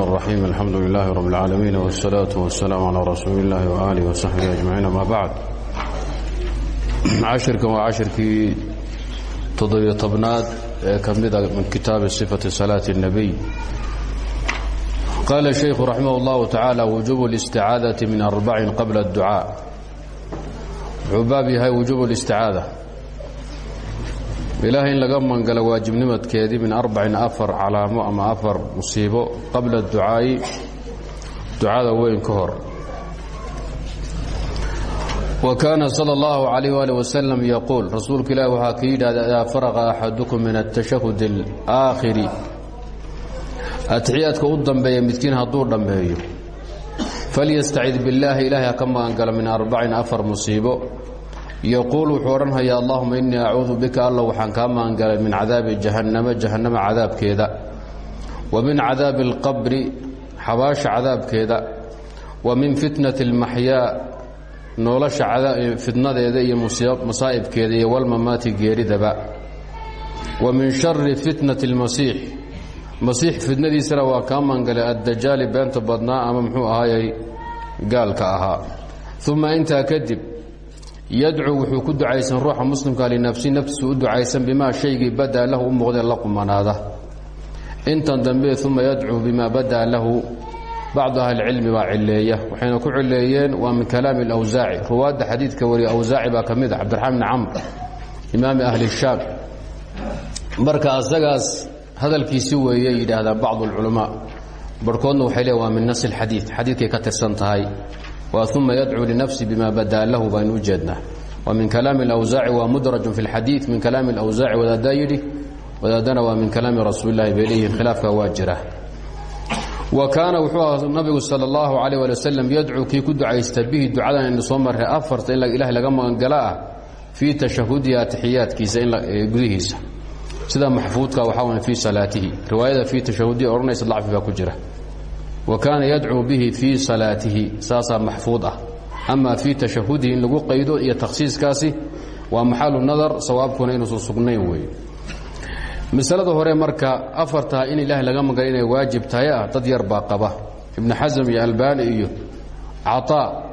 الرحيم الحمد لله رب العالمين والصلاة والسلام على رسول الله وآله وصحبه أجمعين ما بعد cashirkan waa cashirkii toddobiyo tobnaad ee ka mida min kitaabi صifaةi salaaة النabiy qaala الشhaykhu raximah اllahu taعaalى wujuب الاsticaadaةi min arbacin qabla الducاء wuxuu baab yahay wujuب الاsticaada ilaahay in laga mangalo waajibnimadkeedii min arbacin afar calaamo ama afar musiibo qabla ducaa'i ducada weyn ka hor. Wa kaana sala allahu calayh waali wasalam yaquul rasuulku ilaahi waxaa ka yidhahda idaa faraqa axadukum min atashahud alaakhiri atixiyaadka u dambeeya midkiin hadduu dhammeeyo falyastacid billaahi ilaahay ha ka magangalo min arbacin afar musiibo yaquul wuxuu odhanhayaa allahuma innii acuudu bika alla waxaan kaa maangalay min cadaabi jahannama jahannama cadaabkeeda wa min cadaabi alqabri xabaasha cadaabkeeda wa min fitnati almaxyaa nolosha fitnadeeda iyo masaa'ibkeeda iyo walmamaati geeridaba wa min shari fitnati almasiix masiix fitnadiisana waa kaa maangalay addajaali beenta badnaa ama muxuu ahaayey gaalka ahaa uma intaa kadib yadcuu wuxuu ku ducaysan ruuxa muslimka linafsi naftiisu u ducaysan bimaa shaygii badaa lahu u muuqdee la qumanaada intan dambe uma yadcuu bimaa badaa lahu bacdu ahlicilmi baa cileeya waxayna ku cileeyeen waa min kalaami اlawsaaci ruwaadda xadiidka wariya awsaaci baa ka mid a cabdiraxmaan bni camr imaami ahli shaam marka asagaas hadalkiisi weeye yidhaahdaan bacdu اlculamaa barhkoodna waxay leen waa min nas اlxadiid xadiidkay ka tirsan tahay uma yadcuu linafsi bima badaa lahu baynu u jeednaa wa min kalaami اlawsaaci waa mudrajun fi اlxadiid min kalaami اlawsaaci wadaadaa yidhi wadaadana waa min kalaami rasuuli lahi bay leeyihin khilaafka waa jira wa kaana wuxuu ahaa nabigu sal اllahu alayh ali wasalam yadcuu kii ku ducaysta bihi ducadan aynu soo marray afarta in ilaah laga magangala ah fii tashahudihi atixiyaadkiisa gudihiisa sida maxfuudka waxaa w fii salaatihi riwaayada fii tashahudihi odhanaysa dacfi baa ku jira wa kaana yadcuu bihi fii salaatihi saasaa maxfuud ah. Ama fii tashahudihi in lagu qaydo iyo takhsiiskaasi waa maxalu nadar sawaabkuna inuusan sugnayn weeye masalada hore marka afartaa in ilaahay laga magala inay waajib tahay ah dad yar baa qaba. Ibnu xasam iyo albaani iyo caطaa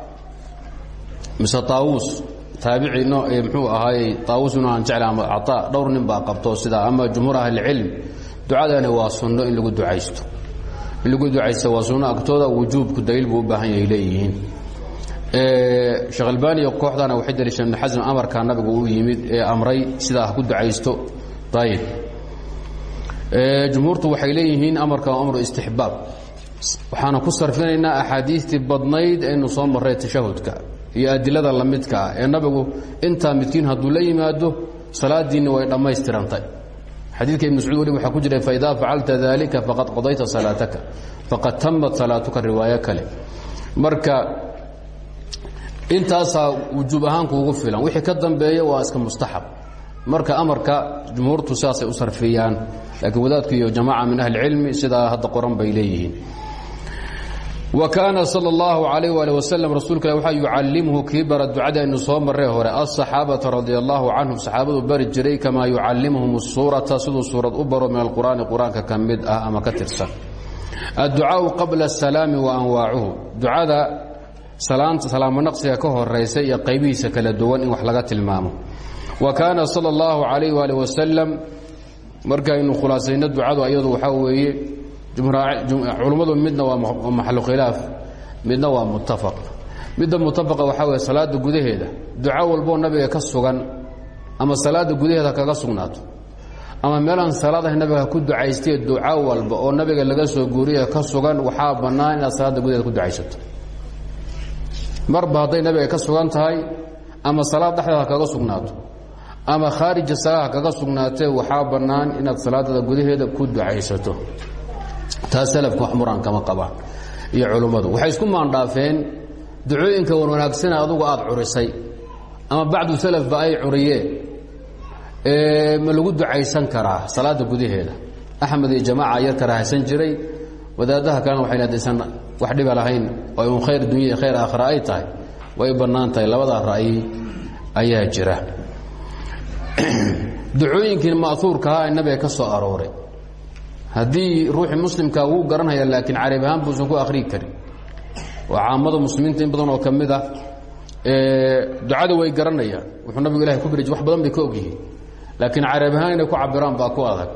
mise taawuus taabici mxuu ahaayey taawuus inu aan jecla ama caطaa dhowr nin baa qabto sidaa ama jumhuur ahlicilm ducadani waa sunno in lagu ducaysto in lagu ducaysta waa sunno agtooda wujuubku daliil buu u baahan yahay leeyihiin. Sheekh albani iyo kooxdana waxay daliisheen ibnu xasm amarkaa nabigu u yimid ee amray sidaa ha ku ducaysto. Ayib jumhuurtu waxay leeyihiin amarka waa amru istixbaab. Waxaana ku sarfinaynaa axaadiistii badnayd aynu soo marray tashahudka iyo adilada lamidka ah ee nabigu intaa midkiin hadduu la yimaado salaadiinni way dhammaystirantay xadiidka ibn mascuud weli waxaa ku jira faidaa facalta dalika faqad qadayta salaataka. Faqad tamat salaatuka riwaayo kale. Marka intaasaa wujuub ahaan kuugu filan. Wixii ka dambeeya waa iska mustaxab. Marka amarka jumhuurtu sidaasay u sarfiyaan. Laakiin wadaadku iyo jamaaca min ahli cilmi sidaa hadda qoran bay leeyihiin wakaana sal اllahu alayh ali waslm rasuulka waxaa yucallimhu kii bara ducada aynu soo marray hore asaxaabata radi allahu canhum saxaabadu bari jiray kamaa yucallimhum suurata siduu suurad u baro min alqur'aani qur'aanka ka mid ah ama ka tirsan adducaau qabla asalaami wa anwaacuhu ducada salaamo naqsiga ka horaysa iyo qaybihiisa kala duwan in wax laga tilmaamo wa kaana sal اllahu alayh ali wasalam markaynu khulaasayno ducadu ayadu waxaa weeye culummadu midna waa maxalu khilaaf midna waa muttafaq midda muttafaqa waxaa weye salaada gudaheeda duco walboo nabiga ka sugan ama salaada gudaheeda kaga sugnaato ama meelaan salaadaha nabiga ku ducaystee duco walba oo nabiga laga soo guuriya ka sugan waxaa bannaan inaad salaada gudaheeda ku ducaysato marba hadday nabiga ka sugan tahay ama salaad dhexdeeda kaga sugnaato ama khaarija salaha kaga sugnaatee waxaa bannaan inaad salaadada gudaheeda ku ducaysato taa salafku wax muran kama qabaan. Iyo culummadu. Waxay isku maandhaafeen ducooyinka wan wanaagsana adugu aad curisay. Ama bacdu salafba ay curiyeen. Ma lagu ducaysan karaa salaada gudaheeda. Axmed iyo jamaaca yar karahaysan jiray. Wadaadaha kalena waxay hadaysan wax dhiba lahayn. Oo un khayr dunya khayr aakhira ay tahay. Way bannaan tahay. Labadaa ra'yi ayaa jira. Ducooyinkii ma'uurkahaa ee nabiga ka soo arooray haddii ruuxii muslimkaa wuu garanhaya laakiin carabi ahaan buusan ku akhriyi karin. Oo muslimiinta in badan oo ka mid ah ducada way garanayaan. Wuxuu nabigu ilahay ku birij wax badan bay ka ogyihiin laakiin carabi ahaan ku cabiraan baa ku adag.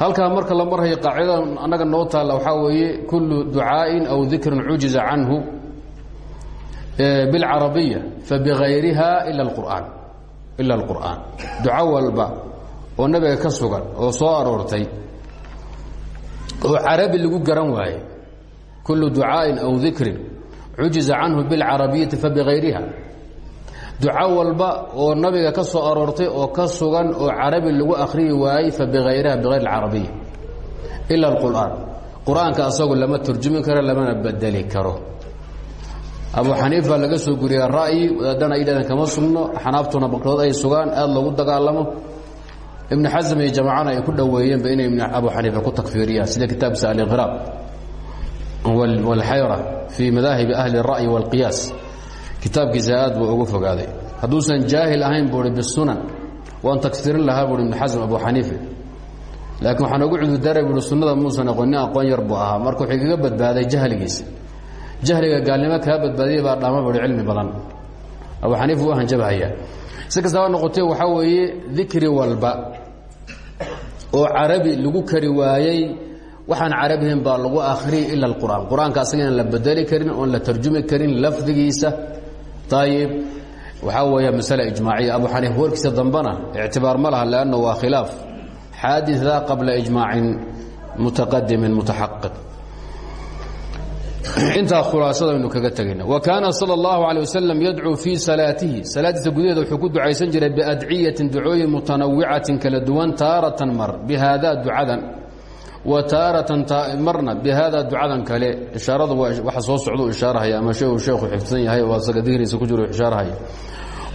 Halkaa marka la marhayo qaacidada annaga noo taalla waxaa weeye kullu ducaa'in aw dikrin cujiza canhu bilcarabiya fabigayriha ila اlqur'aan ila alqur'aan. Duco walba oo nabiga ka sugan oo soo aroortay oo carabi lagu garan waaye. Kullu ducaa'in aw dikrin cujiza canhu bilcarabiyati fabigayriha duco walba oo nabiga ka soo aroortay oo ka sugan oo carabi lagu akhriyi waayey fabigayriha bigayr alcarabiya ila alqur'aan. Qur'aanka asagu lama turjumi karo lamana bedeli karo. Abu xaniifa laga soo guriya ra'yi wadaadana ay dhahdeen kama sugno. Xanaabtuna baqdood ay sugaan aad loogu dagaalamo ibn xasm iyo jamaacana ay ku dhoweeyeenba inay abu xaniifa ku takfiiriyaan sida kitaabkiisa alqiraab walxayra fii madaahibi ahli اra'yi wاlqiyaas kitaabkiisa aad buu ugu fogaaday. Hadduusan jaahil ahayn buui bisunan waan tagfirin lahaa buui ibn xasm abu xaniife laakiin waxaa noogu cudurdaray buui sunnada muusan aqoon aqoon yar buu ahaa. Marka wuxuu badbaaday jahligiisa. Jahliga gaalnimo kaa badbaadiya baa dhaama buui cilmi badan. Abu xaniif wuu hanjabahayaa si kastaba noqotee waxaa weeye dikri walba oo carabi lagu kari waayey waxaan carabihin baa lagu akhriyay ila اqur'aan qur'aanka la bedeli karin oon la tarjumi karin lafdigiisa. Ayib waxaa weeya masale ijmaaciya abu xaniifa warkiisa dambena ictibaar ma laha waa khilaaf. Xaadida qabla ijmaacin mutaqadimin mutaxaqiq intaa khulaasadaynu kaga tegayna wa kaana sala allahu calay wasalam yadcuu fii salaatihi. Salaadiisa gudaheeda wuxuu ku ducaysan jiray biadciyatin ducooyin mutanawicatin kala duwan taaratan mar. Bihaada ducadan. Wa taaratan marna bihaada ducadan kale. Ishaarada waxa soo socdu ishaarahaya ama sheeku sheekhu xifdsan yahay oo asaga ku jiro ishaarahaya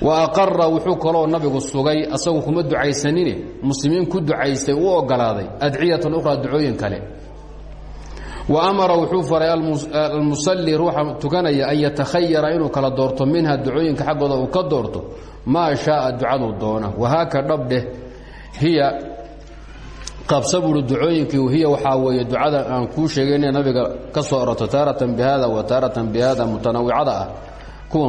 wa aqara wuxuu kaloo nabigu sugay asagu kuma ducaysanine. Muslimiin ku ducaystay u ogolaaday. Adciyatan ukhraa ducooyin kale amara wuxuu faray almusalli ruuxa tukanaya an yatakhayara inuu kala doorto minha ducooyinka xaggooda uu ka doorto. Maa shaaa ducaduu doona. Wahaaka dhabdheh hiya qabsa buui hiya waxaa weeye ducada aan kuu sheegayna nabiga ka soo aroto taaratan bihada wa taaratan bihada mutanawicada ah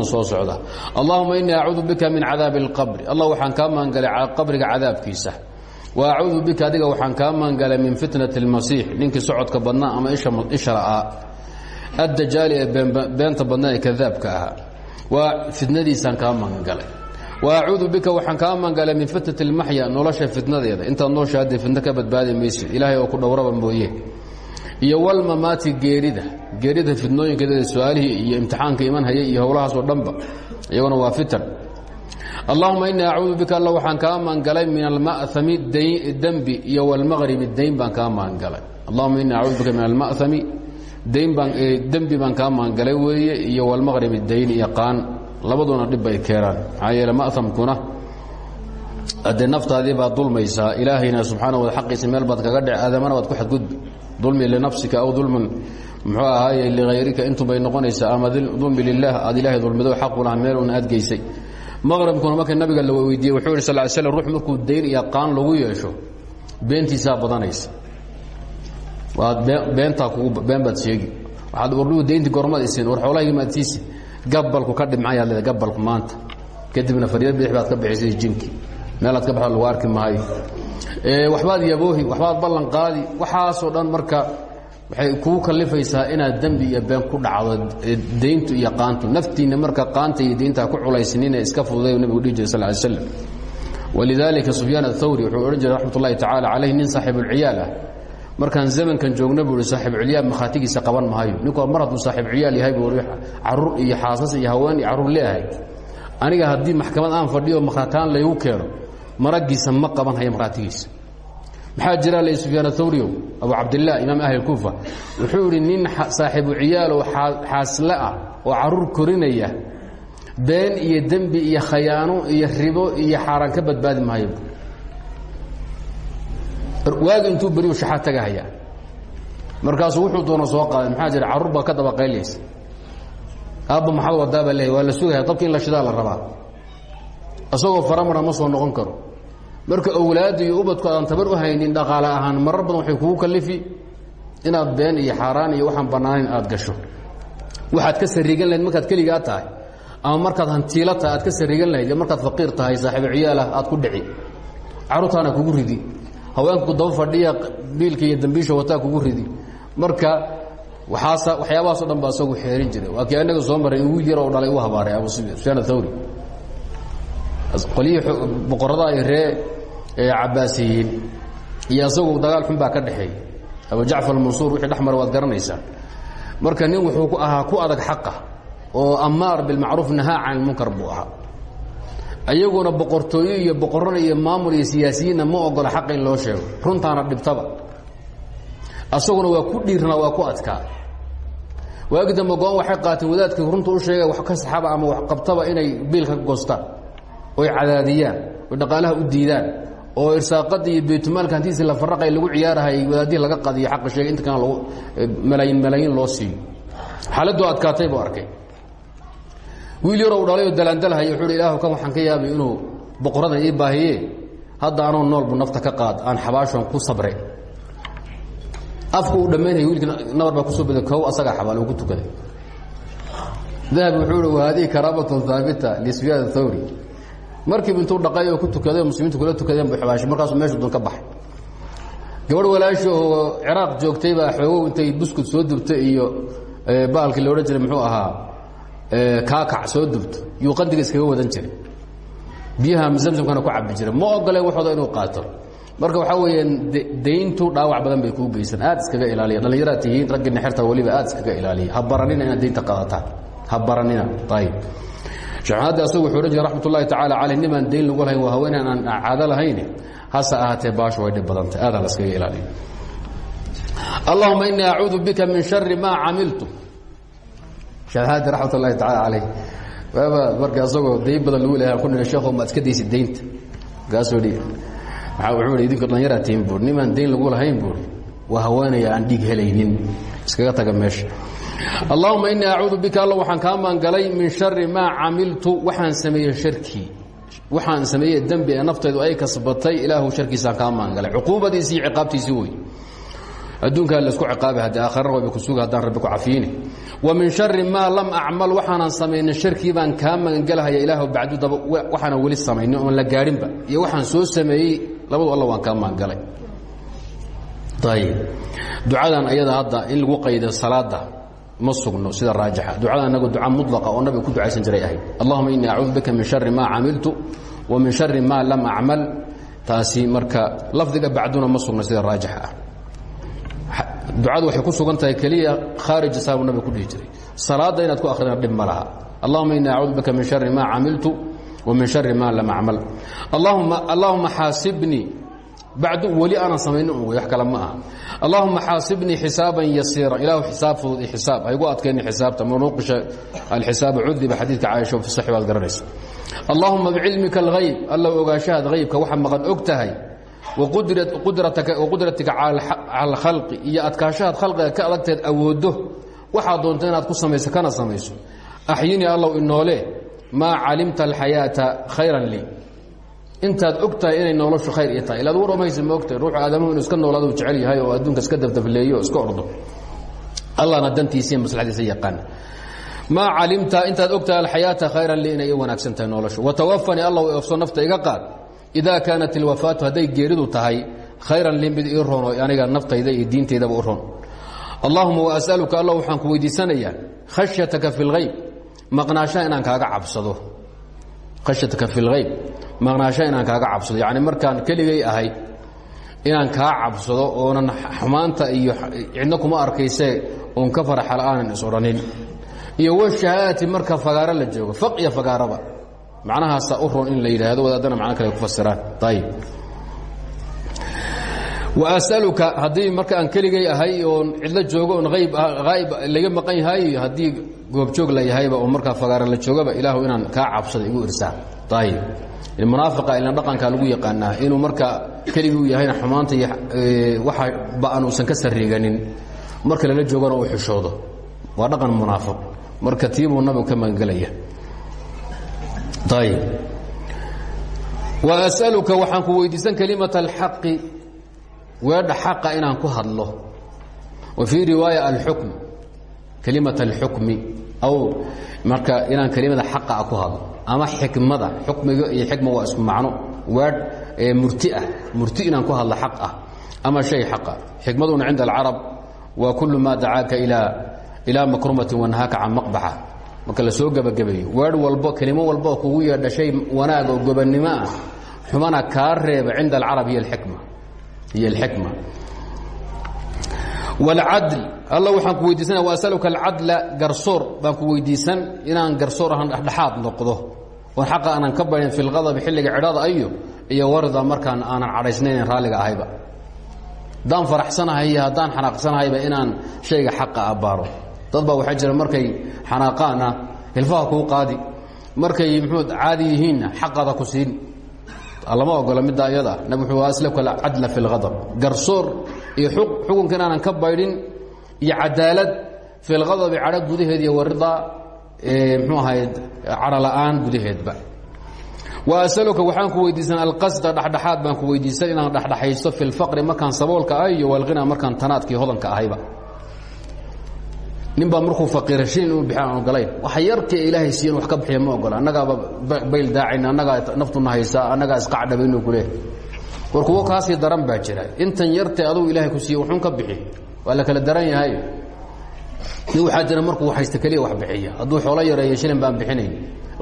soo socda. Allahuma inii acuudu bika min cadaabi اlqabri allah waxaan kaa maangalay qabriga cadaabkiisa wa acuudu bika adiga waxaan kaa maangalay min fitnati اlmasiix ninkii socodka badnaa ama isha la'aa addajaali ee beenta badnaa ee kadaabka ahaa. Waa fitnadiisaan kaa maangalay wacuudu bika waxaan kaa maangalay min fitnat اlmaxya nolosha fitnadeeda. Intaad noosha haddee fitno ka badbaadi maysid ilaahay oo ku dhowraba mooye. Iyo walmamaati geerida geerida fitnooyinkeeda su'aalihii iyo imtixaanka iman hayay iyo howlahaasoo dhanba iyaguna waa fitan allahuma inii acuudu bika alla waxaan kaa maangalay min alma'ami dembi iyo walmaqribi dayn baan kaa maangalay. Allahuma inii acuudu bika min alma'ami dayn baan dembi baan kaa maangalay weeye iyo walmaqribi dayn iyo qaan. Labaduna dhib bay keenaan maxaa yeele ma'amkuna haddee naftaadii baad dulmaysaa ilaahayna subxaana wa xaqiisa meel baad kaga dhec aadamana baad ku xadgudbi dulmi linafsika aw dulmin muxuu ahaaye lihayrika intubay noqonaysaa ama dulmi lilah aad ilaahay dulmido xaqu laha meel una aad geysay maqribkuna marka nabiga la weydiiyey wuxuu yidhi sal slam ruux markuu dayn iyo qaan lagu yeesho beentiisaa badanaysa. Waad beentaa kugu been baad sheegi. Waxaad wardhuhu dayntii gormad isiin war xoolahaygi maad siisi. Gabalku ka dhimcayaa leeda gabalku maanta. Kadibna fariida bidix baad ka bixisay jinki. Meelaad ka baxdo lagu arki maayo waxbaad yaboohi waxbaad ballan qaadi. Waxaasoo dhan marka waxay kugu kalifaysaa inaad dembi iyo been ku dhacdo dayntu iyo qaantu. Naftiinna marka qaanta iyo daynta ku culaysinina iska fududay nabigu dhihi jire sal ly slam walidaalika sufyaan athawri wuxuu odhan jiray raxmat ullahi tacaala calayh nin saaxiibulciyaal ah. Markaan zamankan joogna buu i saaxiibulciyaal makhaatigiisa qaban maayo ninku mar hadduu saaxiibulciyaal yahay buu carruur iyo xaasas iyo haween iyo carruur leeahay aniga haddii maxkamad aan fadhiyo makhraataan laygu keeno maragiisa ma qaban haya marhaatigiisa maxaa jira l sufyaan athawriow abu cabdilah imaam ahli kuufa. Wuxuu idhi nin saaxiibu ciyaaloo xaasle ah oo carruur korinaya been iyo dembi iyo khayaano iyo ribo iyo xaaraan ka badbaadi maayo. Waagi intuu beriyu shaxaa tagahaya. Markaasuu wuxuu doona soo qaaday maxaa jira carruur baa ka daba qaylaysa aabba maxaad wadaabaa leeyahy waa la sugaya dabka in la shidaa la rabaa. Isagoo faramara ma soo noqon karo marka awlaadda iyo ubadku aadan tabar u haynin dhaqaale ahaan marar badan waxay kugu kalifi inaad been iyo xaaraan iyo waxaan bannaanayn aad gasho. Waxaad ka sariigan lahayd markaad keligaa tahay ama markaad hantiilo tahay aad ka sariigan lahayd iyo markaad faqiir tahay saaxiibo ciyaalah aad ku dhici. Carruurtaana kugu ridi. Haweenku daba fadhiya biilka iyo dambiisha wataa kugu ridi. Marka waaas waxyaabahaasoo dhan ba isagu xeerin jiray. Waa kii anaga soo maray ugu yar oo dhalay u habaaray abu sufyaan athawri qolyihii boqorada ay ree cabaasiyiin iyo isagu dagaal xun baa ka dhexeeyey abu jacfar mansuur wixii dhex mara waad garanaysaa. Marka nin wuxuu ahaa ku adag xaqa oo amaar bilmacruuf nahaa can ilmunkar buu ahaa. Ayaguna boqortooyo iyo boqorana iyo maamul iyo siyaasiyiinna ma ogola xaqa in loo sheego. Runtaana dhibtaba. Asaguna waa ku dhiirnaa waa ku adkaa. Waagi dambe go'aan waxay qaateen u sheega wax ka saxaba ama wax qabtaba inay biil ka goostaan oy cadaadiyaan oy dhaqaalaha u diidaan oo irsaaqada iyo hantiisi la faraqay lagu ciyaarahayay wadaadihii laga qadiyo xaqa sheegay inta kana lagu malaayin malaayiin loo siiyo. Xaaladdu adkaatay buu arkay. Wiil yaroo dhalay oo dalaandalhaya wuxuu hi ilahu kan waxaan ka yaabay inuu boqoradan ii baahiye hadda anoo noolbu nafta ka qaad aan xabaashan ku sabre. Afku uu dhammaynaya wiilkii nabar baa ku soo baday kow asagaa xabaal uu tukaday. Dahabi wuxuu hi wahadihi karaamatun haabita thawri markiiba intuu dhaqay ku tukaday muslimiintu kula tukadeen bu xabaashay markaasuu meeshu dun ka baxay. Gabadh walaashi oo ciraaq joogtay baa xoogow intay buskud soo dubta iyo baalkii la odhan jiray muxuu ahaa kaakac soo dubto yuu qandiga iskaga wadan jiray. Biyaha zamsamkana ku cabi jiray. Ma ogoleen waxooda inuu qaato. Marka waxaa weeyaan dayntu dhaawac badan bay kuu geysan. Aad iskaga ilaaliya. Dhallinyaraad tihiin raggii nexerta weliba aad iskaga ilaaliya. Ha baranina inaad daynta qaadataan. Ha baranina. Ayib sheekhanadda asagu wuxuu odhan jiray raxmat ullahi tacaala caleyh nimaan dayn lagu lahayn waa haweenaan aan caado lahayn. Hase ahaatee baashu way dhib badantay. Aadaa la iskaga ilaaliya allahuma inii acuudu bika min shari maa camiltu. Sheekhanaddi raxmat ullahi tacaala caleyh. Waaba marka asagoo dayn badan lagu lehay ku sheekho maad iska daysid daynta markaasuu dhi wuxuu hi idinku dhallinyaraa tihin buur. Nimaan dayn lagu lahayn buur waa haweenaya aan dhiig helaynin. Iskaga taga meesha allahuma inii acuudu bika alla waxaan kaa maangalay min shari maa camiltu waxaan sameeyey sharkii waxaan sameeyey dembi ee naftaydu ay kasbatay ilaahu sharkiisaan kaa maangalay. Cuquubadiisii iyo ciqaabtiisii wey adduunkaa la isku ciqaabi haddii aakhirana wayba ku suga haddaan rabbi ku cafiyini wa min shari maa lam acmal waxaanan samaynin sharkii baan kaa magangelahaya ilaahu bacdu daba waxaanan weli samaynin oon la gaadhinba iyo waxaan soo sameeyey labadu alla waan kaa maangalay. Ayib ducadan ayada hadda in lagu qaydo salaada ma sugno sida raajixa ducada anagu duca mulaqa oo nabiga ku ducaysan jiray ahayd. Allahuma inii acuudu bika min shari maa camiltu wa min shari maa lam acmal taasi marka lafdiga bacduna ma sugno sida raajixa ah. Ducadu waxay ku sugan tahay keliya khaarij saabu nabiga ku dhihi jiray. Salaadda inaad ku akhrina dhib ma laha. Allahuma inii acuudu bika min shari maa camiltu wa min shari maa lam acmal allahuma xaasibnii bacdu weli aanan samaynin un wax kale ma aha allahuma xaasibnii xisaaban yasiira ilaahu xisaab fudud i xisaab haygu adkayni xisaabta manuuqisha alxisaaba cudiba xadiidka caaisha fi saxi baad garanaysa allahuma bicilmika alhayb allow ogaashahaad haybka waxa maqan og tahay waqudratika cala alkhalqi iyo adkaashahaad khalqiga ka adagteed awooddo waxaad doonto inaad ku samayso kana samayso axyinii allow inoole maa calimta alxayaata khayran lii intaad og tahay inay noloshu khayr i tahay. Ilaad war omaysa ma ogtahay ruuxu aadamuhu inu iska noolaadu jecel yahay oo adduunka iska dabdableeyo oo iska ordo. Allahna dantiisa iyo maslaxdiisa yaqaan. Maa calimta intaad og tahay alxayaata khayran lii inay i wanaagsan tahay noloshu. Watawafanii allow ofso nafta iga qaad. Idaa kaanat ilwafaatu hadday geeridu tahay khayran lii mid ii roon oo aniga naftayda iyo diintaydaba u roon. Allahuma waasaluka alla waxaan ku weydiisanayaa khashyataka fi lhayb maqnaashaha inaan kaaga cabsado. Khashyataka fi lhayb maqnaashaha inaan kaaga cabsado. Yacni markaan keligay ahay inaan kaa cabsado oonan xumaanta iyo cidno kuma arkaysee oon ka faraxal aanan is odhanin iyo washahaadati marka fagaaro la joogo faq iyo fagaaraba. Macnahaasa u roon in la yidhaahdo wadaadana macno kale ku fasiraan ayib waasaluka haddii marka aan keligay ahay oon cidlo joogo oon ayb haayib laga maqan yahay haddii goobjoog la yahayba oo markaa fagaara la joogaba ilaahu inaan kaa cabsado igu irsaa. Ayib munaafiqa ilna dhaqanka lagu yaqaanaa inuu marka keliguu yahayna xumaanta waxa ba'an uusan ka sariiganin marka lala joogana uu xishoodo waa dhaqan munaafiq. Marka tiibuu nabigu ka magangelaya ayib wa as'aluka waxaan ku weydiisan kelimata alxaqi weedha xaqa inaan ku hadlo. Wa fii riwaaya alxukm kelimata alxukmi aw marka inaan kelimada xaqa ku hadlo ama xikmada xukmiga iyo xikma waa isku macno. Weedh murti ah. Murti inaan ku hadlo xaq ah ama shay xaqa xikmaduna cinda alcarab waa kullu maa dacaaka ilaa makrumatin wanahaaka can maqbaxa. Marka la soo gebagabeeyo weedh walbo kelimo walbo kugu yeedha wanaag oo gobannimo ah xumana kaa reeba cinda alcarab hiy alxikma wاlcadl alla waxaan ku weydiisana wasaluka alcadla garsoor baan ku weydiisan inaan garsoor ahaan dhexdhexaad noqdo oon xaqa aanan ka barin fi lqadabi xilliga cidhada ayo iyo warida markaan aanan cadhaysnaynan raalliga ahayba haddaan faraxsanahay iyo haddaan xanaaqsanahayba inaan shayga xaqa abbaaro dad baa waxaa jira markay xanaaqaana hilfaha kuu qaadi markay muxuu caadi yihiinna xaqada ku siin lama ogola middaa iyada nabig wuxuu aslaka alcadla fi lqadab garsoor iyo xukunka inaanan ka baydhin iyo cadaalad fi lqadabi cadho gudaheed iyo warida mxuu ahayd cadho la'aan gudaheedba. Wa asaluka waxaan ku weydiisan alqasda dhexdhexaad baan ku weydiisan inaan dhexdhexaysto fi lfaqri markaan saboolka ah iyo walqina markaan tanaadkii hodanka ahayba. Nin baa markuu faqiira shilin inuu bixiy aan ogolayn waxa yarkee ilaahay siiyan wax ka bixiya ma ogola annagaaba bayl daacayna annagaa naftuna haysaa annagaa isqacdhaba inuu kuleeh war kuwo kaasii daran baa jira. Intan yartee adugu ilaahay ku siiye wuxuun ka bixi. Waa la kala daran yahay. Nin waxaa jira markuu haysta keliya wax bixiya. Hadduu xoolo yareeyo shilin baan bixinayn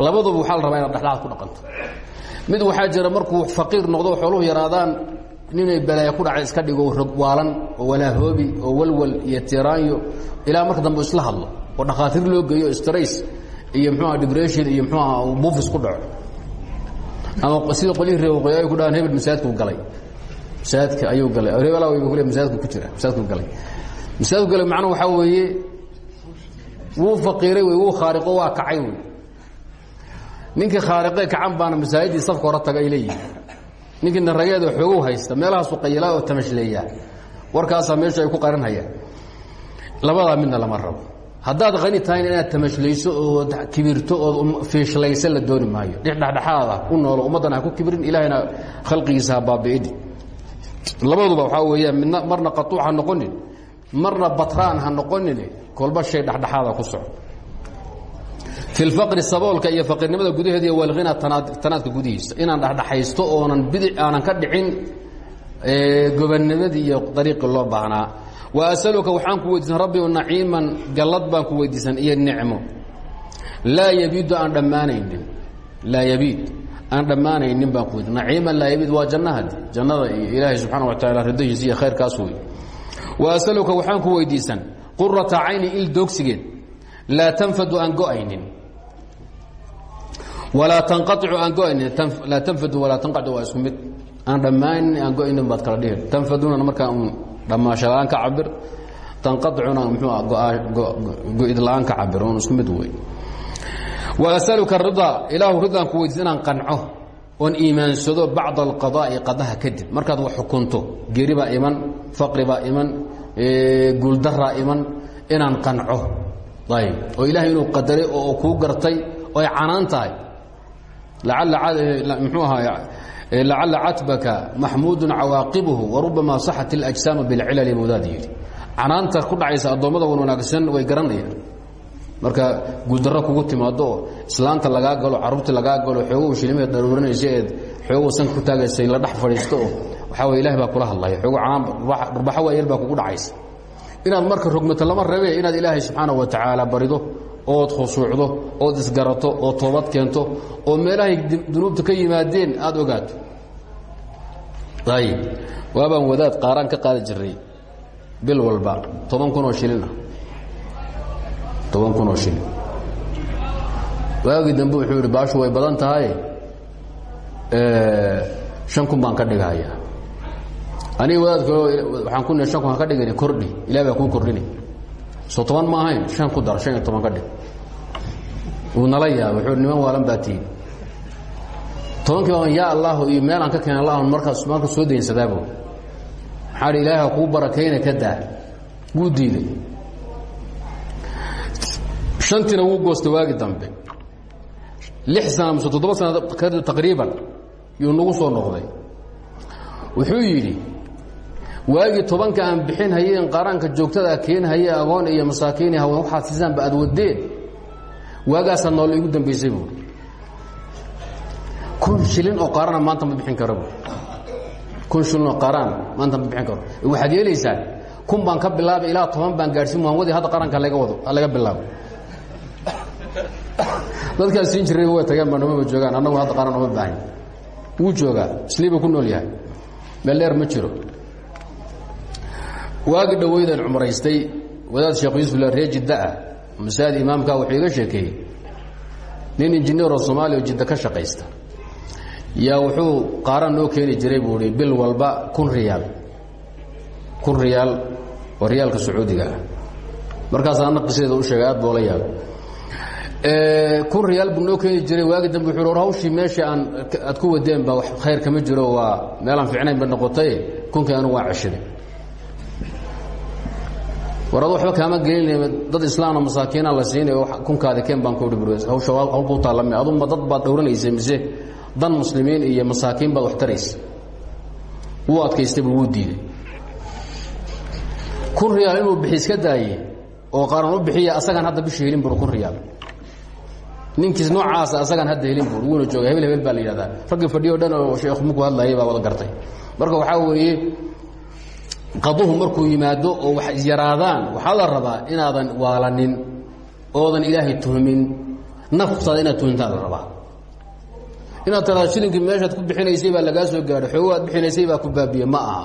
labaduba waxaa la rabaa inaad dhexdhexaad ku dhaqanto mid waxaa jira markuu faqiir noqdo xooluhu yaraadaan ninay balaaya ku dhacay iska dhigo rogwaalan oo walaahoobi oo walwal iyo tiraanyo ilaa marka dambe isla hadlo oo dhakhaatiir loo geeyo strays iyo mxuuaha dibression iyo mxuuaha buufis ku dhaco ama sida qolyihii reeqoy ay ku dhahaan hebel masaajidku galay. Masaajidka ayuu galay. Hebel wayba kule masaajidku ku jira. Masaajidku galay. Masaajidku galay macnuhu waxaa weeye wuu faqiiray wey wuu khaariqo waa kacay wey. Ninkii khaariqee kacan baana masaajiddii safka hore taga ay leeyihiin ninkii narageeda xoogow haysta meelahaasu qayilaa oo tamashleeyaa warkaasaa meesha ay ku qarinhayaan labadaa midna lama rabo haddaad qani tahayna inaad tamashlayso ood kibirto ood fiishlayso la dooni maayo. Dhexdhexaada u noolo ummaddana ha ku kibirin ilaahayna khalqigiisa ha baabi'idi. Labaduba waxaa weeyaan midna marna qatuuc ha noqonin marna batraan ha noqonin kolba shay dhexdhexaada ku soco fi lfaqri saboolka iyo faqiirnimada gudaheeda iyo walghina tanaadka gudihiisa. Inaan dhexdhexaysto oonan bidic aanan ka dhicin gobanimadii iyo dariiqii loo baahnaa asaluka waxaan ku weydiisan rabbi naciiman gallad baan ku weydiisan iyo nicmo. Laa yabiidu aan dhammaanaynin. Laa yabiid aan dhammaanaynin baan ku naciiman laa yabiid waa jannahadi jannada iyo ilaahay wa tacaala ridahiisa iyo khayrkaas wey asaluka waxaan ku weydiisan. Qurata cayni il doogsigeed laa tanfadu aan go'aynin. Walaa tanqaicu aan go'aynin. Tanfadu walaa tanqaicu waa isku mid. Aan dhammaanin aan go'aynin kala dhihin. Tanfaduna markaa dhammaashadaan ka cabir tanqaicuna mxuu go-id la'aan ka cabir un isku mid wey wa asaluka ridaa ilaahu ridaan ku weydiis inaan qanco oon iimaansado bacda alqadaa'i qadaha kadib markaad wax xukunto geri baa iman faqri baa iman guuldaraa inaan qanco ayb oo ilaahay inuu qadaray oo kuu gartay oo ay canaan tahay mxuu ahaa lacala catbaka maxmuudu cawaaqibhu warubama saxat اlajsaamu bilcilali budaad yidhi. Canaanta ku dhacaysa addoommada wan wanaagsan way garanayaan marka guuldaro kugu timaado oo islaanta lagaa galo caruurtii lagaa galo xoogow shilmaha daruurinaysa eed xoogow sanka ku taagaysay la dhex fadhiisto oo waxaa wey ilahi baa kula hadlaya. Xoogo canaan dhurbaxo waayar baa kugu dhacaysa. Inaad marka rogmato lama reebe inaad ilaahay subxaana wa tacaala barido ood khusuucdo ood isgarato oo toobad keento oo meelahay dunuubta ka yimaadeen aada ogaato. Ayib waabaan wadaad qaaraan ka qaadi jiray bil walba. Toban kun oo shilin ah. Toban kun oo shilin. Waagii dambe wuxuu yidhi baashu way badan tahay. Shan kun baan ka dhigahaya aniga wadaad kaloo waxaan ku shan kun ha ka dhigani kordhi. Ilahi baa kuu kordhini soo toban ma ahayn shan ku dar shan iyo toban ka dhig. Wuu nala yaaba wuxuu niman waalan baa tihin tobankii baan yaa allahu iyo meel aan ka keen allah markaas marka soo daynsadaabo maxaa hi ilaahi ha kuu barakayna ka daa? Wuu diiday. Shantiina wuu goostay waagi dambe. Lix sana mise toddoba sana taqriiban yuu nagu soo noqday. Wuxuu yidhi waagii tobanka aan bixin hayeen qaaraanka joogtada keenhaye agoon iyo masaakiin haween waxaad siisaanba aad wadeen waagaasaa nool igu dambaysay buui kun shilin oo qaarana maanta ma bixin kara bu kun shilin oo qaaraan maanta ma bixin karo. Waxaad yeelaysaa kun baan ka bilaabay ilaa toban baan gaadhsiin waan wadi hadda qaranka laga wado laga bilaabo. Dadkaas siin jiray way tageen baa nomaba joogaan annagu hadda qaran oma baahan wuu joogaa isliibuu ku nool yahay. Meel dheer ma jiro waagi dhaweydan cumraystay. Wadaad sheekh yuusuf ree jiddaah masaajid imaamka wuxuu iga sheekeeyey nin injineeroo soomaaliya oo jidda ka shaqaysta. Yaa wuxuu qaaraan noo keeni jiray buu i bil walba kun riyaal. Kun riyaal oo riyaalka sacuudiga ah. Markaas anna qisadeeda u sheegay aad boo la yaabay. Kun riyaal buu noo keeni jiray. Waagi dambe wuxuu war hawshii meeshii aan aad ku wadeen ba khayr kama jiro waa meelaan fiicnayn ba noqotay. Kunkii anugu waa ceshaday war adu waxba kaama gelinay dad islaamna masaakiina la siinayo kunkaadi keen baan ku taallame aduma dad baad dhowranaysay mise dan muslimiin iyo masaakiin baad wax taraysa wuu adkaystay bur wuu diiday. Kun riyaal inuu bixi iska daaye oo qaaran u bixiya asagaan hadda bisha helin bur kun riyaal. Ninkiis noocaasa asagaan hadda helin bur wuuna jooga hebel hebel baa la yidhahdaa. Raggii fadhiyo dhan oo sheekhu markuu hadlayay baa wada gartay. Marka waxaa weeye qaduhu markuu yimaado oo wax isyaraadaan waxaa la rabaa inaadan waalanin oodan ilaahay tuhmin naftaada inaad tuhmintaa la rabaa. Inaad tiraada shilinkii meeshaad ku bixinaysay baa lagaa soo gaadho xoogo aad bixinaysay baa ku baabiye ma aha.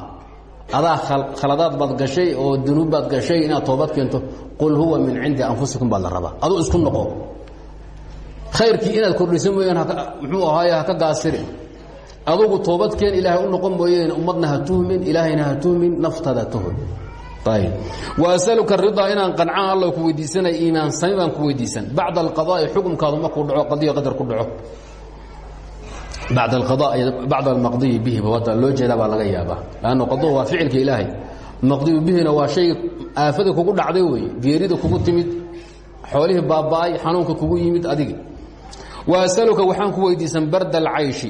Adaa khaladaad baad gashay oo dunuub baad gashay inaad toobad keento qul huwa min cindi anfusikum baad la rabaa. Aduu isku noqo. Khayrkii inaad kordhisa mooyaan muxuu ahaaye haka gaasirin adugu toobadkeen ilaahay u noqon mooyeen ummadna ha tuhmin ilaahayna ha tuhmin naftada tuhmin ayb waasaluka ridaa inaan qancaan alla ku weydiisanay iimaan sami baan ku weydiisan. Bacda alqadaa'i xukumkaadu markuu dhaco qadiyo qadar ku dhaco. Bacda alqada bacda almaqdiyi bihiba hadda loo jeedaa baa laga yaabaa. Lanno qadu waa ficilka ilaahay. Maqdiyu bihina waa shay aafada kugu dhacday wey geerida kugu timid xoolihii baaba'ay xanuunka kugu yimid adiga waasaluka waxaan ku weydiisan barda alcayshi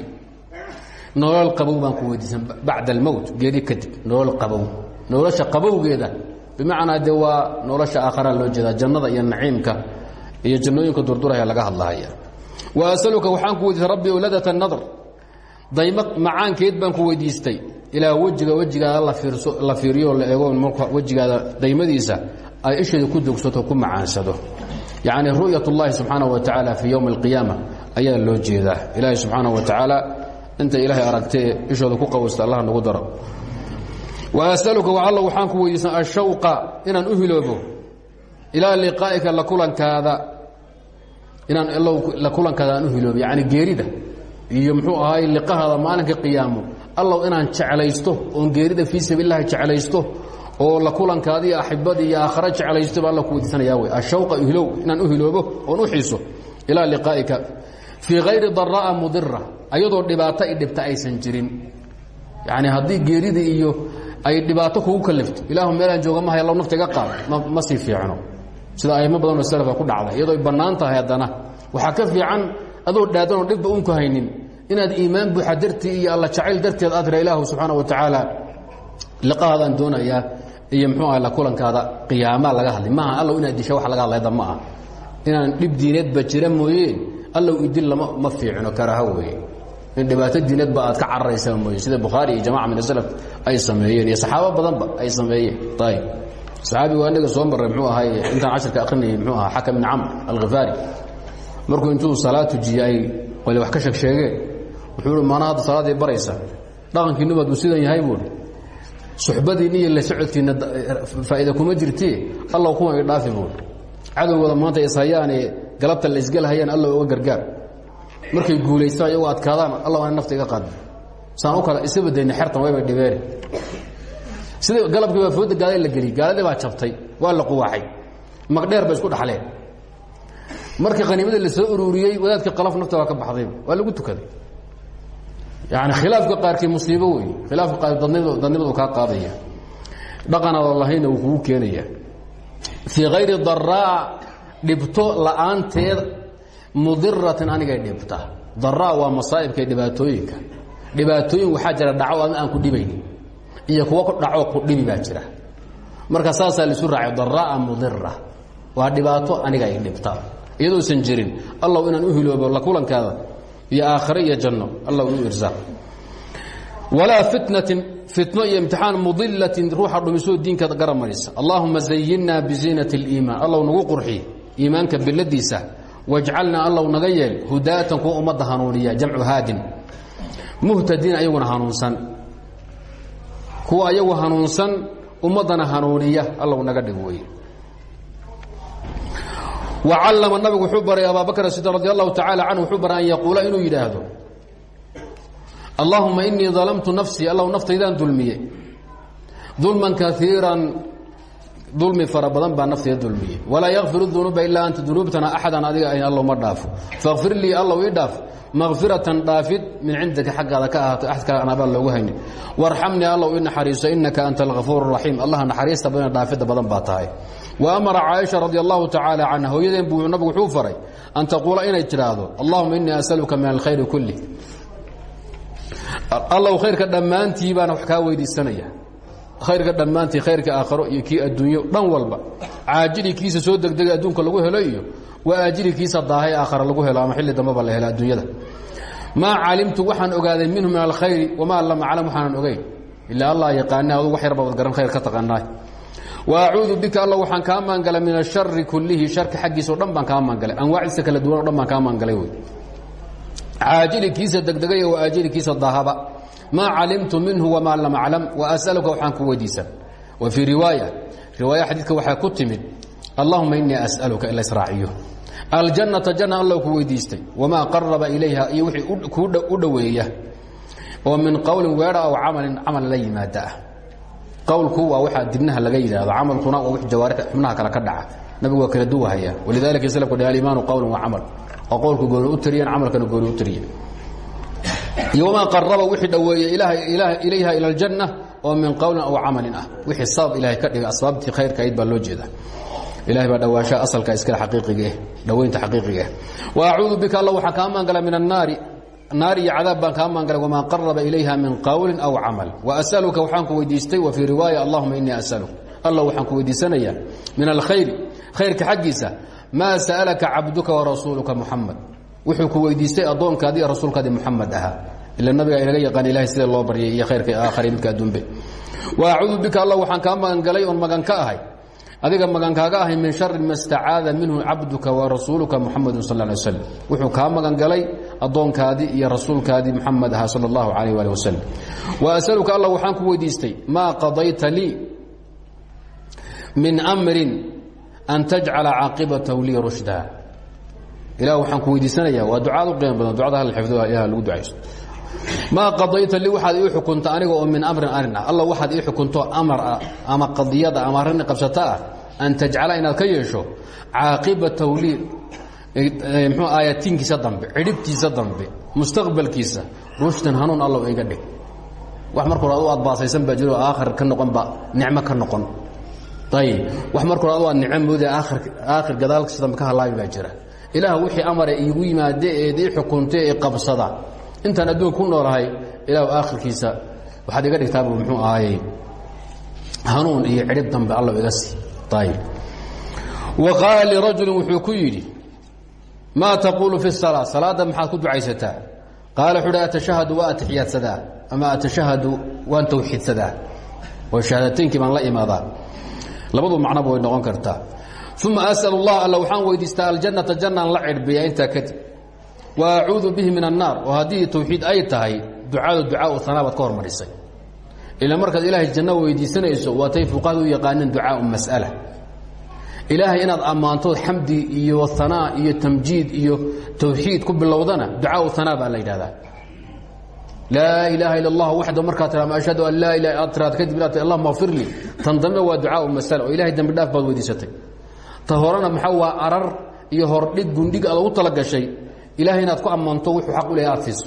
nolol qabow baan ku weydiisan bacda almowt geeri kadib nolol qabow nolosha qabowgeeda bimacnaa de waa nolosha aakharaa loo jeedaa jannada iyo naciimka iyo jannooyinka durduraya laga hadlahaya wa asaluka waxaan ku weydiistay rabbi owladat nadr daymo macaankeed baan ku weydiistay ilaa wejiga wejigaada la fiiriyo la eego marka wejigaada daymadiisa ay isheeda ku dogsato ku macaansado yacni ru'yat اllahi subxaanaه wa tacaala fii ywmi اlqiyaama ayaa loo jeedaa ilaahay subxaanaه wa tacaala inta ilaahay aragtee ishooda ku qawasta allah nagu daro. Wa asaluka alla waxaan ku weydiisan ashawqa inaan u hiloobo ilaa liqaa'ika la kulankaada. Inaan allow la kulankaada aan u hiloobo yacni geerida. Iyo muxuu ahaay liqahaada maalinka qiyaamo allow inaan jeclaysto oon geerida fii sabiilillahi jeclaysto oo la kulankaada iyo axibada iyo aakhara jeclaysto baa alla ku weydiisanayaa wey ashawqa hilow inaan u hiloobo oon u xiiso ilaa liqaa'ika fii hayri daraa'a mudira ayadoo dhibaato i dhibta aysan jirin. Yacni haddii geerida iyo ay dhibaato kugu kalifto ilaahu meelaan jooga mahay allow nafta iga ma sii fiicno. Sida aimo badanoo salafka ku dhacda iyadoo ay bannaan tahay ka fiican adoo dhaadanoo dhibba unku haynin inaad iimaan buuxa dartii iyo alla jacayl darteed aad tira ilaahu subxaana wa tacaala liqahaadaan doonayaa iyo muxuu aha la kulankaada qiyaamaa laga hadlay. Maaha inaad disha wax laga hadlayda ma aha inaan dhib diineedba jira allow idil ma fiicno karaha weeye. In dhibaato diineedba aad ka cararaysaa mooye. Sida bukhaari iyo jamaca min asalaf ay sameeyeen iyo saxaabo badanba ay sameeyeen. Ayib saxaabigu anaga soo marray mxuu ahay intaan cashirka akrinayay mxuu ahaa xakam bin camr alkhifaari markuu intuu salaad tujiye ay qole wax ka sheeg sheegeen wuxuu uhi maana hadda salaaday baraysa? Dhaqankiinu baad buu sidan yahay buuhi suxbadiinni iyo la socodkiinna faa'iida kuma jirti allaw kuwan i dhaafi buuhi cadowgooda maanta ishayaane galabta la isgelhayaan alla uga gargaar. Markay guulaystaan iyagoo adkaadaan. Alla ana nafta iga qaad saan u kale isa badayna xertan waybay dhibeene sida galabkii baa fooda gaalada la geliyey gaaladii baa jabtay waa la quwaaxay. Magdheer bay isku dhaxleen. Markii khaniimadii la soo ururiyey wadaadkii qalaf nafta waa ka baxday waa lagu tukaday. Yani khilaafka qaarkii musiibo wey khilaafka qaar dadnimadu kaa qaadaya. Dhaqanaada lahayna wuu kugu keenaya. Fii hayri daraa dhibto la'aanteed mudiratin anigay dhibta. Daraa waa masaa'ibka dhibaatooyinka. Dhibaatooyin waxaa jira dhaco aan ku dhibaynin iyo kuwo dhaco ku dhibi baa jira. Marka saasaa laisu raacay daraa mudira waa dhibaato aniga ay dhibta. Iyadoosan jirin allaw inaan u hiloobo la kulankaada iyo aakhare iyo janno allaw u irsaaq walaa fitnatin fitno iyo imtixaan mudilatin ruuxa dhumisoo diinka garamaraysa allaahuma zayinna biziinati اliimaan allaw nagu qurxi iimaanka biladiisa wajcalnaa allaw naga yeel hudaatan kuwa ummadda hanuuniya jamcu haadin. Muhtadiin ayaguna hanuunsan. Kuwa ayagu hanuunsan ummaddana hanuuniya allaw naga dhig wey wacallama nabigu wuxuu baray abaabakr sidi radi allahu tacaala canhu an yaquula inuu yidhaahdo allahuma inii dalamtu nafsii allahu naftaydaan dulmiye. Dulman kaiiran dulmi fara badan baa naftayda dulmiye walaa yakfir dunuuba ilaa anta dunuubtana axadan adiga ayn allow ma dhaafo. Fakfir lii allow ii dhaaf makfiratan dhaafid min cindika xaggaada ka ahaato axad kale aan abaan loogu haynin. Warxamnii allow i naxariiso inaka anta algafuur raxiim allaha naxariista badan dhaafidda badan baa tahay. Wa amara caaisha radi allahu tacaala canha hooyadeen buu nabigu wuxuu faray an taquula inay tidhaahdo allahuma inii asaluka min alkhayri kulli. Allow khayrka dhammaantii baana wax kaa weydiisanaya khayrka dhammaantii khayrka aakharo iyo kii adduunyo dhan walba caajili soo degdega adduunka lagu helo iyo waa daahay aakhara lagu helo ama xilli dambaba la helo adduunyada. Maa calimtu waxaan ogaaday minhu min alkhayri wamaa lam aclam waxaanan ogeyn. Ilaa allah yaqaana adu wax yarba garan khayr ka taqaanaay wa acuudu bika alla waxaan kaa maangalay min ashari kullihi sharka xaggiisa dhan baan kaa maangalay. Anwaacdiisa kala duwan dhan baan kaa maangalay wey caajili kiisa degdegay wa aajili kiisa daahaba maa calimtu minhu wamaa lam aclam. Waas'aluka waxaan ku weydiisan. Wa fii riwaaya riwaaya xadiidka waxaa ku timid allahuma inii as'aluka in la israaciyo. Aljannata janna allow ku weydiistay. Wamaa qaraba ilayha iyo wixii u dhoweeya oo min qowlin weedha aw camalin camal la yimaada. Ah qowlku waa waxaa dibnaha laga yidhaahdo. Camalkuna waa wix jawaarix xubnaha kale ka dhaca. Nabigu waa kala duwahaya. Walidalika slku dheh alimaanu qowlun wa camal. Oo qowlku gooni u tiriyan camalkana gooni u tiriya iyo wamaa qaraba wixii dhoweeye ilayha ila aljanna oo min qowlin aw camalin ah. Wixii sabab ilahay ka dhiga asbaabtii khayrka ayd baa loo jeeda ilahay baa dhawaashaha asalka iskale xaqiiqiga eh dhowaynta xaqiiqiga eh. Wa acuudu bika alla waxaan kaa maangala min annaari naar iyo cadaab baan kaa maangalay wamaa qaraba ilayha min qowlin aw camal. Wa asaluka waxaan ku weydiistay wa fii riwaaya allahuma inii asaluk. Alla waxaan ku weydiisanayaa min alkhayri khayrka xaggiisa maa sa'alaka cabduka warasuuluka muxamed wuxuu ku weydiistay addoonkaadii rasuulkaadii muxamed ahaa. Ila nabiga inaga yaqaan ilahay sida loo baryay iyo khayrka aakhari midka adduunbe. Wa acuudu bika alla waxaan kaa magangalay oon magan ka ahay. Adiga magankaaga ahay min shari ma minhu cabduka wa rasuuluka muxamadu sal ly slam wuxuu kaa magangalay addoonkaadii iyo rasuulkaadii muxamed ahaa sal allahu calayh ali wasalam wa asaluka alla waxaan ku weydiistay maa qadayta lii min amrin an tajcala caaqibatahu lii rushda ilah waxaan ku weydiisanaya waa ducaad u qiimo badan ducada hal xifdo ilaha lagu ducaysto. Maa qadayta lii waxaad ii xukunta aniga oo min amrin arrin ah. Alla waxaad ii xukunto amar ah ama qadiyada ama arrin qabsata ah an tajcala inaad ka yeesho caaqibatahu lii mxuu aayatiinkiisa dambe cidhibtiisa dambe mustaqbalkiisa rushdan hanuun alla iga dhig. Wax marka hore adu aad baasaysan baa jiro aakhir ka noqonba nicmo ka noqon. Ayib wax marka hore adu aad nicmo mooda aakhir gadaalkiisa dambe ka halaabi baa jira ilaah wixii amare iigu yimaade eed ii xukunta ee qabsada. Intaan adduunka ku noolahay ilaah aakhirkiisa waxaad iga dhigtaaba muxuu ahaayey. Hanuun iyo cidhib dambe alla iga sii. Ayib wa qaala lirajulin wuxuu ku yidhi maa taquulu fi salaa? Salaadda maxaad ku ducaysataa? Qaala wuxuu uhi atashahadu waa atixiyaadsadaa ama atashahadu waan tawxiidsadaa? Oo shahaadateyinkii baan la imaadaa. Labadu macnoba way noqon kartaa uma asal اllah alla waxaan weydiistaa aljannata jannaan la cidhbiya intaa kadib wa acuudu bihi min annaar oo haddii tawxiid ay tahay ducadu ducaau hanaa baad ka hormarisay ila markaad ilaahay janno weydiisanayso waatay fuqahadu u yaqaaneen ducaau mas'ala ilaahay inaad ammaantood xamdi iyo hanaa iyo tamjiid iyo tawxiid ku bilowdana ducaau hanaa baa la yidhahdaa laa ilaaha ila اllah waxda markaa tira ama ashhadu an laa ilaha aad tiraad kadib inaad allahuma kfir lii tan dambe waa ducaau masala oo ilahay dembi dhaaf baad weydiisatay ta horena maxaa waa arar iyo hordhig gundhig aad ugu tala gashay. Ilahay inaad ku ammaanto wuxuu xaq u lehay aad siiso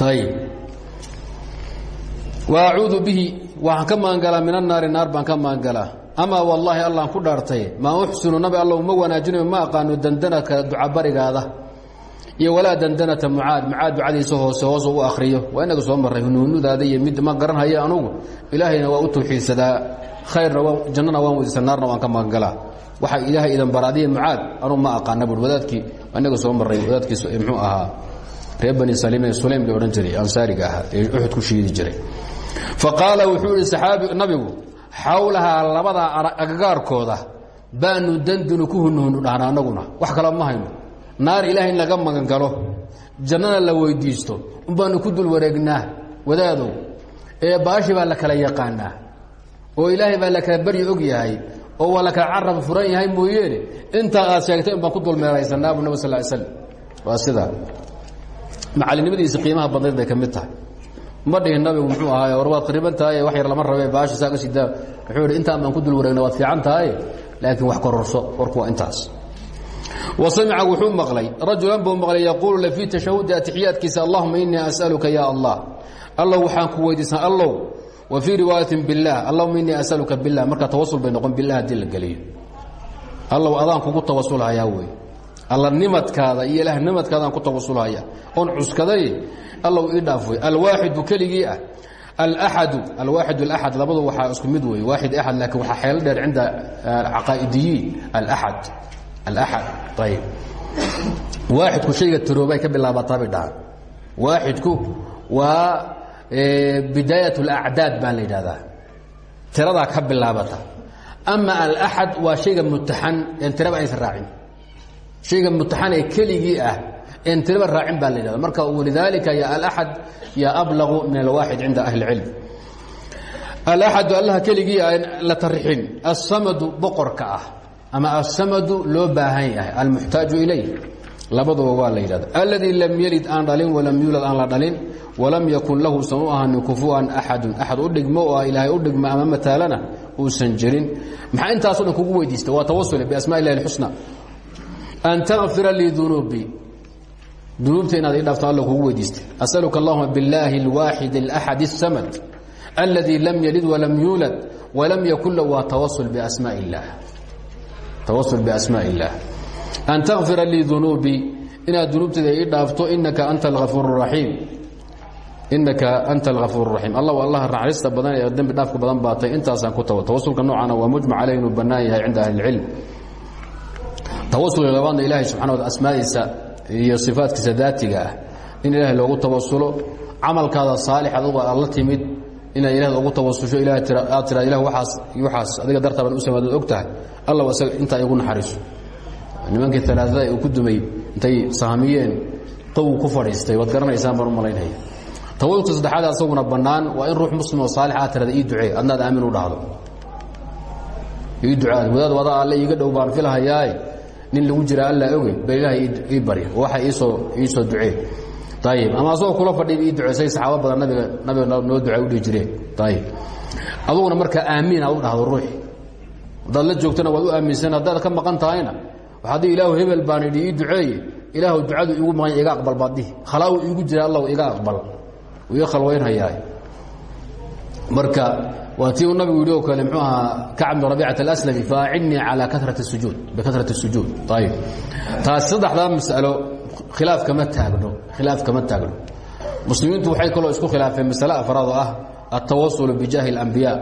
ayb wa bihi waxaan ka magangalaa min annaari naar baan ka magangalaa amaa wallaahi allaan ku dhaartay maa uxsinu nabi alla uma wanaajinayo ma aqaano dandanaka ducabarigaada iyo walaa dandanata mucaad mucaad ducadiisa hoose hoos u akriyo waa inaga soo maray hunuunudaada iyo mid ma garanhaya anugu. Ilaahayna waa u tawxiidsadaa jannana waan weydiisa naarna waan ka magangalaa waxa ilaahay idan baraadiya mucaad anuu ma aqaana bui wadaadkii inaga soo maray wadaadkiis muxuu ahaa reer bani ee sulaym la odhan jiray ansaariga ahaa ee uxud ku shiidi jiray. Fa wuxuu saxaabi nabigu xawlahaa labada agagaarkooda baanu dandunu ku hunuhunu dhahna anaguna. Wax kale ma hayno. Naar ilaahay in laga magan galo jannana la weydiisto unbaanu ku dul wareegnaa wadaadow ee baashi baa la kala yaqaanaa oo ilaahay baa la kala baryi og yahay oo waa la kala carab furan yahay mooyeene intaa aad sheegtay in baan ku dulmeeraysanaa bu nab sal ly slam waa sidaa macalinimadiisa qiimaha badnayd bay ka mid tahay. Ma dhihin nabigu muxuu ahaay war waad qariban tahay wax yar lama rabe baashi saa ka sidaa wuxuu ihi intaan baan ku dul wareegna waad fiican tahay laakiin wax kororso warku waa intaas. Wa samica wuxuu maqlay rajulan buu maqlay yaquulu la fii tashahudi atixiyaadkiisa allahuma inii as'aluka ya allah allow waxaan ku weydiisan allow wa fii riwaayatin biاllah allahuma inii as'aluka biاllah marka tawasul bay noqon bilah haddii la geliyo. Allow adaan kugu tawasulhayaa wey. Alla nimadkaada iyo ilaah nimadkaadaan ku tawasulhaya oon cuskaday allow ii dhaaf wey. Alwaaxidu keligii ah alaxadu alwaaxid alaxad labadu waxaa isku mid wey. Waaxid axad laakiin waxaa xeelo dheer cinda caqaa'idiyiin. Alaxad alaxad ayib waaxidku shayga tiroobay ka bilaabataa bay dhahaan. Waaxidku waa bidaayat اlacdaad baa la yidhahdaa. Tiradaa ka bilaabata. Ama alaxad waa shayga mutaxan een tiraba aysan raacin. Shayga mutaxan ee keligii ah een tiraba raacin baa la yidhahda marka walidaalika ya alaxad ya ablaqu min alwaaxid cinda ahli اlcilm alaxadu allaha keligii ah la tarixin. Asamadu boqorka ah ama asamadu loo baahan yahay almuxtaaju ilayh labaduba waa la yidhahda alladii lam yelid aan dhalin walam yuulad aan la dhalin walam yakun lahu usan u ahanin kufuwan axadun axad u dhigmo oo ilaahay u dhigma ama mataalana uusan jirin maxaa intaaso dhan kugu weydiista waa tawasule biasmaa illahi اlxusna an takfira lii dunuubii dunuubta inaad ii dhaafto alla kugu weydiistay asaluka allahuma biاllaahi اlwaaxid اlaxad الsamad alladii lam yalid walam yuulad walam yakun lahu waa tawasul biasmaa اllah tawasul biasmaa اllah an takfira lii dunuubii inaad dunuubtayda ii dhaafto inaka anta auraiim inaka anta alhafuur raxiim alla allaha naxariista badan ee dembi dhaafka badan baatay intaasaan ku tago tawasulka noocaana waa mujmac caley inuu bannaan yahay cinda ahli اlcilm tawasulka labaadna ilaahay subxana wa asmaadiisa iyo sifaatkiisa daatiga in ilaahay loogu tawasulo camalkaada saalixaad u alla timid inaad ilaahda ugu tawasusho aad tiraa ilah waaas waxaas adiga dartaa u samaadood og tahay allaw isaga intaa igu naxariiso nimankii alaaada uu ku dumay intay sahamiyeen qow ku fadhiistay waad garanaysaan baan u malaynaya. Tawasulka saddexaad asaguna bannaan waa in ruux muslim oo saalix aad tirada ii ducee adnaad aamin u dhahdo. Ii ducaad wadaad wadaa alle iiga dhow baan filhayaaye nin lagu jira alla oge ba ilaahay ii barya waxa iisoo iisoo ducee ayib ama asagoo kula fadhiiba ii duceysay saxaaba badan nabiga nabiga noo ducay u dhihi jireen. Ayib aduguna marka aamiin aad u dhahdo ruuxi. Haddaad la joogtana waad u aaminsan haddaad ka maqan tahayna waxaadii ilaahu hebel baan idhi ii duceeye ilaahu ducadu iigu maqan iga aqbal baad dhihi. Khalaawu iigu jira allahu iga aqbal. Ii khalwaynhayaa marka waa tii uu nabigu yidhi oo kale mxuu ahaa kacb bn rabicat alaslami faacidnii calaa karati sujuud. Bikarat sujuud. Ayib taas saddexdaa masalo khilaaf kama taagno khilaaf kama taagno. Muslimiintu waxay kaloo isku khilaafeen masale afraad oo ah altawasulu bijaahi اlambiyaa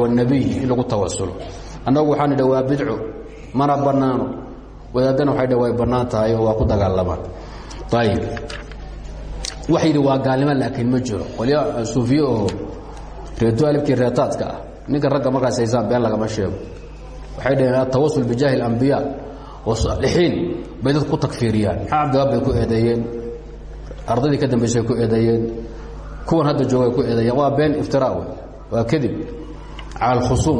wاnabiy in lagu tawasulo annagu waxaan idha waa bidco mana bannaano wadaadana waxay dha way bannaan tahay oo waa ku dagaalamaan ayib waxay yidhi waa gaalnimo laakiin ma jiro. Qolya suufiye oo reedualibkii reetaadka ah ninka ragga markaas haysaan been lagama sheego. Waxay dhaheen atawasul bijaahi اlambiyaa wasaalixiin bay dadku ku takfiiriyaan. Maxaa cabdigaab bay ku eedeeyeen? Ardaydii ka dambaysay ku eedeeyeen? Kuwan hadda joogay ku eedeeyeen? Waa been iftiraa wey waa kadib cala alkhusuum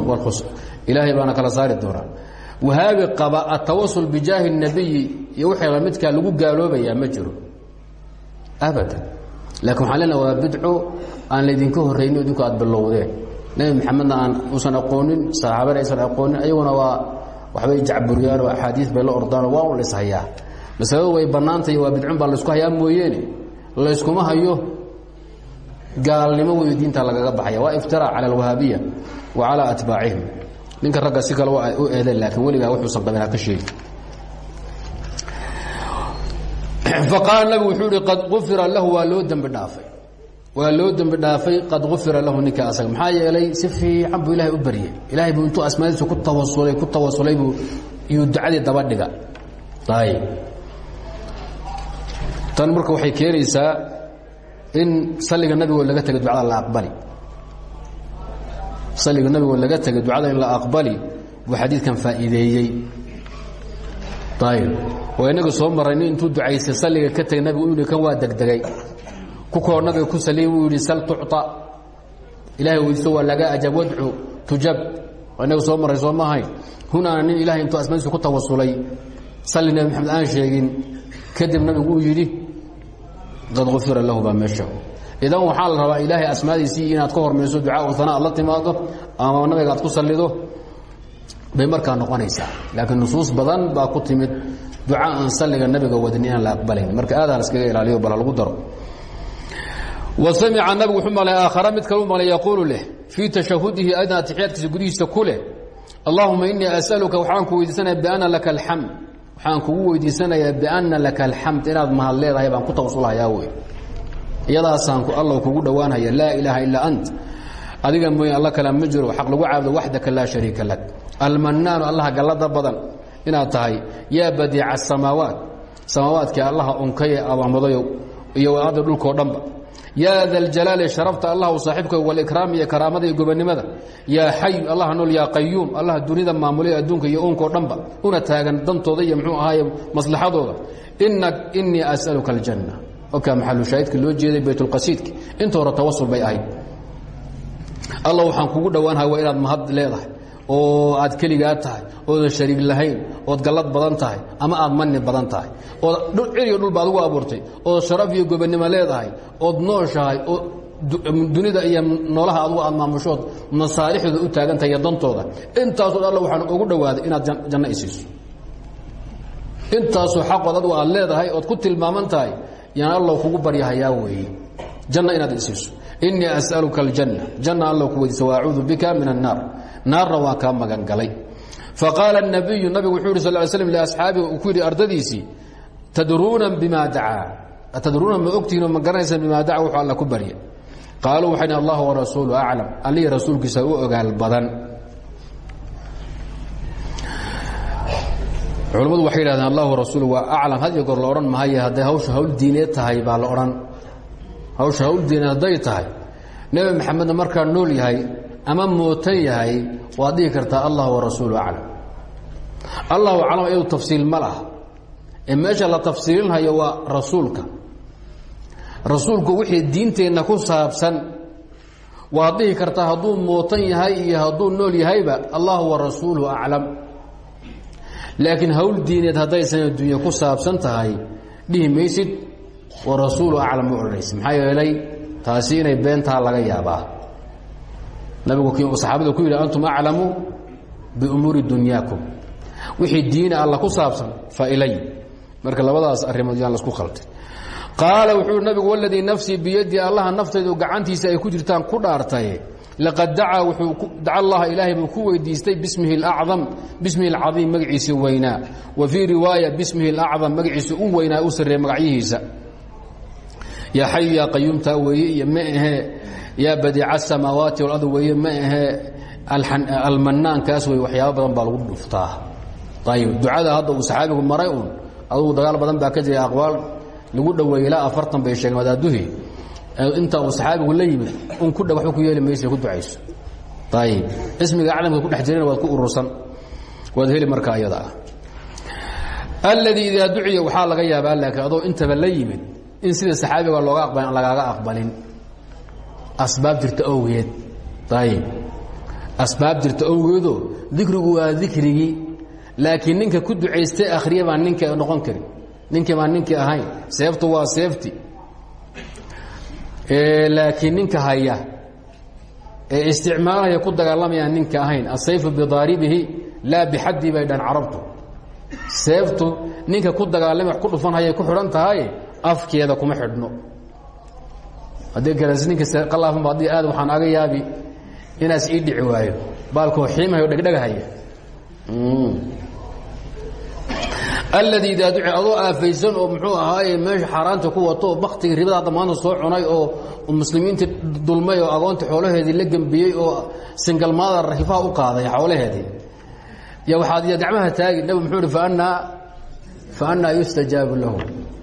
ilaahay baana kala saari doonaa wahaabi qaba atawasul bijaahi الnabiyi iyo wixii lamidkaa lagu gaaloobayaa ma jiro. Abadan. Laakiin waxaan leenaha waa bidco aan laydinka horraynin idinku aad bilowdeen nebi maxamedna aan uusan aqoonin saxaabana aysan aqoonin ayaguna waa waxbay jacburiyaan oo axaadiis bay la ordaanoo waa un laishayaa masaladu way bannaantahy waa bidcun baa laysku hayaa mooyeene. Layskuma hayo gaalnimo wey diinta lagaga baxaya. Waa iftiraac cala alwahaabiya wa calaa atbaacihim ninka ragga si kale u eedeen laakiin weligaa wuxuusan qabin ha ka sheegi. Faqaala nabigu wuxuu ihi qad ufira lahu waa loo dembi dhaafay. Waa loo dembi dhaafay qad ufira lahu ninka asaga. Maxaa yeelay si fiican buu ilahay u baryay ilahay buu intuu asmaadiisa ku tawasulay ku tawasulay buu iyuu ducadii daba dhiga ayb tan marka waxay keenaysaa in saliga nabigoo laga tegay ducada la aqbali saliga nabigoo laga tegay ducada in la aqbali buu xadiidkan faa'iideeyey. Ayb oo inaga soo marray nin intuu ducaystay saliga ka tegay nabigu u yihi kan waa degdegay? Ku koo nabiga ku saliyey wuu yidhi sal tucطa ilahay weydiiso waa laga ajab wadcu tujab. Waa inaga soo marray soo maahayn hunaana nin ilahay intuu asmadiisa ku tawasulay sali nabi maxamed aan sheegin kadib nabigu uu yidhi qad ufira lahu baa meesha idan waxaa la rabaa ilaahay asmaadiisii inaad ka hormayso ducaa u sana aad la timaado ama nabiga aad ku salido bay markaa noqonaysaa. Laakiin nusuus badan baa ku timid duca aan saliga nabiga wadin la aqbalayn. Marka aada laskaga ilaaliyo bal lagu daro. Wa samica nabigu wuxuu aakhara mid kalu maqlay yaquulu leh fii tashahudihi aydan atixiyaadkiisa gudihiisa ku leh. Allahuma inii asaluka waxaan ku weydiisanaya biana laka alxamd waxaan kugu weydiisanayaa biana laka alxamd inaad mahad leedahay baan ku tawasulhayaa wey iyadaasaan alla kugu dhowaanhaya laa ilaaha ilaa ant. Adiga mooye alla kale ma jiro xaq lagu caabudo waxdaka laa shariika lak. Almanaanu allaha gallada badan inaad tahay yaa badiica asamaawaat samaawaadkii allaha unkaye abaamadayo iyo ada dhulkoo dhanba. Yaa da ljalaali sharafta allah saaxiibka walikraam iyo karaamada iyo gobonimada yaa xayu allah nool yaa qayuum allah dunida maamulay adduunka iyo uunkao dhanba una taagan dantooda iyo mxuu ahaaye maslaxadooda. Inii asaluka aljanna okaa maxalushaahidka loo jeeday baytulqasiidki inta hore tawasul bay ahayd. Allah waxaan kugu dhowaanhay waa inaad mahad leedahay oo aad keligaa tahay oodan shariig lahayn ood gallad badan tahay ama aad mani badan tahay. Ood ciriyo dhul baad ugu abuurtay. Ood sharaf iyo gobonnimo leedahay. Ood nooshahay oo dunida iyo noolaha adugu aad maamushood masaalixdooda u taagantahay iyo dantooda. Intaasood alla waxaan ugu dhowaaday inaad janno isiiso intaasoo xaqood adugu aad leedahay ood ku tilmaaman tahay yaan allow kugu baryahayaa weeye janna inaad isiiso. Inii as'aluka aljanna. Janna allow ku weydiisa waacuudu bika min annaar naarna waan kaa magan galay. Faqaala الnabiyu nabigu wuxuu yhi sal ly slm liasxaabihi uu ku yidhi ardadiisii tadruuna bima dacaa. Atadruuna ma ogtihiinoo ma garanaysaan bima daca wuxuu alla ku barya. Qaaluu waxay dhi allah warasuulu aclam allihii rasuulkiisa u badan culammadu waxay yidhahdeen allahu rasuulu waa aclam. Had iyo goor la odhan mahaye hadday hawsha hawl diineed tahay baa la odhan. Hawsha hawl diineed tahay nebi maxamedna markaa nool yahay ama mootan yahay waad dhihi kartaa allah warasuulu aclam. Allahu aclam iyadu tafsiil ma laha. Ee meesha la tafsiilinhayo waa rasuulka. Rasuulku wixii diinteenna ku saabsan waad dhihi kartaa hadduu mootan yahay iyo hadduu nool yahayba allahu warasuulu aclam laakiin hawl diineed haddaysan adduunya ku saabsan tahay dhihi maysid warasuulu aclam ma odhanaysid maxaa yeelay taasi inay beentaa laga yaabaa. Nabigu saxaabada ku yidhi antum aclamu biumuuri dunyaakum. Wixii diina alla ku saabsan fa ilay. Marka labadaas arrimood yaan lasku khaltay. Qaala wuxuu nabigu waladii nafsii biyadii allaha naftaydu gacantiisa ay ku jirtaan ku dhaartaye laqad dacaa wuxuu daca allaha ilaahay buu ku weydiistay bismihi اlacdam bismihi اlcadiim magaciisii weynaa wa fii riwaaya bismihi اlacdam magaciisa u weynaa u sarreeye magacyihiisa yaa xayu yaa qayuumtaa weeye iyo ma ahee yaa badiica asamaawaati walard weeye ma ahee almanaankaas wey waxyaaba badan baa lagu dhuftaa ayb ducada hadda uu saxaabigu maray un adugu dagaal badan baa ka jira aqwaal lagu dhoweeyey ilaa afartan bay sheegeen wadaaduhi inta uu saxaabigu la yimid un ku dha waba ku yeeli maysa ku ducayso. Ayib ismiga aclamka ku dhex jirana waad ku urursan. Waad heli marka ayada ah. Alladii idaa duciya waxaa laga yaabaa laakiin adoo intaba la yimid in sida saxaabiga looga aqbalin aan lagaaga aqbalin. Asbaab jirta awgeed. Ayib asbaab jirta awgeedoo dikrigu waa dikrigii laakiin ninka ku ducaystay akhriya baan ninka noqon karin. Ninkii baan ninkii ahayn. Seeftu waa seefti laakiin ninka haya ee isticmaalaya ku dagaalamaya ninka ahayn asayfu bidaaribihi laa bixaddi bay dhan carabtu. Seeftu ninka ku dagaalama wax ku dhufanhayay ku xidhan tahay afkeeda kuma xidhno. Haddii kales ninka qalaafan ba haddii aad waxaan aga yaabi inaas ii dhici waayo. Baalkoo xiimahayo dhegdhegahaya alladii idaa duci adoo aafaysan oo muxuu ahaaye meesha xaaraanta ku wato oo baktigii ribada hadda maanta soo cunay oo muslimiintii dulmay oo agoonta xoolaheedii la gembiyey oo singalmaada rahifaha u qaaday xoolaheedii. Y waxaad gacmaha taagi nabi muxuu ihi faanaa faannaa yustajaabu lahu.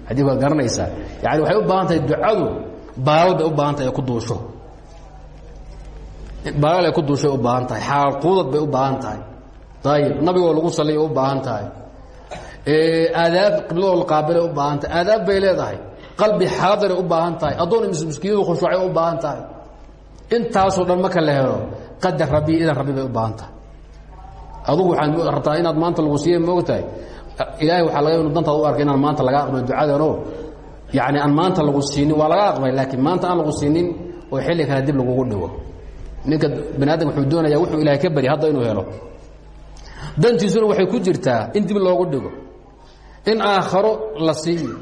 Xadii waad garanaysaa. Yani waxay u baahan tahay ducadu baalal bay u baahan tahay ku duusho. Baalal ay ku duushay u baahan tahay xaalquudad bay u baahan tahay ayib nabigoo lagu saliya u baahan tahay aadaab qibladoo la qaabilay u baahan tahay. Aadaab bay leedahay. Qalbi xaadiray u baahan tahay. Addoon miskiinadu khushuucay u baahan tahay. Intaasoo dhan marka helo qadar rabbi idan rabbi bay u baahan tahay. Adugu rabtaa inaad maanta lagu siiya moogtahay ilaahay waxaa laga inu dantaad u arkay inaan maanta laga aqbay ducadanoo yani aan maanta lagu siinin waa laga aqbay laakiin maanta aan lagu siinin oo xilli kale dib lagugu dhigo. Ninka bani wuxuu doonaya wuxuu ilaahay ka bari hadda inuu helo. Dantiisuna waxay ku jirtaa in dib loogu dhigo in aakharo la siiyo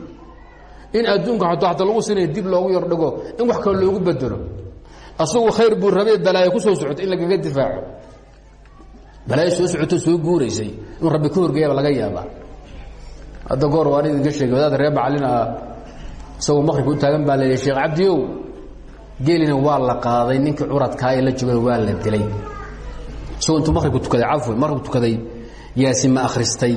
in adduunka ata lagu siinaya dib loogu yar dhigo in wax kale loogu bedelo asagu khayr buu rabee balaayo ku soo socoto in lagaga difaaco. Balaayo soo socoto soo guuraysay. Inuu rabbi ka horgeeyaba laga yaabaa. Hadda goor waan idinka sheegay wadaad reer bacalin ah isagoo maqribka u taagan baa leeyahy sheekh cabdiyow geelina waa la qaaday ninkii curadkaa ee la joogana waa la dilay isagoo intuu maqribka tukaday cafwan maqribka tukaday yaasima akhristay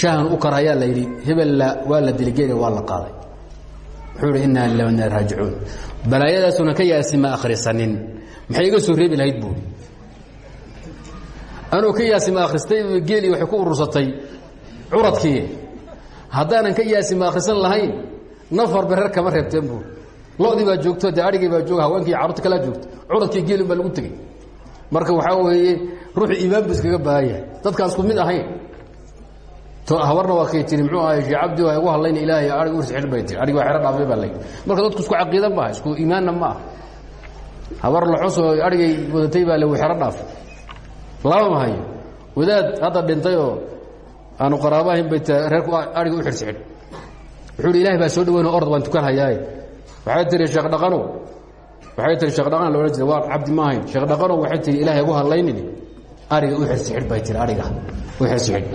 shahan u kar ayaa la yidhi hebella waa la dilay geelina waa la qaaday. Wuxuu lillahi wa innaa raajicuun. Balaayadaasuuna ka yaasima akhrisanin. Maxay iga soo reebi lahayd buuri anuu ka yaasima akhristay geelii waxay ku urursatay curadkii. Haddaanan ka yaasima akhrisan lahayn nafarba reer kama reebteen buuri lodii baa joogto de arigii baa jooga haweenkii carruurta kalaa joogto curadkii geelin baa lagu tegey. Marka waxaa weeye ruuxu iimaan bu iskaga baahan yahay. Dadkaan isku mid ahayn habarna waa kay tiri muxuu ahay shee cabdi waa igu hadlayna ilaahay arig ursi xidh bay tiri arig waa xero dhaafay baa lay marka dadku isku caqiida maaha isku iimaanna ma aha habar laxusoo arigay wadatay baa le wu xero dhaafay laba ma hayo. Wadaad hadda dhintay oo aanu qaraabo ahayn bay reerku ariga u xidhsi xidh wuxuu hi ilahay baa soo dhaweyno ord baan tukan hayaaye waxay tihi sheekh dhaqanow waxay tihi sheekh dhaqan loohan jira waa cabdi ma ahayn. Sheekh dhaqanow waxay tihi ilaahay ugu hadlaynin ariga u xirsi xidh bay tihi ariga u xirsi xidh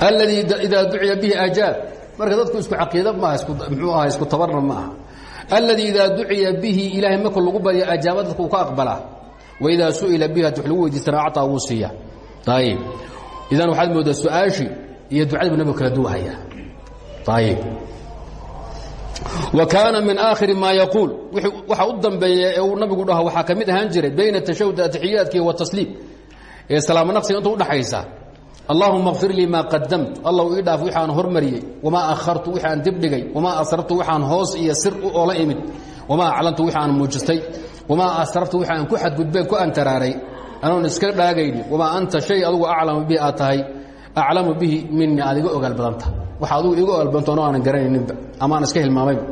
alladii idaa duciya bihi ajaab marka dadku isku caqiida maaha muxuu aha isku tabarna ma aha alladii idaa duciya bihi ilaahay marka lagu baryo ajaaba dadku uu ka aqbalaa waidaa su'ila bihi haddi wax lagu weydiistana actaa wuu siiya ayib idan waxaad moodaa su'aashii iyo ducadiibu nabigu kala duwahaya ayib wa kaana min aakhiri maa yaquul waxa u dambeeya ee uu nabigu dhaho waxaa ka mid ahaan jiray bayna tashahud atixiyaadki watasliim ee salaamo naqsiga inta udhaxaysa allahuma kfir lii maa qadamtu allow ii dhaaf waxaan hormariyey. Wamaa akhartu waxaan dibdhigay wamaa asrartu waxaan hoos iyo sir oola imid. Wamaa aclantu waxaan muujistay. Wamaa asraftu waxaan ku xadgudbeen ku antaraaray. Anoon iska dhaagayni wamaa anta shay adugu aclamu bihi aad tahay. Aclamu bihi minii aad iga ogaal badanta. Waxa adugu iga ogaal badanta ano aanan garanayninba amaan iska hilmaamayba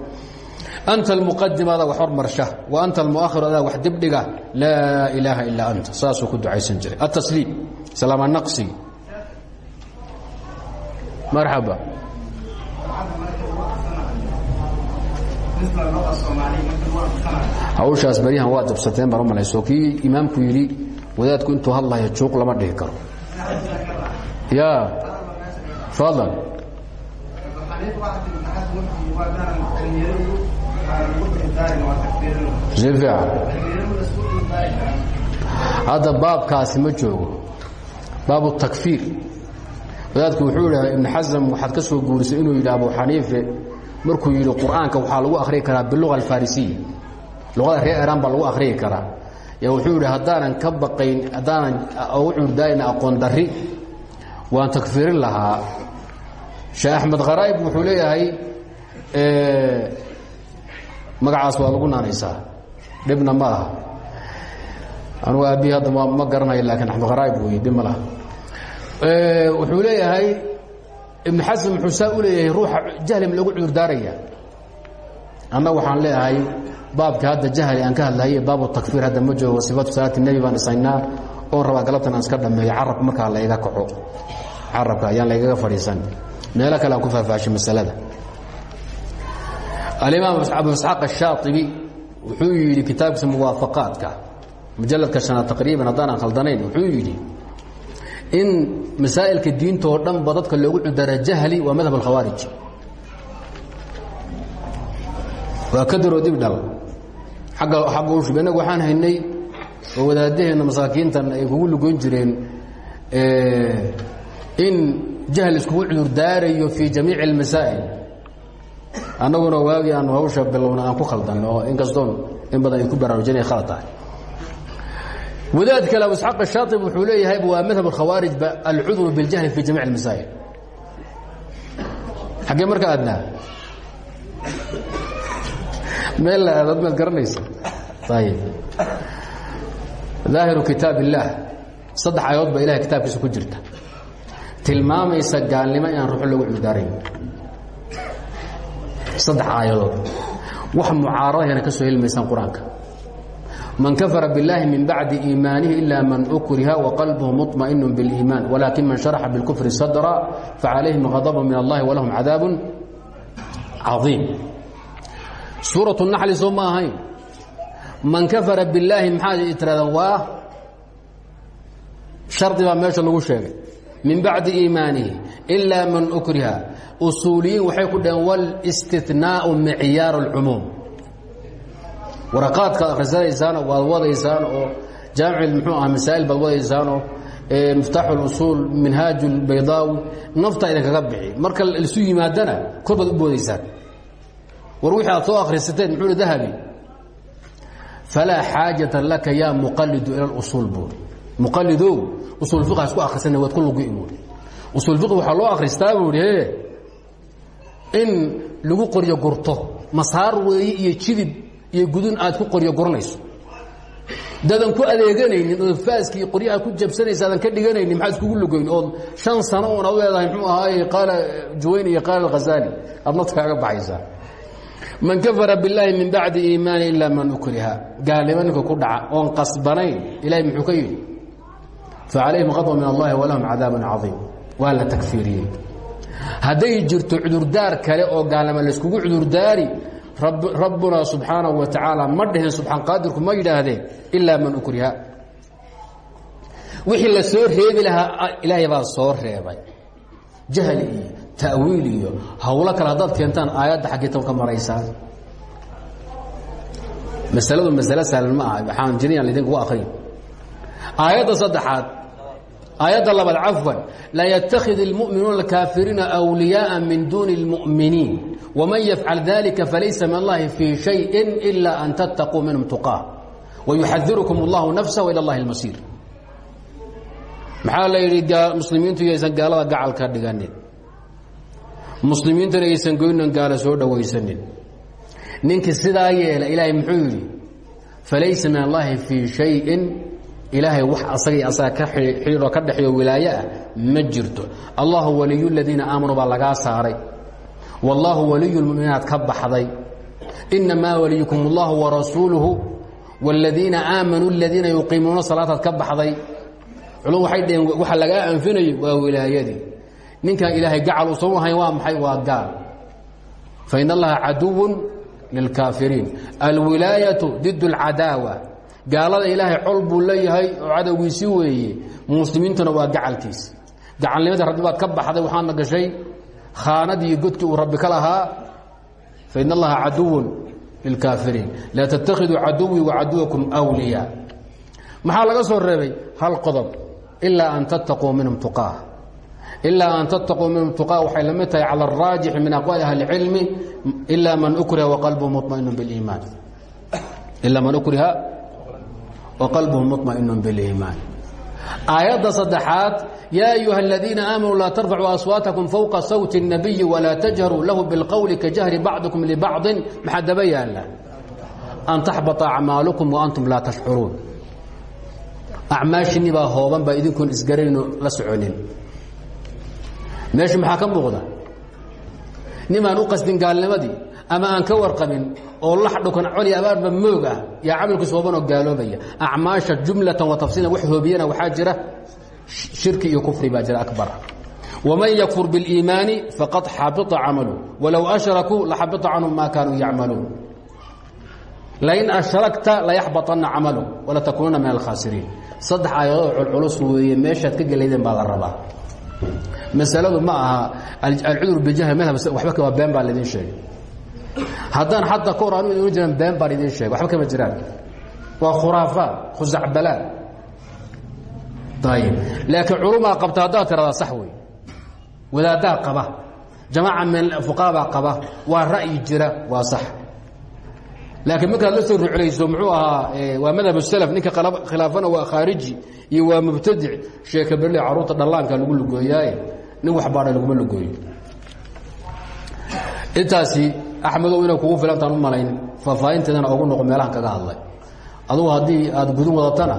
anta almuqadim adaa wax hormarsha. Wa anta almuahir adaa wax dibdhiga laa ilaaha ilaa anta. Saasuu ku ducaysan jiray. Atasliim salaama naqsigi marxaba hawshaas baryahan waa jabsateen baan u malayso kii imaamku yidhi wadaadku intuu hadlayo juuq lama dhihi karo. Ya fadlan si fiican hadda baabkaasi ma joogo. Baabu takfiir wadaadku wuxuu idhi ibn xasam waxaad ka soo guurisay inuu yidhi abu markuu yidhi qur'aanka waxaa lagu akhriyi karaa biluga alfarisiya luqada reer iran baa lagu akhriyi karaa. Y wuxuu yidhi haddaanan ka baqayn haddaanan ugu cudurdaayna aqoon dari waan takfiirin lahaa. Sheekh axmed kharaa'ib wuxuu leeyahay magacaas waa lagu naanaysaa. Dhibna ma laha anugu aabbihi hadda ma garanayo laakiin axmed kharaa'ib wey dhib wuxuu leeyahay ibn xasan muxuu saa u leeyahay ruuxa jahlim lagu cudurdaaraya anna waxaan leeyahay baabka hadda jahli aan ka hadlahaye baabu takfiir hadda ma joogo sifatu salaati nebi baan isaynaa oon rabaa galabtan aan iska dhameeyo carabka markaa layga kaco. Carabka ayaan laygaga fadhiisan. Meelo kale aan ku faahfaashay masalada. Alimaam abu isxaaq ashaaibi wuxuu yidhi kitaabkiisa muwaafaqaadka mujaladka shanaad taqriiban haddaanan khaldanayn wuxuu yidhi in masaa'ilka diinta dhan ba dadka cudara jahli waa madhab alkhawaarij waa ka daroo dib dhal. Agga agga ushub innagu waxaan haynay oo masaakiintan ay kugu lugoyn jireen in jahl iskugu cudurdaarayo fii jamiici اlmasaa'il annaguna waagii aanu hawsha bilowna aan ku khaldan oo inkastoon in badan ku baraarujinay khalad wadaad kale abuisxaaq shaatib wuxuu leeyahay waa madhab khawaarijba alcudru biاljahli fi jamiic اlmasaa'il xaggee marka aadnaa meel la aadaad maad garanaysa ayib daahiru kitaab illaah saddex aayood baa ilahay kitaabkiisa ku jirta. Tilmaamaysa gaalnimo inaan ruux lagu cudurdaarayn saddex aayadood. Wax mucaaradahayna ka soo helmaysaan qur'aanka man kafara biاllahi min bacdi iimaanihi ila man ukriha waqalbuhu muطmaئinu biاliiman walakin man sharaxa biاlkufri sadra facalayhim غadb min allahi walahum cadaab caiim suuraة الnaxli soo ma ahayn man kafara biاllaahi maxaad tirahdaan waa shardi baa meesha lagu sheegay min bacdi iimaanihi إilaa man ukriha usuuliyiin waxay ku dhaheen wاlاstinaaءu micyaar اlcumuum waraqaadkaad akhrisanaysaan waad wadaysaan oo jaamicil muxuu ah masaa'il baad wadaysaanoo miftaaxu usuul minhaaj baydaawi naftaa idinkaga bixi. Marka laisu yimaadana kor baad u boodaysaan war wixii aad soo akhrisateen muxuu dahabi falaa xaajata laka yaa muqalidu ila usuul buuri muqalidow usuul fiqh isku akhrisana waad ku lugi buuri usuul fiqh waxaa loo akhristaa buu idhi e in lagu qoryo gurto masaar weeye iyo jidib iyo gudun aad ku qoryo guranayso. Dadan ku adeeganaynin oo faaski iyo qoryaha ku jabsanaysa aadan ka dhiganaynin maxaad iskugu lugoyn ood shan sano oon ad leedahay muxuu ahaaye qaala juwayni iyo qaala alkhazaali aad nafta man kafara biاllaahi min bacdi iimaani ilaa man ukriha. Gaalnimo ku dhaca oon qasbanayn ilahay muxuu ka yidhi facalayhim qadb min allahi walahum cadaabun caiim waa la takfiiriyey. Hadday jirto cudurdaar kale oo gaalnimo layskugu cudurdaari rabbuna subxaanahu wa tacaala ma dheheen subxaan qaadirku ma yidhaahdeen ilaa man ukriha wixii la soo reebi lahaa ilaahay baa soo reebay jahli iyo ta'wiil iyo hawlo kale haddaad keentaan aayadda xaggeeta ka maraysaan masaladu masale sahlan ma aha waxaan jiriyaan idinkugu akriyo aayadda saddexaad aayadda labaad cafwan laa yatakid اlmu'minuuna اlkaafiriina أwliyaaءa min duuni اlmu'miniin wman yafcal dalika falaysa min allahi fii شhayءi إila an tattaquu minhum tuqaa wayuxadirukum اllahu nafsa ilى اllahi اlmasiir maxaa la yidhi muslimiintu yaysan gaalada gacalka dhiganin muslimiintuna yaysan goynan gaala soo dhowaysanin ninkii sidaa yeela ilaahay muxuu yidhi falaysa min allahi fii شhayءi ilaahay wax asagay asaga ka xidhiidhoo ka dhexeeyo wilaaye ah ma jirto allahu waliyu ladiina aamanuu baa lagaa saaray wallaahu waliyu lmuminiinaad ka baxday inamaa waliyukum اllahu warasuuluhu wاladiina aamanuu aladiina yuqiimuuna salaataad ka baxday culum waxay dhaheen waxa lagaa anfinayo waa wilaayadii ninkaan ilaahay gacal uusan u ahayn waa maxay waa gaal fain allaha caduwun lilkaafiriin alwilaayatu did اlcadaawa gaalada ilaahay col buu leeyahay oo cadowgiisi weeye muslimiintuna waa gacalkiisi gacalnimadii rabbi baad ka baxday waxaana gashay khaanadii godkii uu rabbi ka lahaa fain allaha caduwun lilkaafiriin laa tattakhiduu caduwii wacaduwakum wliyaa maxaa laga soo reebay? Hal qodob. Ilaa an tattaquu minhum tuqaah. Ilaa an tattaquu minhum tuqaa waxay la mid tahay cala araajixi min aqwaali ahlicilmi ilaa man ukriha waqalbuhu mumainu biliimaan ilaa man ukriha waqalbuhu muطmainu biliimaan aayadda saddexaad yaa ayuha aladiina aamanuu laa tarfacuu aswaatakum fowqa sawti الnabiyi walaa tajharuu lahu bilqowli ka jahri bacdikum libacdin maxaa daba yaalla? An taxbata acmaalukum wa antum laa tashcuruun. Acmaashinni baa hooban baa idinkoon isgarayno la soconin. Meeshu maxaa ka muuqda? Nimaan u qasdin gaalnimadii ama aan ka warqabin oo lax dhukan coli abaarba moog ah yaa camalkiis hoobanoo gaaloobaya. Acmaasha jumlatan wa tafsiilan wax hoobiyana waxaa jira shirki iyo kufri baa jira akbar. Waman yakfur biاliimaani faqad xabita camalu. Walow ashrakuu laxabita canhum maa kaanuu yacmaluun. Lain ashrakta layaxbaطana camalu walatakuunana min alkhaasiriin. Saddex aayadood culculus weeye meeshaad ka gelaydeen baa la rabaa. Masaladu ma aha alcudur bijahl madhab waxba waa been baa laidin sheegay haddaan xataa ka hor anu idin jiran been baan idin sheegay. Waxba kama jiraan. Waa khuraafaat khusacbalaan ayib laakiin culumaa qabta haddaad tiradaa sax wey wadaaddaa qaba. Jamaaca min fuqaabaa qaba. Waa ra'yi jira waa sax. Laakiin markaad la soo ruclayso muxuu ahaa waa madhab salaf. Ninka khilaafana waa khaariji iyo waa mubtadic. Sheeka berle carruurta dhallaanka lagu lugooyaaye. Nin wax baadhay laguma lugooyo. Intaasi axmedow inay kugu filantaan u malaynin faafaahinteedana ogu noqo meelahan kaga hadlay. Adugu haddii aada gudun wadatana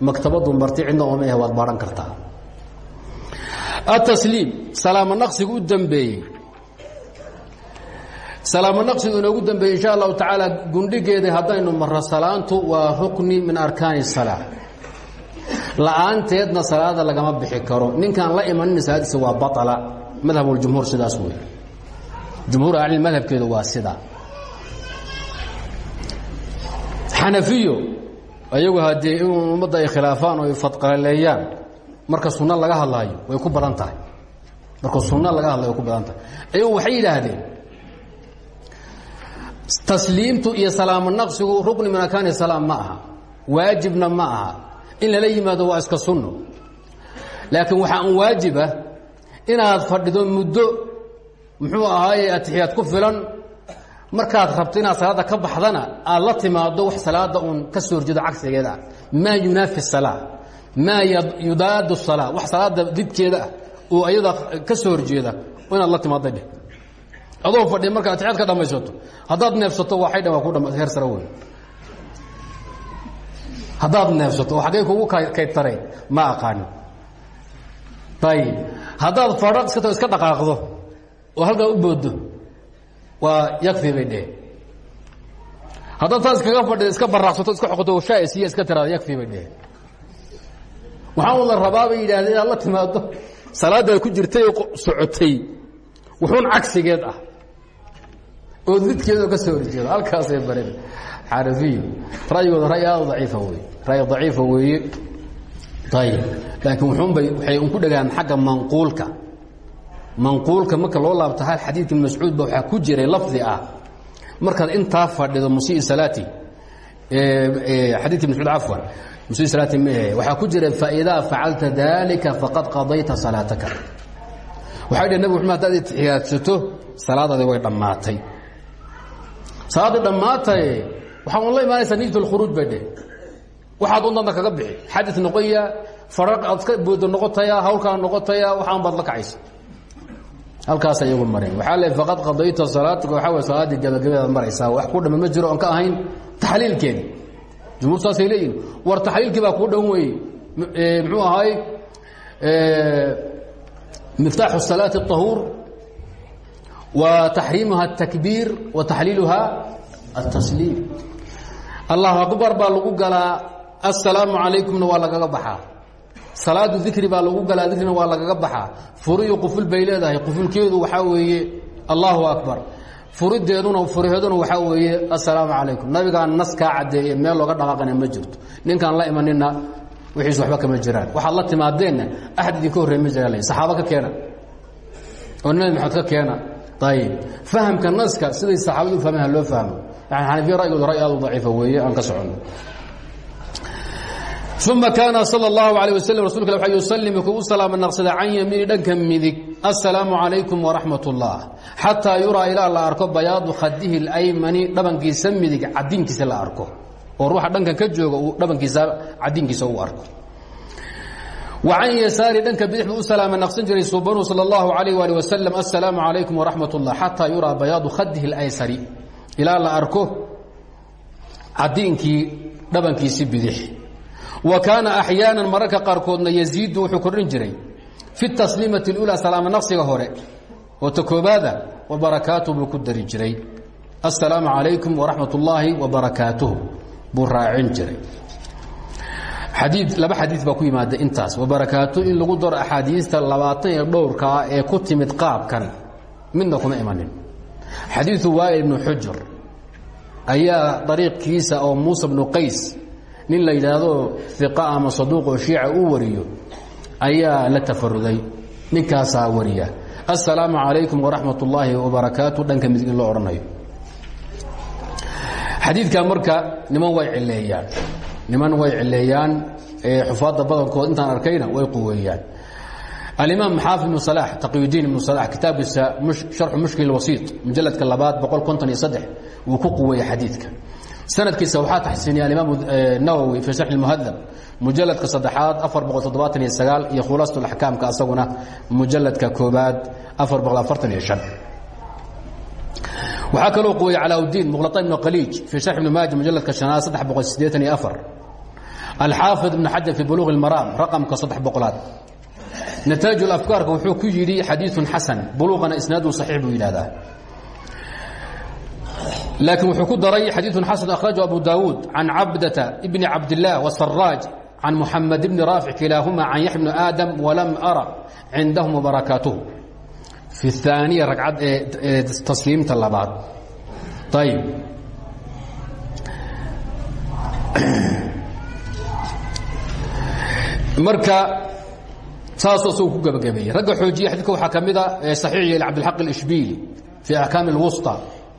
maktabadu marti cidna ooma ah waad baahan kartaa. Atasliim salaamo naqsiga u dambeeyey. Salaamo naqsigu inoogu dambeeyey insha allahu tacaala gundhigeeda haddaynu marro salaantu waa rukni min arkaani salaa la'aanteedna salaada lagama bixi karo. Ninkaan la imanin salaadiisa waa baala madhab ljumhuur sidaas wey jumhuur ahli madhabkeedu waa sidaa xanafiyo ayagu haddii in ummadda ay khilaafaan oo ay fadqaleeyaan marka sunno laga hadlaayo way ku badan tahay marka sunno laga hadlayo way ku badan tahay ayagu waxay yidhaahdeen tasliimtu iyo salaamo naqsigu rukni min arkaani salaam ma aha waajibna ma aha in lala yimaado waa iska sunno laakiin waxaa an waajiba inaad fadhido muddo muxuu ahaaye atixiyaad ku filan. Markaad rabto inaad salaadda ka baxdana aad la timaado wax salaada uun ka soo horjeedo cagsigeeda. Ah maa yunaafi salaa maa yudaadu salaa wax salaada didkeeda ah oo ayada ka soo horjeeda inaad la timaadda dheh. Adoo fadhiya marka atixiyaad ka dhamaysato haddaad neefsato waa xaydhan waa ku dhama heer sare wey haddaad neefsato oo xaggay kugu kaydtareen ma aqaanin ayib haddaad fadha iska iska dhaqaaqdo oo halkaa u boodo. Waa yakfi bay dheheen haddaad taas iskaga fadhido iska baraaqsato iska xoqoto shaasiya iska tiraada yakfi bay dheheen waxaa un la rabaa bay yidhahdeen inaad la timaado salaaddaad ku jirtay oo socotay. Wuxuun cagsigeed ah. Oo didkeedao ka soo horjeedo halkaasay bareen xanafiyo ra'yigooda ra'y aad u daciifa wey ra'y daciifa weeye. Ayib laakiin wuxuunbay waxay un ku dhagaan xagga manquulka manquulka marka loo laabto hal xadiidka mascuud ba waxaa ku jiray lafdi ah. Markaad intaa fadhido musii salaati xadiidka mascuud cafwan musii salaati mehe waxaa ku jira faidaa facalta dalika faqad qadayta salaataka. Waxay dheh nabig maxmed hadaad itixiyaadsato salaadaadi way dhammaatay. Salaaddii dhammaataye waxaa un la imaanaysaa niyat اlkhuruuj bay dheh waxaad un danta kaga bixi. Xadid noqoya fara aad ka boodo noqotaya hawlkaa noqotaya waxaan baad la kacaysa halkaasay igu mareen waxaa le faqad qadayta salaatuka. Waxaa way salaaddii gabagabaedaad maraysaa. Wax ku dhama ma jiro oon ka ahayn taxliilkeedi. Jumhuur saasay leeyihiin war taxliilkii baa kuu dhan weeye eh, muxuu ahaay eh, miftaaxu salaati ahuur wa taxriimuha atakbiir wa taxliiluha atasliim allah akbar baa lagu galaa assalaamu calaykumna waa lagaga baxaa salaadu dikri baa lagu galaa dikrina waa lagaga baxaa. Furiyo quful bay qufulkeedu waxaa weeye allahu akbar. Furideeduna furiheeduna waxaa weeye assalaamu calaykum. Nabigaa nas kaa caddeeye meel looga dhaqaaqana ma jirto. Ninkaan la imanina wixiis waxba kama jiraan. Waxaad la timaadeenna axad idinka horrey ma jira saxaabo ka keena. Oo nabi maxamed ka keena. Fahamka naska siday saxaabadu u loo fahmo. Yani xanafiya ra'yigooda ray aad weeye aan ka soconno uma kaana salى اllahu alيه waslm rasulka wa yusallim kugu salaama naqsada can yamiini dhanka midig assalaamu calaykum waraxmat اllah xataa yuraa ilaa la arko bayaadu khadihi اlaymani dhabankiisa midig cadinkiisa la arko oo ruuxa dhankan ka jooga uu dhabankiisa cadinkiisa u arko wa can yasaari dhanka bidix buu u salaama naqsan jiray subanu salى اllahu alayh ali waslm assalaamu calaykum waraxmat اllah xataa yuraa bayaadu khadihi اlaysari ilaa la arko cadiinkii dhabankiisi bidix wa kaana axyaana mararka qaarkoodna yaziidu wuxuu kordhin jiray fi tasliimati اlulaa salaamo naqsiga hore. Oo ta koobaada wabarakaatuh buu ku dari jiray. Assalaamu calaykum waraxmat ullaahi wabarakaatuh buu raacin jiray. Xadii laba xadiid baa ku yimaada intaas. Wabarakaatu in lagu daro axaadiista labaatan iyo dhowrkaa ee ku timid qaabkan midna kuma imanin. Xadiiu waa'il ibnu xujur ayaa dariiqkiisa oo muusa bnu qays nin la yidhaahdo iqa ama saduuq oo shiica wariyo ayaa la tafaruday ninkaasaa wariya. Assalaamu calaykum waraxmat ullaahi wabarakaatu. Dhanka midig in loo odhanayo xadiidkan marka niman way cileeyaan niman way cileeyaan xufaadda badankood intaan arkayna way quweeyaan. Alimaam xaafid ibnu salax taqiyudiin ibnu salax kitaabkiisa sharxu mushkil wasiit mujaladka labaad boqol konton iyo saddex ku quweeyey xadiidka sanadkiisa waxaa taxsiiniya alimaam nawowi fii sarx muhadab mujaladka saddexaad afar boqol toddobaatan iyo sagaal iyo khulaasat axkaamka asaguna mujaladka koobaad afar boqol afartan iyo shan. Waxaa kaloo quweyey calaauddiin muqlata ibnu khaliij fii sharx ibni maaja mujaladka shanaad saddex boqol siddeetan iyo afar. Alxaafid ibnu xajar fii buluuq ilmaraam raqamka saddex boqolaad. Nataaj afkaarka wuxuu ku yidhi xadiiun xasan buluuqana isnaadu saxiix buu yidhahdaa laakiin wuxuu ku daray xadiiun xasan akhrajahu abu daawuud can cabdata bni cabdillaah wasaraaj can muxamed bni raafic kilaahuma can yaxya bni aadam walam ara cindahum barakaatuhu fi aaniya ragcad ee tasliimta labaad ayb marka saasuu asagu ku gebagabeeyey ragga xoojiye xadidka waxaa ka mida saxiix yeel cabdilxaq alishbiili fii akaam اlwusta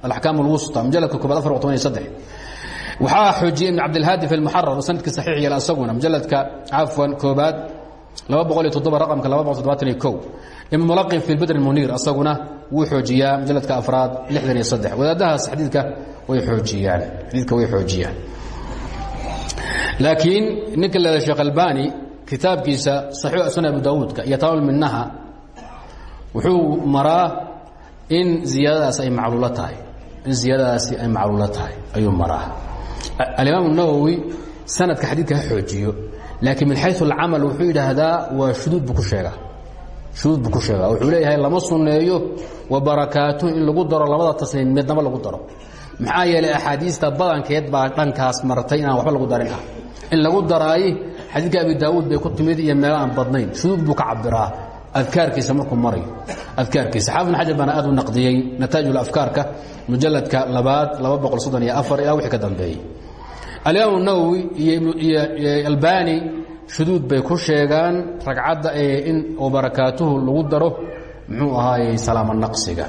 alaxkaam اlwusta mujaladka koobaad afar toban iyo saddex waxaa xoojiyey ibn cabdilhaadi fi lmuxarar oo sannadkii saxiix yeel asaguna mujaladka cafwan koobaad laba boqol iyo toddoba raqamka laba boqol toddobaatan iyo kow ibn mulaqin fi badr muniir asaguna wuu xoojiyaa mujaladka afraad lixdan iyo saddex wadaadahaas xadiidka way oojiyaan xadiidka way xoojiyaan laakiin ninka leeda sheekh albani kitaabkiisa صaxiix sunan abu dawuudka iyo tamaam minaha wuxuu maraa in ziyaadadaas ay macluulo tahay in ziyaadadaasi ay macluulo tahay ayuu maraa alimaam الnawowi sanadka xadiidka ha xoojiyo laakiin min xayu اlcamal wuxuu yidhaahdaa waa shuduud buu ku sheegaa shuduud buu ku sheegaa wuxuu leeyahay lama sunneeyo wa barakaatuhu in lagu daro labada tasniin midnaba lagu daro maxaa yeelay axaadiista badankeed baa dhankaas martay inaan waxba lagu darin ah in lagu daraayi xadiidka abi daawuud bay ku timid iyo meelo aan badnayn shuduud buu ka cabiraa adkaarkiisa markuu marayo adkaarkiisa. Xaafid bin xajar baana aad u naqdiyey nataa'ij afkaarka mujaladka labaad wixii ka dambeeyey. Alimaam nawowi iyo albani shuduud bay ku sheegaan ragcadda ee in barakaatuhu lagu daro muxuu ahaayey salaamo naqsiga.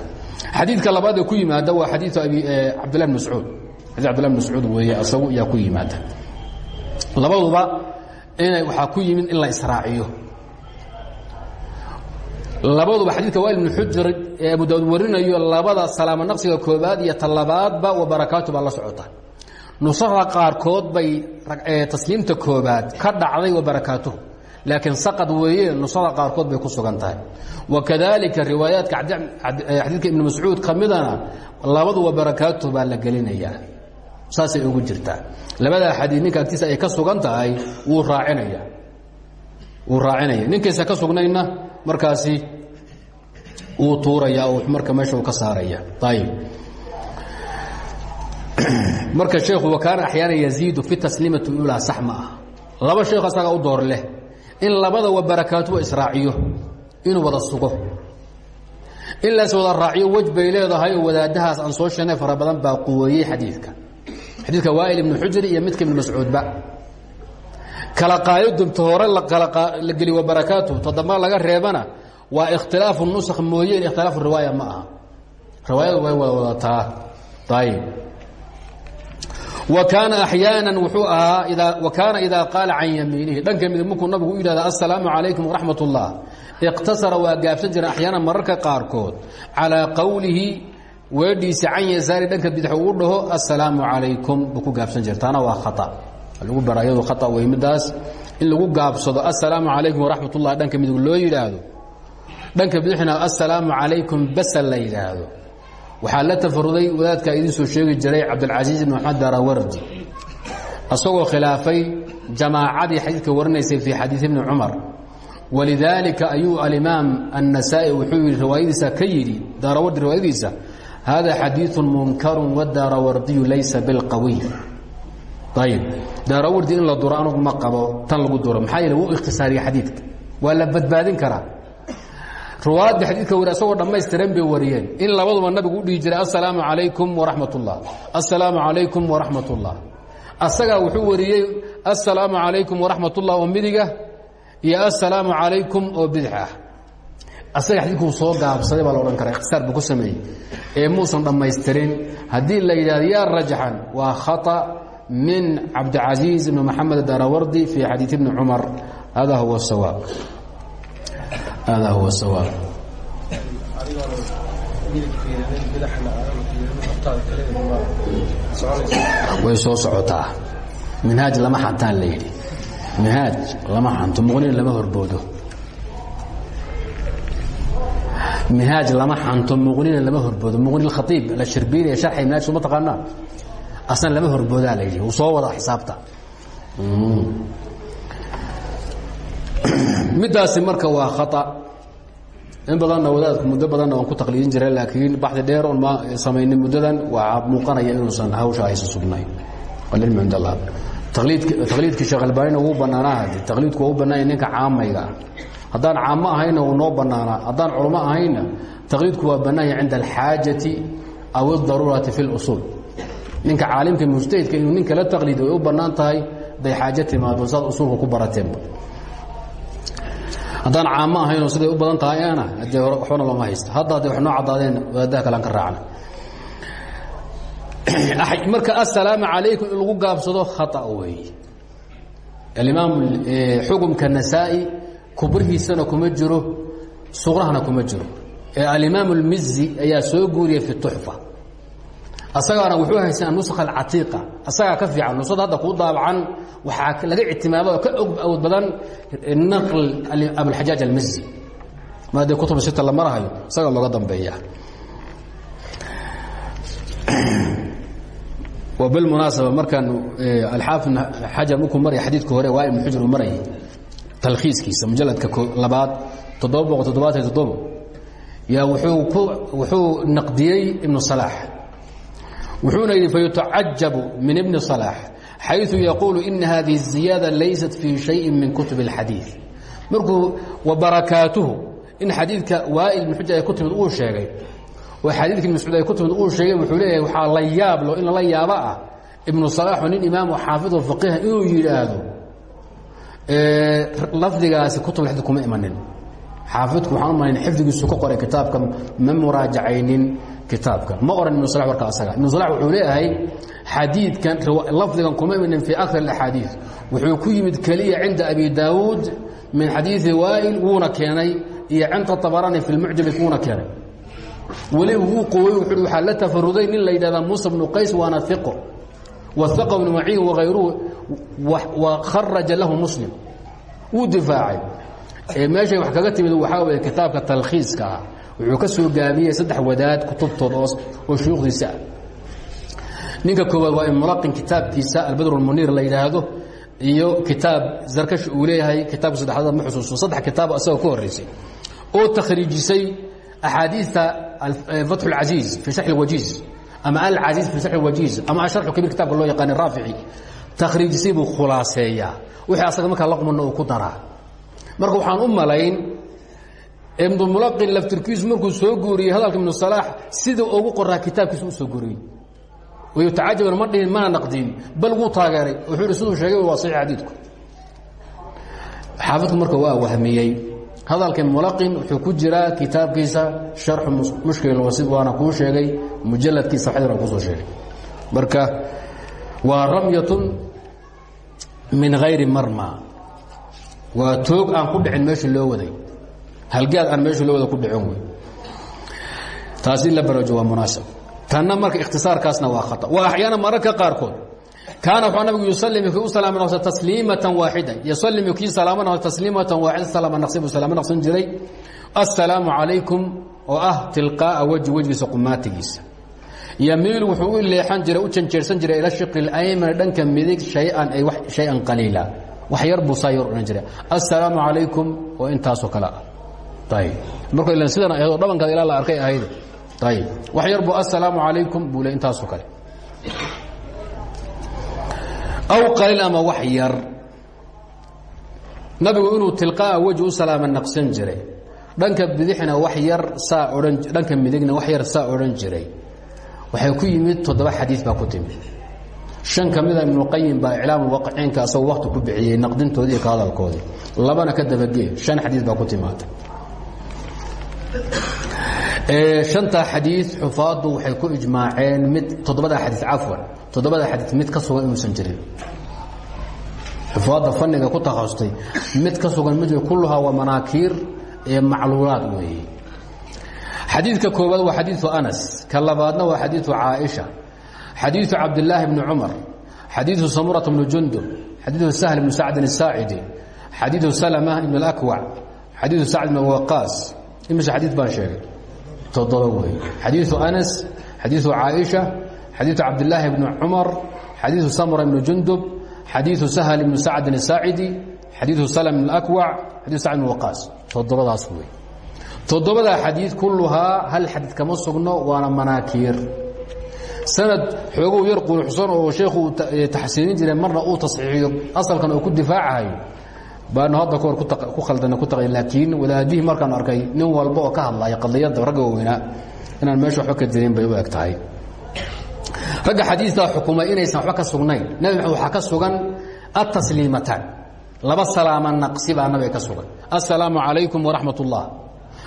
Xadiidka labaad ee ku yimaada waa xadiiu abi cabdillah bn mascuud. Xadii abdillah bn mascuud weeye asagu yaa ku yimaada. Labaduba inay waxaa ku yimid in la israaciyo labaduba xadiidka wail bn xujr ee abu daawud warinayo labada salaamo naqsiga koobaad iyo talabaadba wa barakaatu baa la socota. Nusada qaarkood bay tasliimta koobaad ka dhacday wa barakaatuhu laakiin saqad weeye nusada qaarkood bay ku sugan tahay. Wakadalika riwaayaadka xadiidka ibn mascuud ka labadu wa barakaatuhu baa la gelinayaa. Saasay ugu jirtaa. Labadaa xadiid ninka agtiisa ay ka sugan tahay wuu raacinaya wuu raacinaya. Ninkaysa ka sugnayna markaasi wuu tuuraya oo marka meesha uu ka saaraya. Ayib marka sheekhu wakaana axyaana yaziidu fi tasliimati ulaa sax ah. Laba sheekh asagaa u door leh. In labada wa barakaatuhu israaciyo inuu wada sugo. In wada raaciyo wej bay wadaadahaas aan soo sheegnay fara badan baa quweeyey xadiidka. Waail ibnu xujri iyo midka ibnu mascuudba kala qaayodumta hore la geli wa barakaatuhu toddoba laga reebana waa ikhtilaafu nusakh mooyeen ikhtilaafu riwaaya ma aha. Riwaayadu way wada wadataa. Ayib wa kaana axyaana wuxuu ahaa wa kaana idaa qaala can yamiinihi. Dhanka midig markuu nabigu u yidhahda assalaamu calaykum waraxmat ullah iqtasara waa gaabsan jira axyaana mararka qaarkood. Calaa qowlihi weedhiisa can yasaari dhanka bidix uu dhaho assalaamu calaykum. Buu ku gaabsan jira taana waa khaa lagu bara iyadu khaa midaas. In lagu gaabsado assalaamu calaykum waraxmat ullah dhanka midig loo yidhaahdo. Dhanka bidixna assalaamu calaykum basa la yidhaahdo. Waxaa la tafaruday wadaadkaa idiin soo sheegi jiray cabdilcasiis ibn maxamed darawardi. Isagoo khilaafay jamaacadii xadiidka warinaysay fii xadiid ibni cumar. Walidaalika ayuu alimaam annasaa'i wuxuu yidhi riwaayadiisa ka yidhi daarawardi riwaayadiisa hada xadiiثu munkaru wadaarawardiyu laysa bilqawiy ayib daarawardi in la duro anugu ma qabo tan lagu duro maxaa yeele wuu ikhtisaariya xadiidka waa la badbaadin karaa ruwaadda xadiidka wari asagoo dhammaystiran bay wariyeen in labaduba nabigu u dhihi jiray assalaamu calaykum waraxmat ullah assalaamu calaykum waraxmat ullah asagaa wuxuu wariyey assalaamu calaykum waraxmat ullah oo midiga iyo assalaamu calaykum oo bidix ah asaga xadiidkuu soo gaabsaday baa la odhan karaa ikhtisaar buu ku sameeyey ee muusan dhammaystirin haddii la yidhahdo yaa rajaxan waa khata min cabdicasiiz ibn maxamed darawardi fii xadiid ibni cumar hada huwa sawaab hada huwa sawaab way soo socotaa. Minhaaj lama xantaan la yidhi. Minhaaj lama xanto muqnin lama horboodo. Minhaaj lama xanto muqnina lama horboodo. Muqni khaiib alshirbiini ee sharxay minhaaj suma taqaanaa asna lama horboodaa la yidhi. Soo wada xisaabta. Middaasi marka waa khata. In badanna wadaadku muddo badanna waan ku taqliidin jiray laakiin baxdi dheer oon ma samaynin muddadan waa muuqanaya inuusan hawsha aysa sugnayn alilmu cind allah taqliidk taqliidkii sheekh albaanina wuu bannaanaa hadi taqliidku waa u ninka caamayga ah. Haddaan caamo ahayna noo bannaanaa. Haddaan culamo ahayna taqliidku waa bannaanya cinda alxaajati aw اdaruurati fi اlusuul ninka caalimka mujtahidka inuu ninka la taqliid way u bannaan tahay haday xaajo timaado saad usuulka ku barateenba haddaan caamo ahaynoo siday u badan tahay ana hadee waxbana looma haysta hadda hadday wax noo caddaadeen wadaadaha kalean ka raacna. Marka assalaamu calaykum in lagu gaabsado khata weeye alimaam xukumka nasaa-i kubrihiisana kuma jiro suqrahana kuma jiro. Ee alimaam اlmizi ayaa soo guuriyay fi tuxfa asagaana wuxuu haystaa nuskha alcatiiqa. Asagaa ka fiican nusada hadda kuu daabacan waxaa laga ictimaado oo ka og awood badan naql abulxajaaj almizi ma dee kutub sita la marahayo isagaa looga dambeeya. Bilmunaasaba markaan alxaafid xajar markuu maraya xadiidka hore waa ibnu xujr uu marayay talkhiiskiisa mujaladka labaad toddoba boqol toddobaatan toddobo. Yaa wuxuu naqdiyey ibnu salaax wuxuuna yidhi fayutacajabu min ibni صalaax xayثu yaquulu ina hadihi الziyaada laysat fii شhayi min kutub اlxadiiث markuu wabarakaatuhu in xadiidka waail ibn xuja ay ku timid uu sheegay oo xadiidka ibn mascuud ay ku timid uu sheegay wuxuu leeyahay waxaa la yaablo in lala yaabo ah ibnu صalaax oo nin imaam xaafido faqiha inuu yidhaahdo lafdigaasi kutub xadiid kuma imanin xaafidku waxaan u malayn xifdigiisu ka qoray kitaabka ma muraajacaynin kitaabka ma oran ibnu sla warka asaga ibnu sla wuxuu leeyahay xadiidkan lafdigan kuma iminin fii akar اaxaadiiث wuxuu ku yimid keliya cinda abi daawuud min xadiiثi waa'il wuuna keenay iyo cinda طabarani fi اlmucjami wuuna keenay weliba wuu qowey wuxuu waxaa la tafaruday nin la yidhahda muusa bnu qays waana iqo waثaqه bnu maciin wagayruhu wa kharaja lahu muslim wuu difaacay meeshay wax kaga timid waxaa wey kitaabka talkhiiska ah wuxuu ka soo gaabiyey saddex wadaad kutubtood oo shuyuukhdiisa ah ninka koowaad waa imulaqin kitaabkiisa albadrulmuniir la yidhaahdo iyo kitaab zarkash uu leeyahay kitaabka saddexaad ma xusuuso saddex kitaab asagoo ka horraysay oo takhriijisay axaadiita fatxu اlcasiiz fi sharxi اlwajiiz ama alcasiiz fi sari wajiiz ama sharxu kabiir kitabka loo yaqaana raafici takhriijisay buu khulaaseeyaa. Wixii asaga markaa laqmano uu ku daraa. Marka waxaan u malayn ibnulaqin laftirkiisu markuu soo guuriyey hadalka ibnu salaax sida ugu qoraa kitaabkiisa u soo guuriyey. Wayutacajaban ma dhihin mana naqdiin bal wuu taageeray. Wuxuu ihi siduu sheegay waa saxiix xadiidku. Xaafidku marka waa wahmiyey. Hadalka mulaqin wuxuu ku jiraa kitaabkiisa sharxu mushkil wasid waana kuu sheegay mujaladkiisa xadar aan ku soo sheegay. Marka waa ramyatun min hayri marma. Waa toog aan ku dhicin meeshii loo waday halgaad aan meeshii loo wada ku dhicin wey taasi in la baraajo waa munaasab. Tanna marka ikhtisaarkaasna waa khata. Waa axyaana mararka qaarkood. Kaana wuxuu nabigu yusallimu u salaama naqsa tasliimatan waaxida yusallimu kii salaama naqsa tasliimatan waaxida salaama naqsi buu salaama naqsan jiray. Assalaamu calaykum oo ah tilqaa'a wejhi wejgiisa qumaatigiisa. Yamiilu wuxuu u leexan jiray u janjeersan jiray ila shiqi اlayman dhanka midig shay-an ay shay-an qaliila. Wax yar buu saa yar odhan jiray. Assalaamu calaykum oo intaasoo kale ah marka ilan sidan ahaydoo dhabankaada ilaa la arkay ahayd ayb wax yar buu assalaamu calaykum buu le intaasoo kale. Aw qaliil ama wax yar. Nabigu inuu tilqaa'a weji u salaama naqsan jiray. Dhanka bidixna wax yar saa odhan dhanka midigna wax yar saa odhan jiray. Waxay ku yimid toddoba xadiid baa ku timid shan ka mida ibnuqayim baa iclaamulwaqicinka asagoo wakti ku bixiyey naqdintoodii iyo ka hadalkoodii. Labana ka dabagee shan xadiid baa ku timaatay anta xadii xufaadu waxay ku ijmaaceen mid toddobada xadii cafwan toddobada xadii mid ka sugan inuusan jirin. Xufaadda faniga ku takhasustay mid ka sugan mid kulluhaa waa manaakiir ee macluulaad weeye xadiidka koowaad waa xadiiu anas ka waa xadiiu caaisha xadiiu cabdilaahi bni cumar xadiiu samurata bni jundub xadiiu sahl bni sacdin asaacidi xadiiu salma ibn اlakwac xadiiu sacd bn waqaas imise xadii baan sheegay. Toddoba wey anas xadiiu caaisha xadiiu cabdilaahi bni cumar xadiiu samura bni jundub xadiiu sahal ibni sacdin asaacidi xadiiu salm اlakwac xadiu sacd bn waqaas toddobadaas wey toddobadaa xadii kulluhaa hal xadiid kama sugno waana manaakiir sanad xoogow yar quruxsan oo sheekhu eh, taxsiinin jiray marna uu tasxiixiyo asalkan uu ku difaacahayo baanu hadda kahor ku khaldana ku taqay laakiin wadaadihii markaan arkay nin walba oo ka hadlaya qadiyadda ragga waaweynaa inaan meesha waxba ka jirin bay u eg tahay. Ragga xadiistaa inaysan waxba ka sugnayn. Nebi maxamed ka sugan atasliimataan laba salaama naqsi baa nabiga ka sugan. Assalaamu calaykum waraxmat ullah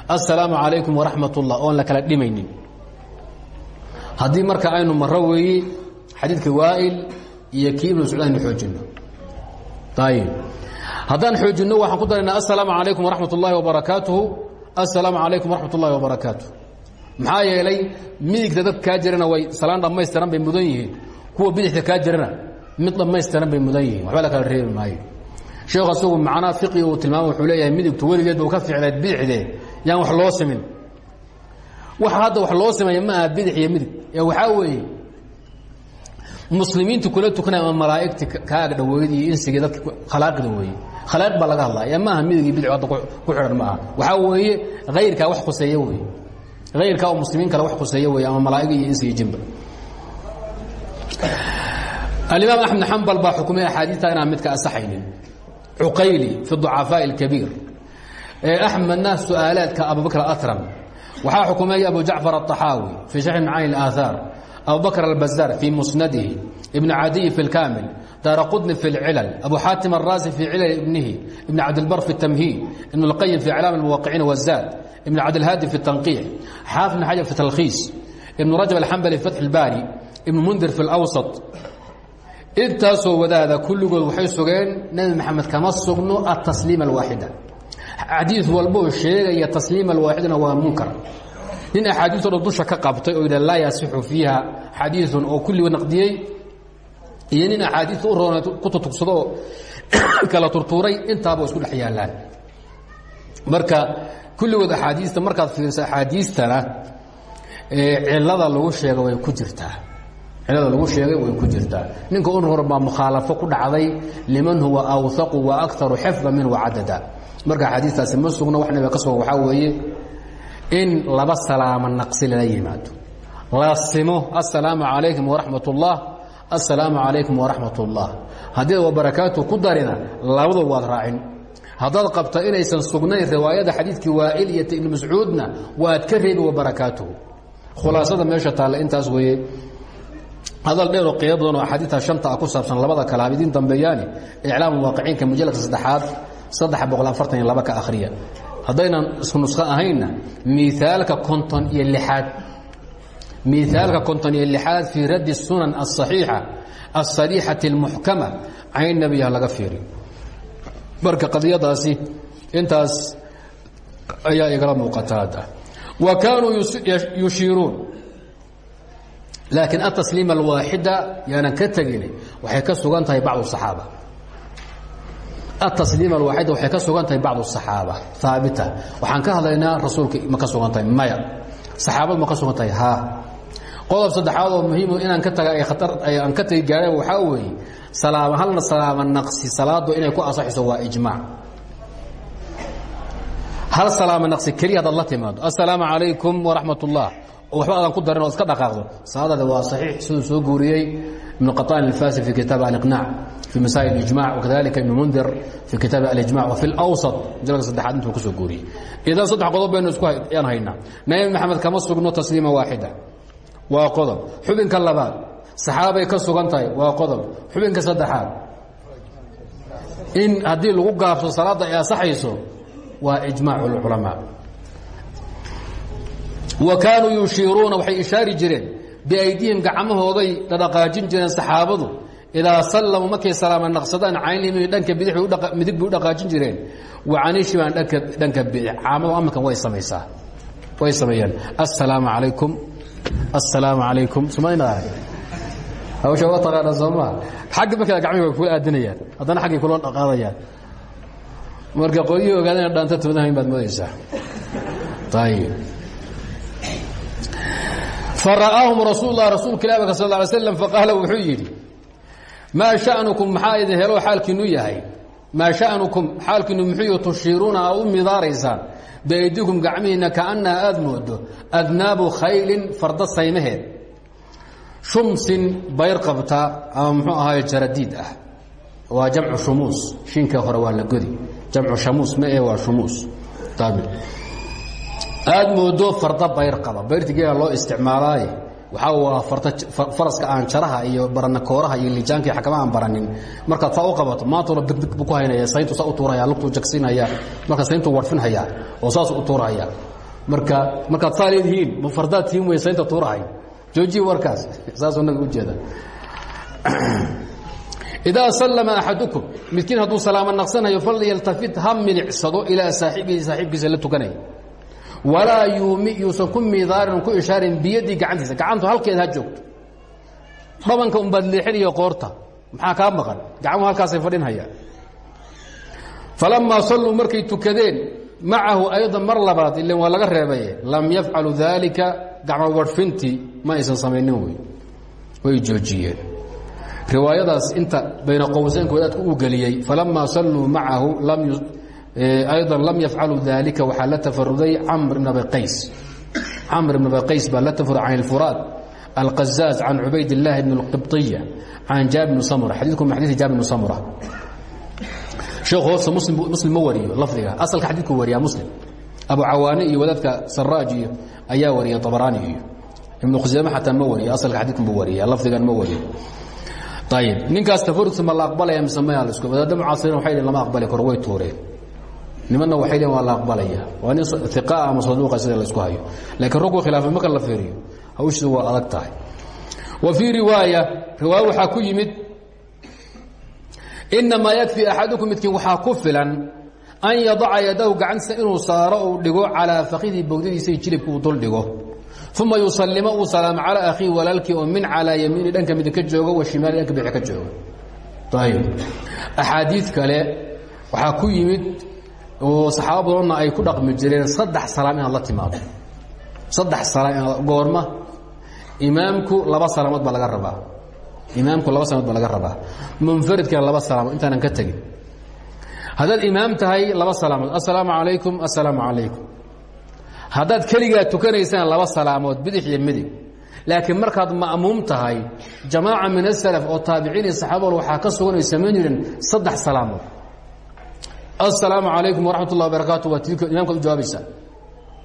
assalaamu calaykum waraxmat ullah oon la dhimaynin. Haddii marka aynu maro weeye xadiidka waa'il iyo kii ibnu scuud aynu haddaan xoojinno waxaan ku daraynaa assalaamu calaykum waraxmat ullahi wabarakaatuhu assalaamu calaykum waraxmat ullahi wabarakaatuh maxaa yeelay midigta dad kaa jirana way salaan dhammaystiran bay mudan yihiin. Kuwa bidixda kaa jirana mid dhammaystiran bay mudan yihiin. Waxba la kala reebi maayo. Sheekhu asagu macnaa fiqiga uu tilmaama wuxuu leeyahay midigtu weligeed ba u ka ficleed bidixdee yaan wax loo simin. Waxa hadda wax loo sameeya ma aha bidix iyo midig. Ee waxaa weeye muslimiintu kula tukanaya ama malaa'igti kaa ag dhaweyd iyo insigii dadka khalaaqida weeye khalaaq baa laga hadlaya ma aha midig iyo bidix hadda ku xidhan ma aha waxaa weeye hayrkaa wax khuseeya weeye hayrkaa oo muslimiin kale wax khuseeya weeye ama malaa'ig iyo insi iyo jinba alimaam axmed xambal baa xukumay axaadiista inaan midka asaxaynin cuqayli fi ducafaaءi اlkabiir axmedna su'aalaadka abubakr atram waxaa xukumay abu jacfar الطaxaawi fii sharxi macaani اlaahaar abu bakr albazaar fii musnadihi ibn cadiy fi اlkaamil daara qudni fi اlcilal abu xaatim الraasi fii cilal ibnihi ibn cabdilbar fi الtamhiid ibn اlqayim fi iclaam اlmuwaqiciin wالzaad ibn cabdilhaadi fi الtanqiix xaafid ibn xajar fi talkhiis ibn rajab alxambali fi fatx اlbaari ibn mundir fi اlawsط intaasoo wadaada kulligood waxay sugeen nebi maxamed kama sugno atasliim alwaaxida xadiid walboo sheegaya tasliim alwaaxidna waa munkar nin axaadiiso dhan dusha ka qabtay oo yidha laa yasixu fiiha. Xadiiun oo kulligood naqdiyey. Iyo nin axaadiista u roona ku tutugsadoo kala turtuuray intaaba isku dhex yaallaan. Marka kulligood axaadiista markaad fiiriso axaadiistana cilada lagu sheega way ku jirtaa. Cilada lagu sheegay way ku jirtaa. Ninka un hor baa ku dhacday liman huwa awhaqu wa akaru xifda minhu cadada. Marka xadiistaasi ma sugno wax ka sugan waxaa weeye in laba salaamo naqsi lala yimaado. La simo assalaamu calaykum waraxmat ullah assalaamu calaykum waraxmat ullah haddii wabarakaatu ku darina labadu waad raacin. Haddaad qabta inaysan sugnayn riwaayada xadiidkii waa'il iyo ibni mascuudna waad ka reebi wabarakaatuhu khulaasada meesha taalla intaas weeye. Hadal dheeroo qiimo badan oo axaadiidta shanta ah ku saabsan labada kale habidiin dambeeyaani iclaam waaqiciinka mujalladka saddexaad saddex boqol afartan iyo laba ka akhriya haddaynan isku nusko ahaynna miaalka konton iyo aad miaalka konton iyo lixaad fii raddi sunan asaxiixa asariixati اlmuxkama cayn nebiyaha laga fiiriyo. Marka qadiyadaasi intaas ayaa igala muuqata hadda. Wa kaanuu yushiiruun. Laakiin atasliima alwaaxida yaanan ka tegin waxay ka sugan tahay bacdu atasliim alwaxida waxay ka sugan tahay bacd saxaaba aabita waxaan ka hadlaynaa rasuulka ma ka sugan tahay maya saxaabadu ma ka sugan tahay ha qodob saddexaad oo muhiim inaan ka taga aan ka tagi gaareen waxaa weeye salaam halna salaama naqsi salaadu inay ku asaxiso waa ijmaac hal salaama naqsi keliya hadaad la timaado assalaamu calaykum waraxmat ullah oo waxba adan ku darin oo iska dhaqaaqdo salaadaada waa saxiix siduu soo guuriyey ibnu qaطaan alfasi fi kitaab aliqnaac fi masaa'il ijmac wakadalika ibnu mundir fi kitaabi alijmac wa fi lawsat mujalladka saddexaad intuu ku soo guuriyey. Idan saddex qodob baynu isku yaan haynaa nabi maxamed kama sugno tasliima waaxida waa qodob. Xubinka labaad saxaabay ka sugan tahay? Waa qodob. Xubinka saddexaad in haddii lagu gaabso salaadda ay asaxayso waa ijmaac biaydihim gacmahooday dhadhaqaajin jireen saxaabadu idaa sallamuu markay salaama naqsadaan caynihim dhanka midig bay u dhaqaajin jireen wa canishibaan dhanka bidix caamadu amarkan way samaysaa way sameeyaan assalaamu calaykum assalaamu calaykum somaynaa hawsha waa taqaana soo maa xagga markaa gacmihi way kula aadinayaan haddana xaggay kula dhaqaadayaan marka qolyihii ogaadana dhaanta toodahayn baad moodaysaa ayib fara'aahum rasuul lah rasuulka ilah baka sal ly slam faqaala wuxuu yidhi maa sha'nukum maxaa idin helo xaalkiinu yahay. Maa sha'nukum xaalkiinu muxuu tushiiruuna aa u midaaraysaan. Biaydikum gacmihiinna kaannaha aada moodo. Adnaabu khaylin farda saymaheed shumsin bayr qabta ama muxuu ahaaye jaradiid ah. Waa jamcu shumuus. Shinka hore waa la godi. Jamcu shamuus ma ee waa shumuus aada moodo farda bayr qaba. Bayrtigeeda loo isticmaalaaye waxaa waa faraska aan jaraha iyo barana kooraha iyo lijaanka xakama aan baranin. Markaad saa u qabato maantuna bigbig buu ku haynaya sayntu saa u tuuraya lugtuu jagsinaya marka sayntuu warfinhaya oo saas u tuurahaya marka markaad saa leedihiin ma fardaad tihiin wey saynta tuurahay. Joojiyi warkaas. Saasuu nabiga ujeeda idaa sallama axadukum midkiin hadduu salaamo naqsanayo falyaltafit ha milicsado ilaa saaxibihi saaxiibkiisa la tukanaya walaa yuusan ku midaarin ku ishaarin biyadii gacantiisa. Gacantu halkeeda ha joogto. Dhabanka unbaad leexinayo qoorta. Maxaa kaa maqan? Gacmuhu halkaasay fadhinhayaan falamaa salluu markay tukadeen macahu aydan mar labaad ilen waa laga reebaye lam yafcalu daalika gacmo warfintii ma aysan samaynin wey. Way joojiyeen. Riwaayadaas inta bayna qowseynkood aadku uu geliyey. Falamaa salluu macahu lam ayضا lam yafcalu dalika waxaa la tafaruday camr bn abi qays camr bn abi qays baa la tafaruday can اlfuraad alqazaaz can cubayd الlahi bn اlqibطiya can jaabir bn samura xadiiku min xadiiثi jaabir bn samura sheekhu hoose muslim ma wariyo lafdiga asalka xadiidku wariyaa muslim abu cawaane iyo wadaadka saraaj iyo ayaa wariya طabaraani iyo ibnu khuseime xataa ma wariyo asalka xadiidku ma wariya lafdigan ma wariyo ayib ninkaas tafarudka ma la aqbalaya mise maya la isku wadaadda mucaasiriin waxay dhn lama aqbali karo way tuureen nimanna waxay dhn waa la aqbalaya. Waa nin iqa ama saduuqa sida la isku hayo. Laakiin raggu khilaafay marka la fiiriyo hawshiisu waa adag tahay. Wa fii riwaaya riwaaya waxaa ku yimid inamaa yakfi axadukum midkiin. Waxaa ku filan an yadaca yadahu gacantiisa inuu saaro uu dhigo calaa fakidii bowdadiisa jilibka dul dhigo. Uma yusalima uu salaamo calaa akhiihi walaalkii oo min calaa yamiini dhanka midig ka jooga wa shimaali dhanka ka jooga. Ayib axaadiid kale waxaa ku yimid oo saxaaba badanna ay ku dhaqmi jireen saddex salaam inaad la timaado. Saddex salaam inaad goorma imaamku laba salaamood baa laga rabaa. Imaamku laba salaamood baa laga rabaa. Munfaridkana laba salaamood intaanan ka tegin. Haddaad imaam tahay laba salaamood. Assalaamu calaykum assalaamu calaykum. Haddaad keligaa tukanaysaan laba salaamood bidix iyo midig. Laakiin markaad ma'muum tahay jamaaca min asalaf oo taabiciin iyo saxaabal ka sugan ay jireen saddex salaamood assalaamu calaykum waraxmat ullahi barakaatu waa ti imaamkaad u jawaabaysaa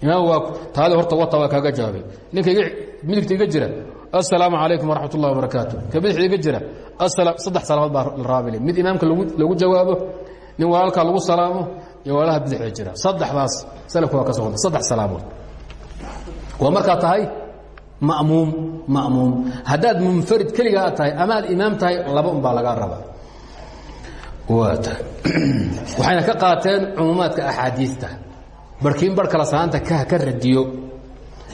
imaam waa taadi horta wata waa kaaga jawaabay. Ninka midigta iga jira assalaamu calaykum waraxmat ullahi wabarakaatu ka bidixda iga jira saddex salaamood baa la raabile mid imaamka lagu jawaabo nin walaalkaa lagu salaamo iyo walaalaha bidixda jira saddexdaas salafka waa ka suganta saddex salaamood. Waa markaa tahay ma'muum ma'muum. Haddaad munfarid keligaa tahay ama aad imaam tahay laba un baa lagaa tahay waxayna ka qaateen cumuumaadka axaadiista. Barhkiin barh kala salaanta kaha ka radiyo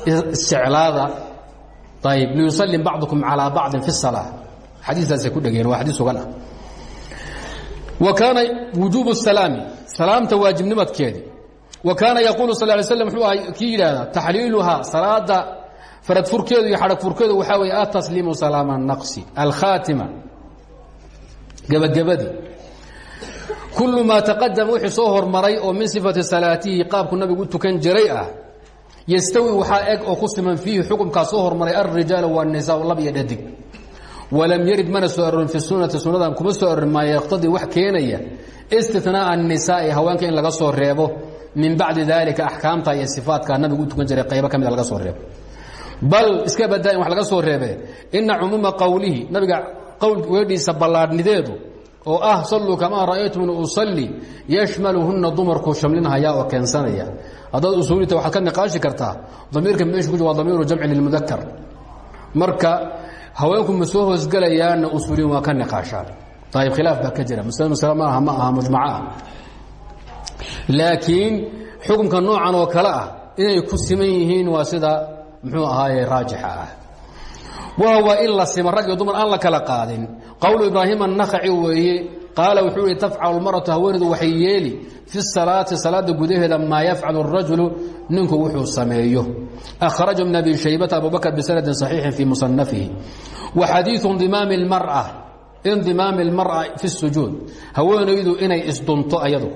isjeclaada ayb liyusallim bacdukum calaa bacdin fi salaa xadiistaasay ku dhegeen waa xadiis sugan ah. wa kaana wujuubu salaami salaamta waajibnimadkeedii wa kaana yaquulu sal lay slam wuxuu aha kii yidhaahdaa taxliiluhaa salaada faradfurkeedu iyo xadhag kullu maa taqadama wixii soo hormaray oo min sifati salaatihi qaabku nabigu u tukan jiray ah yastawi waxaa eg oo ku siman fiihi xukumkaa soo hormaray alrijaalu waanisaa lab iyo dhadig. Walam yarid mana soo arorin fi sunati sunnadan kuma soo arorin maa yaqtadii wax keenaya istinaaa الnisaa'i haweenka in laga soo reebo min bacdi dalika axkaamta iyo sifaatka nabigu u tukan jiray qaybo ka mida laga soo reebo. Bal iska badaa in wax laga soo reebe ina cumuuma qowlihi nabiga oo ah salluu kamaa ra'aytumni usalli. Yashmaluhunna dumarkuu shamlinhayaa oo keensanaya. Haddaad usuulita waxaad ka niqaashi kartaa. Damiirka meeshu ku waa damiiru jamci lilmudakar marka haweenku ma soo hoosgelayaanna usuuliyin ka niqaashaan. Ayib khilaaf baa ka jira. Masle masle ma aha ma aha mujmaco ah laakiin xukunka noocan oo ah inay ku siman yihiin sida muxuu ahaaye raajixa ah wahuwa in la sima rag iyo dumar aan la kala qaadin qowlu ibraahim annakhaci weeye qaala wuxuu ihi tafcalu lmaratu haweeneedu waxay yeeli fi salaati salaada gudaheeda maa yafcalu arajulu ninku wuxuu sameeyo akhraja min abi shaybata abubakr bisanadin saxiixin fii musanafihi wa xadiiu ndimaami lmara indimaami اlmar'a fi sujuud haweenaydu inay isdunto ayadu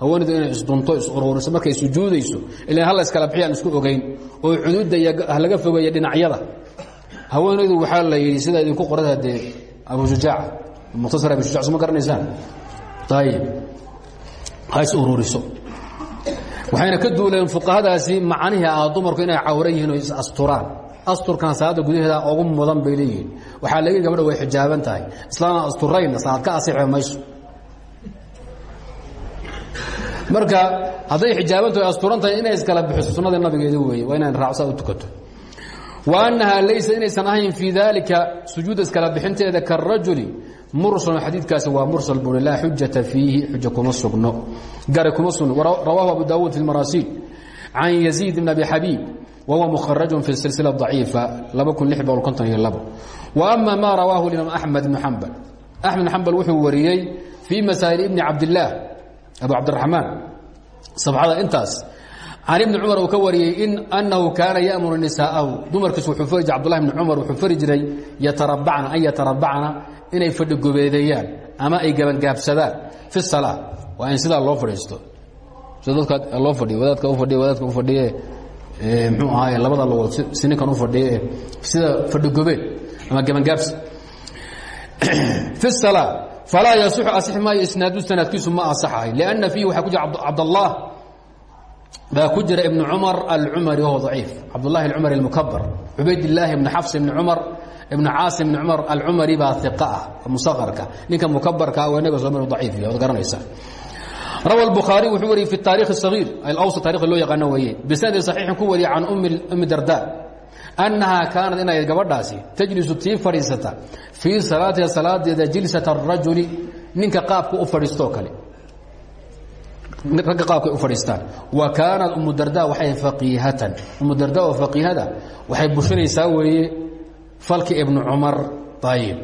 haweenaydu inay isdunto is uruuriso markay sujuudayso ilan hal layskala bixiyaan isku ogayn oo cuduudda laga fogeeya dhinacyada haweenaydu waxaa la yidhi sidaa idinku qorada dee abu shujaac mukhtasar abi shujac soma garanaysaan? Ayib ha is ururiso waxayna ka duuleen fuqahadaasi macnihii ah dumarku inay cawro yihiin oo is asturaan. Asturkan salaada gudaheeda ugu mudan bay leeyihiin. Waxaa laga gabadha way xijaaban tahay. Islaana asturayna salaad ka asixi mayso. Marka hadday xijaabantaho asturan tahay inay iskala bixiso sunnada nabigeedi weeye waa inaan raacsaa u tukato annahaa laysa inaysan ahayn fii daalika sujuudda iskala bixinteeda karajuli mursal xadiidkaasi waa mursal buuri laa xujata fiihi xuja kuma sugno. Gare kuma sugno. Rawaahu abu daawuud fi lmaraasiil can yaziid bn abi xabiib wahuwa mukharajun fi silsila daciifa wa ama maa rawaahu imaam axmed bn xambal axmed bn xambal wuxuu wariyey fii masaa'il ibni cabdillaah abu cabdiraxmaan sabxada intaas can ibni cumar ka wariyey in annahu kaana ya'muru nisaa'ahu dumarkiisu wuxuu fari jiray abdullahi bni wuxuu fari jiray yatarabacna an yatarabacna inay fadhigobeedeeyaan ama ay gabangaabsadaan fi salaa waa in sidaa loo fadhiisto. Dadka loo fadhiyo wadaadka u fadhiye wadaadka u fadhiye mxuu ahaaye labada logood si ninkan u fadhiye sida fadhigobeed ama fi salaa falaa yasixu asix maayo isnaadu sanadkiisu ma asaxahay lianna fiihi waxaa ku jira cabdallah baa ku jira ibn cumar alcumari wahuwa daciif cabdullahi alcumari almukabar cubaydillaahi ibni xafs ibni cumar ibn caasim ibn cumar alcumari baa iqa ah musakarka ninka mukabarka waa inaga soo mar daciif yahay od garanaysa rawa الbukhaari wuxuu wariyey fi الtaarikh الصaغيir alawsط taarikhi loo yaqaano weeye bisanadi صaxiixin ku wariyay can umi darda annahaa kaanad inay gabadhaasi tajlisu tii fadhiisata fii salaatiha salaadeeda jilsaة الrajuli ninka qaabka u fadhiistoo kale ragga qaabka ay u fadhiistaan. Wa kaanat umu darda waxay faqiihatan. Umu darda oo faqiihada waxay bushinaysaa weeye falki ibnu cumar ayib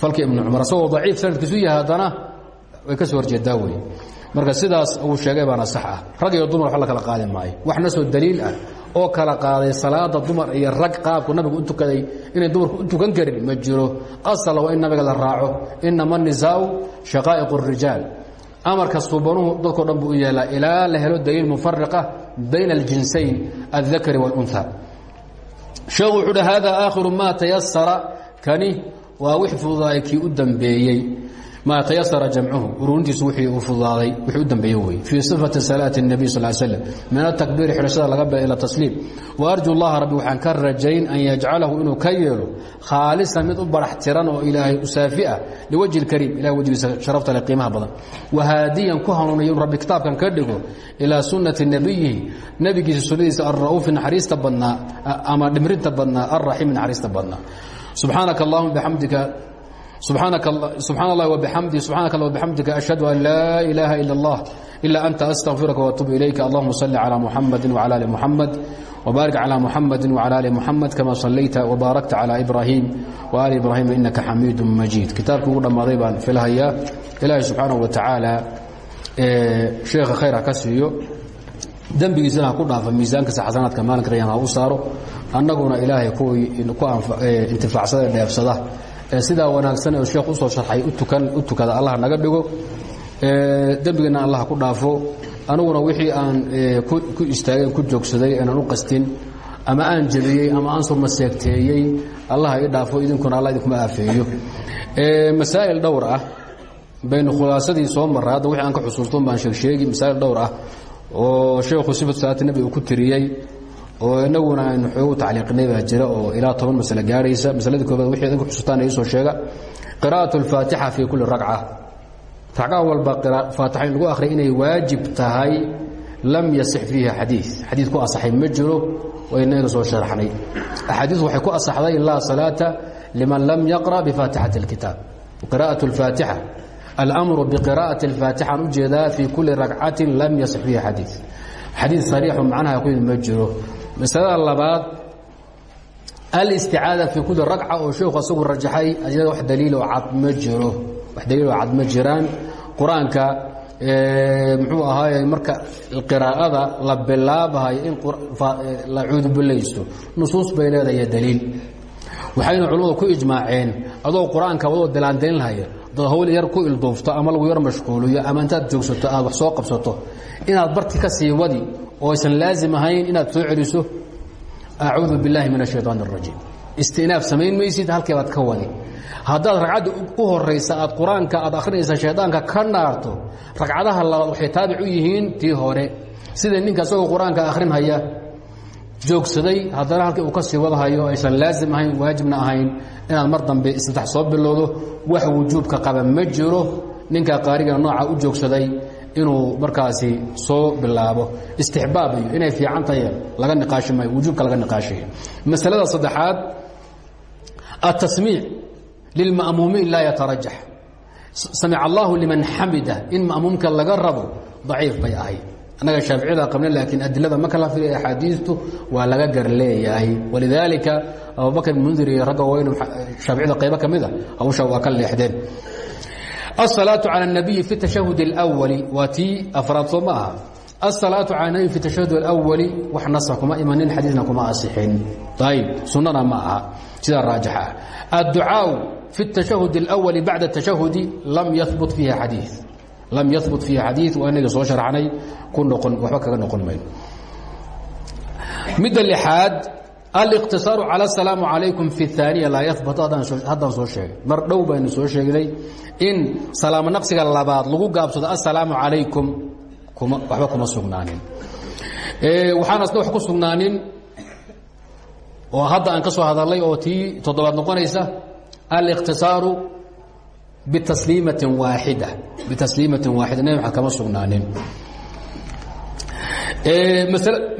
falki ibnu cumar asagoo daciif sanadkiisu yahay haddana way ka soo horjeedaa weeye. Marka sidaas uu sheegay baana sax ah. Rag iyo dumar wax la kala qaadi maayo. Waxna soo daliil ah oo kala qaaday salaada dumar iyo rag qaabku nabigu u tukaday inay dumarku u tukan karin ma jiro. Asala waa in nabiga la raaco. Inama nisaau shaqaa'iq اrijaal amarka suubanuhu dadko dhan buu u yeelaa ilaa la helo daliil mufariqa bayna اljinsayn الdakri wاlأnha sheekhu wuxuu uhi hada aakhiru ma tayasara kani waa wix fududaay kii u dambeeyey maa tayasara jamcuhu ururintiisu wii u fududaaday wixii u dambeeye wey fii sifati salaati الnabiy sal slam min atakbiiri xidhashada laga bee ila tasliim waarju llaha rabbi waxaan ka rajayn an yajcalahu inuu ka yeelo khaalisan mid u barax tiran oo ilaahay usaafi ah liwajhi اlkariim ilahay wejgiisa sharafta le qiimaha badan wahaadiyan ku hanuuniyo inu rabbi kitaabkan ka dhigo ilaa sunnati nebiyihi nebigiisa sunnadiisa alra'uufi naxariista badnaa ama dhimrinta badnaa alraxiimi naxariista badnaa subxaanaka allahuma bixamdika سبحانك سبحان الله وبحمده سبحانك الله وبحمدك أشهد أن لا إله إلا الله إلا أنت أستغفرك وأتوب إليك اللهم صل على محمد وعلى آل محمد وبارك على محمد وعلى آل محمد كما صليت وباركت على إبراهيم وآل إبراهيم إنك حميد مجيد كتابك قلنا ماضيبا في الهيا إلهي سبحانه وتعالى شيخ خير كسيو dembigiisana ku dhaafa miisaankiisa xasanaadka maalinka rayaan ha u saaro annaguna ilaahay kuwii ku intifaacsada dheefsada sidaa wanaagsan oo sheekh u soo sharxay u tukada allah naga dhigo. Dembigeena allah ku dhaafo. Aniguna wixii aan ku istaageen ku joogsaday aanan u qastin ama aan jebiyey ama aan surmaseegteeyey allah ii dhaafo idinkuna alla idinkuma aafeeyo. Masaa'il dhowr ah baynu khulaasadii soo marray. Hadda wixii aan ka xusuuston baan sheegsheegi masaa'il dhowr ah oo sheekhu sifatu salaati nebi uu ku tiriyey oo inaguna aynu xoogu tacliiqinay baa jira oo ilaa toban masale gaaraysa masaladii koobaad wixii idinku xusutaan ay soo sheega qira'aة الfaatixa fii kuli ragca ragca walba faatixa in lagu akhriya inay waajib tahay lam yasix fiiha xadii xadiid ku asaxay ma jiro waynaga soo sharxnay axaadiiu waxay ku asaxday laa salaata liman lam yaqra bifaatixati اlkitaab qira'aة الfaatixa almru biqira'aةi اlfaatixa aan ujeedaa fii kuli ragcati lam yasix fiiha xadii xadii sariixu macnaha ku yimid ma jiro masalada labaad alisticaada fii kuli ragca oo sheikhu asagu rajaxay ayada wax daliiloo cad ma jiro. Wax daliiloo cad ma jiraan. Qur'aanka muxuu ahaaye marka qiraa'ada la bilaabahayo in la cuudubilaysto nusuus bay leedahay daliil. Waxayna culimmadu ku ijmaaceen adoo qur'aanka wadoo dilaandaynlahaya dad hawl yar ku ilduufto ama lagu yar mashquuliyo ama intaad joogsato aad wax soo qabsato inaad barti ka sii wadi oo aysan laazim ahayn inaad soo celiso acuudu biاllahi min الشhayطaan الrajiim istinaaf samayn maysid halkii baad ka wadi haddaad ragcadda u horaysa aad qur-aanka aad akhrinaysa shaydaanka ka naarto ragcadaha labaad waxay taabic u yihiin tii hore sida ninka isagoo qur-aanka akhrinhaya joogsaday haddana halkii uu ka sii wadahayo aysan laazim ahayn waajibna ahayn inaad mar dambe istintax soo bilowdo wax wujuubka qaba ma jiro ninka qaarigana nooca u joogsaday inuu markaasi soo bilaabo istixbaab iyo inay fiican tahay laga niqaashi maayo wujuubka laga masalada saddexaad الtasmiic lilma'muumiin laa yatarajax samic allahu liman xamida in ma'muumka laga rabo daciif bay ahayd. Annaga shaaficiyada qabna laakiin adilada ma kala firiya axaadiistu waa laga gar leeyahay walidaalika abubakr mundir iyo ragga wayn shaaficiyada qaybo waa ka leexdeen الصلاaة عalى النabiي في التشhهد الأول waa tii afraad soo ma aha الصلاaة عalى النبي في التشhهد الأول wax nas kuma imanin xadiiثna kuma asixin ayb sunana ma aha sida raaجح ah الدuعاaء في التشhهد الأول baعda التشhهد lam yثبت فيha xadيiث lam yثبت فيha xadيiث waa inaga soo شharxnay ku noqon waxba kaga noqon mayno midda لxaad الاqtisaaر calى السلام عalayكم في الثاaنية laa yثبت haddaan soo sheegay mar dhow baynu soo sheegnay in salaamo naqsiga labaad lagu gaabsado aلsalaamu عalaykum kuma waxba kuma sugnaanin waxaan asna wax ku sugnaanin oo hadda aan ka soo hadalay oo tii toddobaad noqonaysa الاqtisaaru btasliimaةi waaxida bitasliimaةi waaxida nebi maxad kama sugnaanin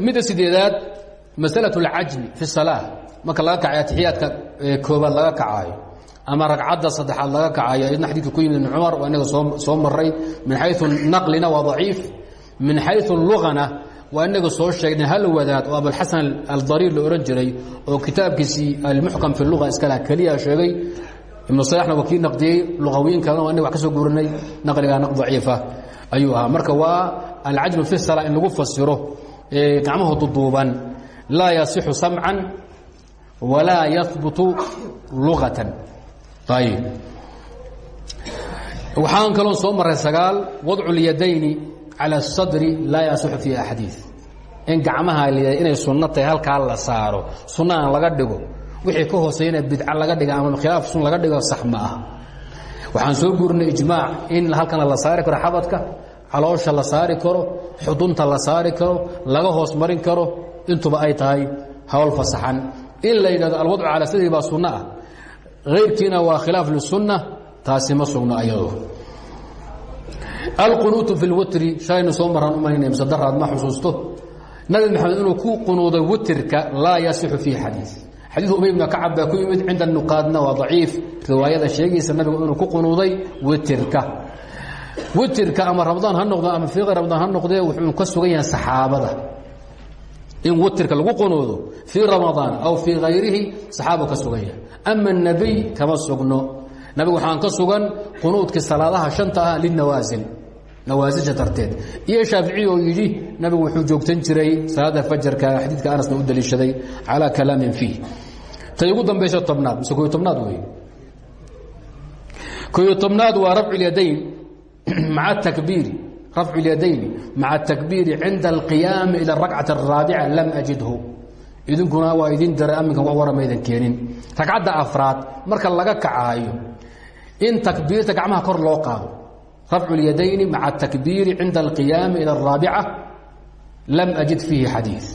midda sideedaad masalaة اlcajmi fi salaa marka laga kacayo atixiyaadka koobaad laga kacaayo ama ragcadda saddexaad laga kacayo iyadna xadidka ku yimid ibn cumar waa soo maray min xayu naqlina waa daciif min xayu lugana waa inaga soo sheegna hal wadaad oo abulxasan aldariir la ohan jiray oo kitaabkiisii almuxkam fi lua iskala keliya sheegay ibnu salaxna waa kii naqdiyey luqawiyin kalena waa inaga wax ka naq daciifa ayuu ahaa. Marka waa alcajmu fi sala in lagu fasiro gacmaha duduuban laa yasixu samcan walaa yahbutu lugatan ayib waxaan kaloo soo maray sagaal wadcu lyadayni calى اsadri laa yasixu fiiha xadiid in gacmaha inay sunno tahay halkaa la saaro sunna aan laga dhigo wixii ka hooseyna bidca laga dhiga ama khilaaf sun laga dhigo sax ma aha waxaan soo guurinay ijmaac in halkana la saari karo xabadka caloosha la saari karo xudunta la saari karo laga hoos marin karo intuba ay tahay hawl fasaxan. In la yidhahdo alwadcu calى sadri baa sunno ah. Ayrkiina waa khilaaf lisunna taasi ma sugno ayado. Alqunuutu fi lwitri shalaynu soo maraan u maynay mise daraad ma xusuusto? Nabi maxamed inuu ku qunuuday witrka laa yasixu fiihi xadiid xadiidu ubay bna kacab baa ku yimid cinda nuqaadna waa daciif. Riwaayada sheegaysa nabigu inuu ku qunuuday witirka. Witirka ama ramadaan ha noqdo ama fii ramadaan ha noqdee wuxuu ka sugan yahay saxaabada in witrka lagu qunuudo fii ramadaan aw fii hayrihi saxaaba ka sugan yahay ama nebiy kama sugno. Nabigu waxaan ka sugan qunuudkii salaadaha shanta ah linawaasil nawaasisha darteed. Iyo shaafici oo yidhi nabigu wuxuu joogtan jiray salaada fajarka xadiidka anasna u daliishaday calaa kalaamin fiih. Tay ugu dambayso tobnaad mise koyo tobnaad wey koyo tobnaad waa rafcu اlyadayn maca takbiiri rafcu اlyadayni maca atakbiiri cinda alqiyaami ila اrakcati الraabica lam ajidhu idinkuna waa idin daray aminkan wax waramaydan keenin ragcadda afraad marka laga kacaayo in takbiirta gacmaha kor loo qaado rafcu اlyadayni maca atakbiiri cinda alqiyaami ila الraabica lam ajid fiihi xadiiث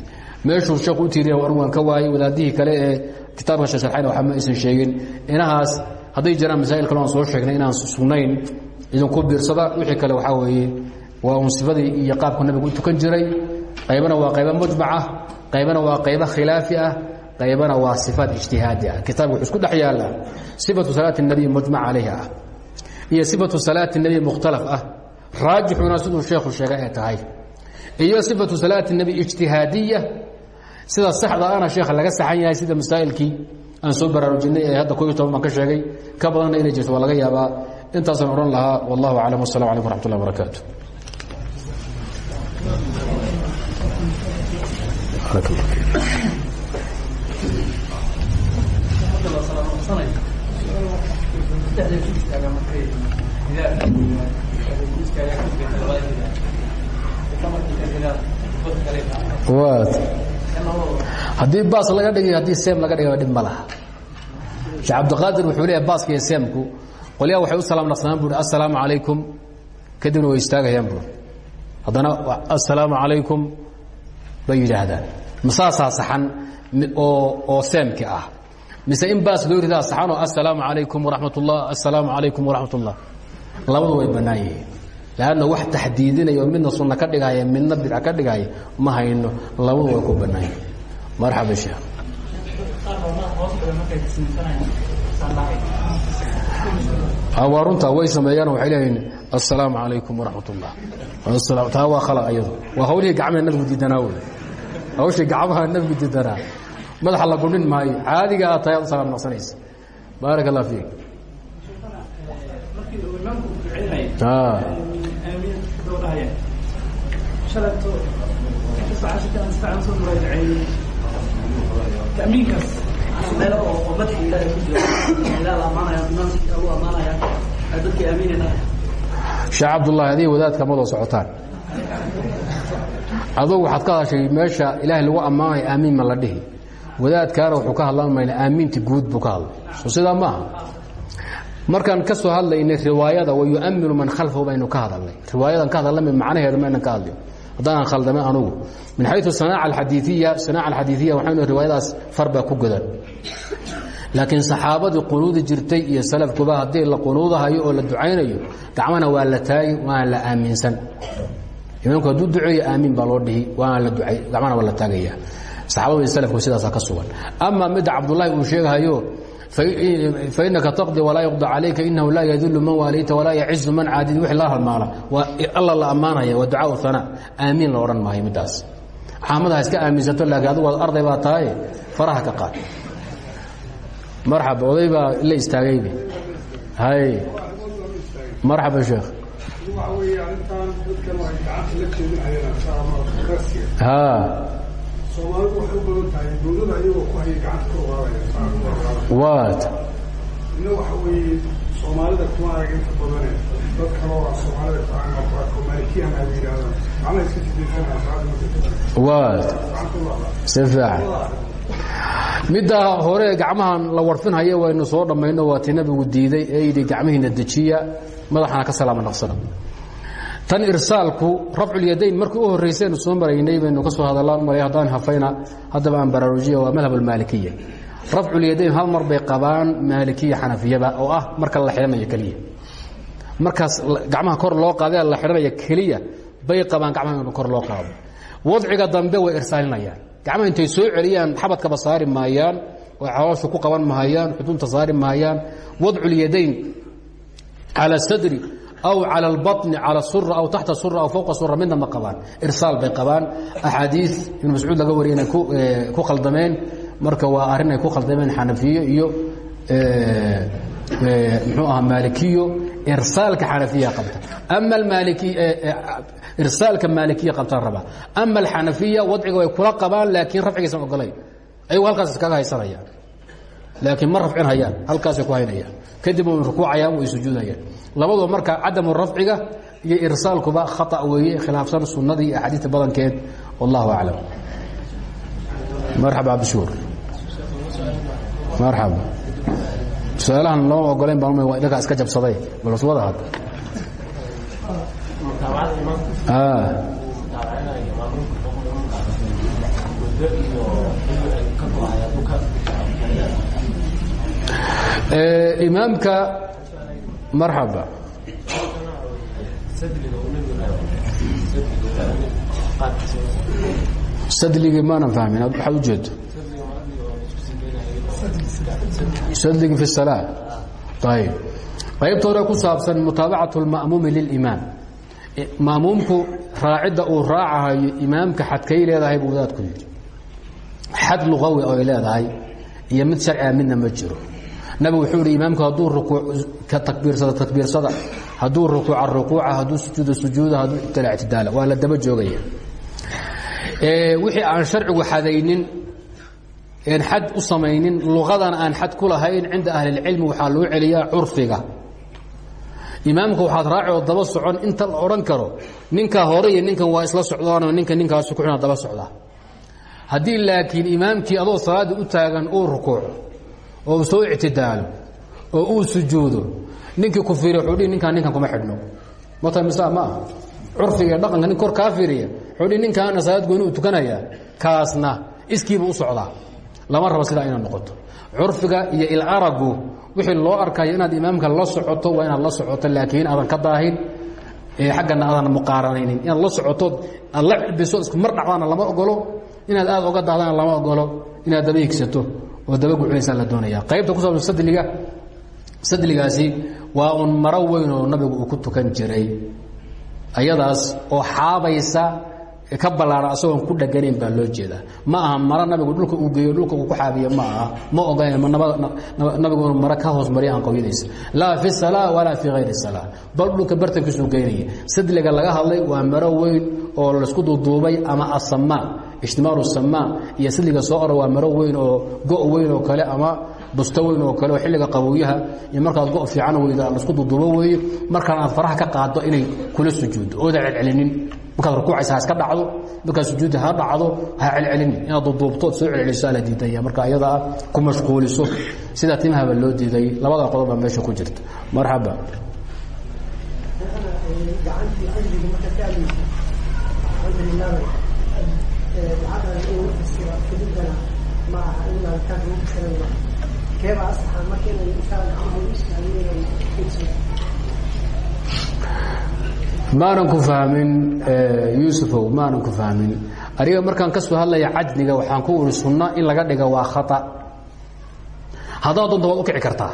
meeshuu sheekhu u tiiriya war waan ka waayey wadaadihii kale ee kitaabka shasharxayna waxba ma aysan sheegin inahaas hadday jiraan masaa'il kale aan soo sheegnay inaan sugnayn idinku biirsada wixii kale waxaa weeye waa un sifadii iyo qaabku nabigu u tukan jiray. Qaybana waa qaybo mujmaca qaybana waa qaybo khilaafi ah qaybana waa sifaat ijtihaadi ah. Kitaabka wuxuu isku dhex yaallaa sifatu salaati nabiy mujmac calayhi ah iyo sifatu salaati nebiy mukhtalaf ah raajixuna siduu sheekhu sheega ee tahay iyo sifatu salaati nebi ijtihaadiya sida saxda ana sheekha laga saxan yahay sida masaa'ilkii aan soo baraarujinay ee hadda koobiy toban baan ka sheegay. Ka badanna inay jirto waa laga yaabaa. Intaasaan odhan lahaa wallahu aclam wasalam calaykum raxmat ullah barakaatu haddii baas laga dhigay haddii seem laga dhigay dhib ma laha. Sheekh cabdiqaadir wuxuu leeyahay baaska iyo seemku. Qolyaha waxay u salaam naqsanaan buui assalaamu calaykum kadibna way istaagayaan buui haddana assalaamu calaykum bay yidhaahdaan. Masaasaa saxan oo oo seemki ah. Mise in baas loo ridaa saxan oo assalaamu calaykum waraxmat ullah assalaamu calaykum waraxmat ullah labadu way bannaan yihiin. Lanna wax taxdiidinaya oo midna sunna ka dhigaya midna bidca ka dhigaya ma hayno. Labadu way ku bannaan yihiin. Marxaba sheekh. Waa runtaa way sameeyaan waxay leeyihiin assalaamu calaykum waraxmat ullah taa waa khala ayado waa hawlihii gacmaha nabigu diidanaa wey hawshii gacmaha nabigu diidanaa. Madaxa la gudhin maayo. Caadiga aad tahay ad u salaam naqsanaysa baarak allah fiik tamiinkaas sheekh cabdullaahi adiga wadaadka madoo socotaan. Adugu waxaad ka hadashay meesha ilaahay lagu ammaanayo aamiin ma la dhihi. Wadaadkaana wuxuu ka hadlan mayna aamiinta guud buu ka hadlay. So sidaa maaha markaan ka soo hadlaynay riwaayada wayu'minu man khalfahu baynu ka hadalnay. Riwaayadan ka hadalnay macnaheeda maynan ka hadlin. Haddaanan khaldamay anugu. Min xayu sanaaca alxadiiiya sanaaca alxadiiiya waxaynu riwaayadaas far baa ku godan laakiin saxaabadii qunuudi jirtay iyo salafkuba haddii la qunuudahayo oo la ducaynayo gacmana waa la taagi waana la aaminsan. Imaamku hadduu duceeyo aamiin baa loo dhihi waana la ducay gacmana waa la taagaya. Saxaabada salafku sidaasa ka sugan. Ama midda cabdullaahi uu sheegahayo fainaka taqdi walaa yuqda calayka inahu laa yadulu man waalayta walaa yacizu man caadid wixii la halmaala waa alla la ammaanaya waa ducaau hanaa aamiin la odhan maayo middaas. Caamada ha iska aaminsato laakiin adigu waad arday baa tahay faraha ka qaad marxaba oday baa la istaagaybe hay marxaba sheekh waxa weeye soomaalida kuma arag inta badane dad kaloo ah soomaalida ku arko maalikiyan ay yidhahdaan macnaha iska u laqaa si fiican middaa hore gacmahan la warfinhaya waynu soo dhammayno waa nabigu diiday ee yidhi gacmihiina dejiya madaxana ka salaama naqsana tan irsaalku rafculyadayn markii u horraysaynu soo maraynay baynu ka soo hadallaan maray haddaan hafayna haddaba aan baraarujiya waa madhab almaalikiya rafculyadayn hal mar bay qabaan maalikiya xanafiyada oo ah marka la xidhanayo keliya. Markaas gacmaha kor loo qaadee la xidhanaya keliya bay qabaan gacmaha kor loo qaado. Wadciga dambe way irsaalinayaan gacmaha intay soo celiyaan xabadkaba saari maayaan oo caloosha ku qaban mahayaan xudunta saari mahayaan wadculyadayn cala sadri aw calى اbaطni calى sura aw taxta sura aw fowqa sura midna ma qabaan irsaal bay qabaan axaadii ibn mascuud laga wariya inay ku khaldameen marka waa arrin ay ku khaldameen xanafiyo iyo mxuu aha maalikiyo irsaalka xanafiya qabta. Ama irsaalka maalikiya qabtaan rabaa. Ama alxanafiya wadciga way kula qabaan laakiin rafcigaysan ogolayn. Ayagu halkaas iskaga haysanayaan laakiin ma rafcin hayaan halkaasay ku haynayaan. Kadib way rukuucayaan way sujuudayaan labaduba marka cadamu rafciga iyo irsaalkuba khata weeye khilaafsan sunnadii iyo axaadiista badankeed. Wallahu aclam marxaba cabdishuur marxaba su'aalahan looma ogolayn baan waa idinkaa iska jabsaday balse wada hadda imaamka marxaba. Sadligii maanan fahmin waxaad ujeedo sadligu fi salaa ayb qaybta hore ku saabsan mutaabacat lma'muumi lilimaam e, ma'muumku raacidda uu raacahayo imaamka xadkay leedahay buu wadaadku yidhi xad luqawi oy leedahay iyo mid sharciga midna ma jiro. Nabigu wuxuu idhi imaamku hadduu rukuucka takbiirsada takbiirsada hadduu rukuuca rukuuca hadduu sujuuda sujuuda hadduu ictidaala ictidaala. Waa la daba joogaya. E, wixii aan sharcigu xadaynin xad u samaynin luqadana aan xad ku lahayn cinda ahlilcilmi waxaa loo celiyaa curfiga. Imaamka waxaad raaci oo daba socon inta la karo ninkaa hore iyo ninkan waa isla socdaanoo ninka ninkaasu ku xuna daba socdaa. Haddii laakiin imaamkii adoo salaaddii u taagan uu rukuuco oo soo ictidaalo oo uu sujuudo ninkii ku fiiriya wuxuu dhihi ninkaan ninkan kuma xidhno. Mata mise ma curfiga dhaqanka nin kor kaa fiiriya wuxuu dhihi ninkaana salaad gooni uu tukanayaa. Kaasna iskiiba u socdaa lama rabo sidaa inaad noqoto. Curfiga iyo ilaragu wixii loo arkayo inaad imaamka la socoto waa inaad la socoto laakiin aadan ka daahin xaggana aadan muqaaranaynin. Inaad la socoto aad la cirbiso isku mar dhacdaana lama ogolo inaad aad oga dahdana lama ogolo inaad daba higsato oo daba gucunaysaa la doonaya qaybta ku saabsan sadliga. Sadligaasi waa un maro weyn oo nabigu uu ku tukan jiray. Ayadaas oo xaabaysa ka ballaara asagoon ku dheganayn baa loo jeedaa. Ma aha maro nabigu dhulka uu geeyo dhulka uu ku xaabiyo ma aha. Ma ogayn nabigu maro ka hoos mariya aan qawyadaysa laa fi salaa walaa fii hayri salaa. Bal dhulka bartankiisuu geynaya sadliga laga hadlay waa maro weyn oo laysku duuduubay ama asamaa ijtimaalu samaa iyo sadliga soo oro waa maro weyn oo go' weyn oo kale ama busto weyn oo kale xilliga qabowyaha iyo markaad go' fiican weyda la isku duuduubo weeye markaan aad faraha ka qaaddo inay kula sujuuddo ooda celcelinin. Markaad rukuucaysa ha iska dhacdo markaad sujuudda ha dhacdo ha celcelinin. Inaad duuduubto ood soo celceliso la diidaya. Marka ayadaa ku mashquuliso. Sidaa timahaba loo diiday. Labada qodob baa meesha ku jirta. Marxaba maanan ku fahmin yuusufow maanan ku fahmin. Aniga markaan ka soo hadlaya cajniga waxaan ku uri sunno in laga dhiga waa khata. Haddaad doonto waad u kici kartaa.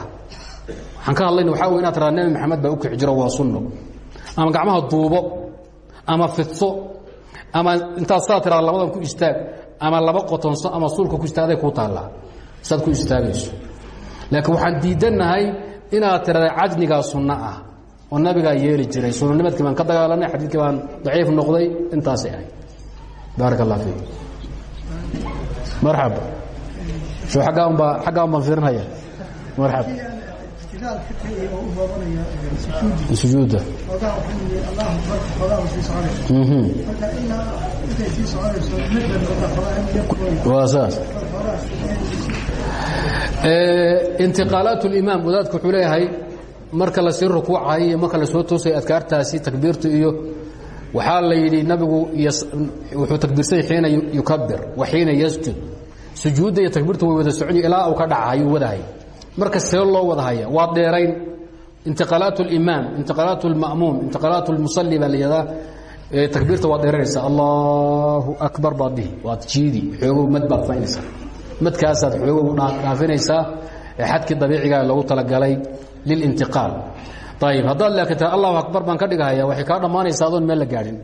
Waxaan ka hadlayna waxaa wey inaad tiraa nebi maxamed baa u kici jiro waa sunno. Ama gacmaha duubo ama fidso ama intaad saa tiraa labadan ku istaag ama laba qotonso ama suulka ku istaagday kuu taallaa. Saad ku istaagayso laakiin waxaan diidannahay inaad tirada cajnigaa sunno ah oo nabigaa yeeli jiray. Sunanimadkii baan ka dagaalanay xadiidkii baan daciif noqday intaasay ahayd. Baarak allah fiik. Marxaba soo aggaa unbaa aggaa un baan fiirinhaya marxaba sujuudda waa saas intiqaalaat اlimaam wadaadku wuxuu leeyahay marka lasii rukuucayo iyo marka lasoo toosay adkaartaasi takbiirta iyo waxaa la yidhi nabigu wuxuu takbiirsay xiina yukabir wa xiina yasjud sujuudda iyo takbiirta way wada soconi ilaa uu ka dhacayuu wadahay marka see loo wadahaya waa dheerayn intiqaalaat اlimaam intiqaalaat اlma'muum intiqaalaat اlmusalli baa la yihahdaa takbiirta waad dheeranaysaa allahu akbar baad dhihi waad jiidi xoogow mad baad faynaysaa madkaasaad xoogow dhaafinaysaa xadkii dabiicigaa loogu talagalay lilintiqaal. Ayib haddaad laakiin taa allahu akbar baan ka dhigahaya waxay kaa dhammaanaysaa adoon meel la gaadhin.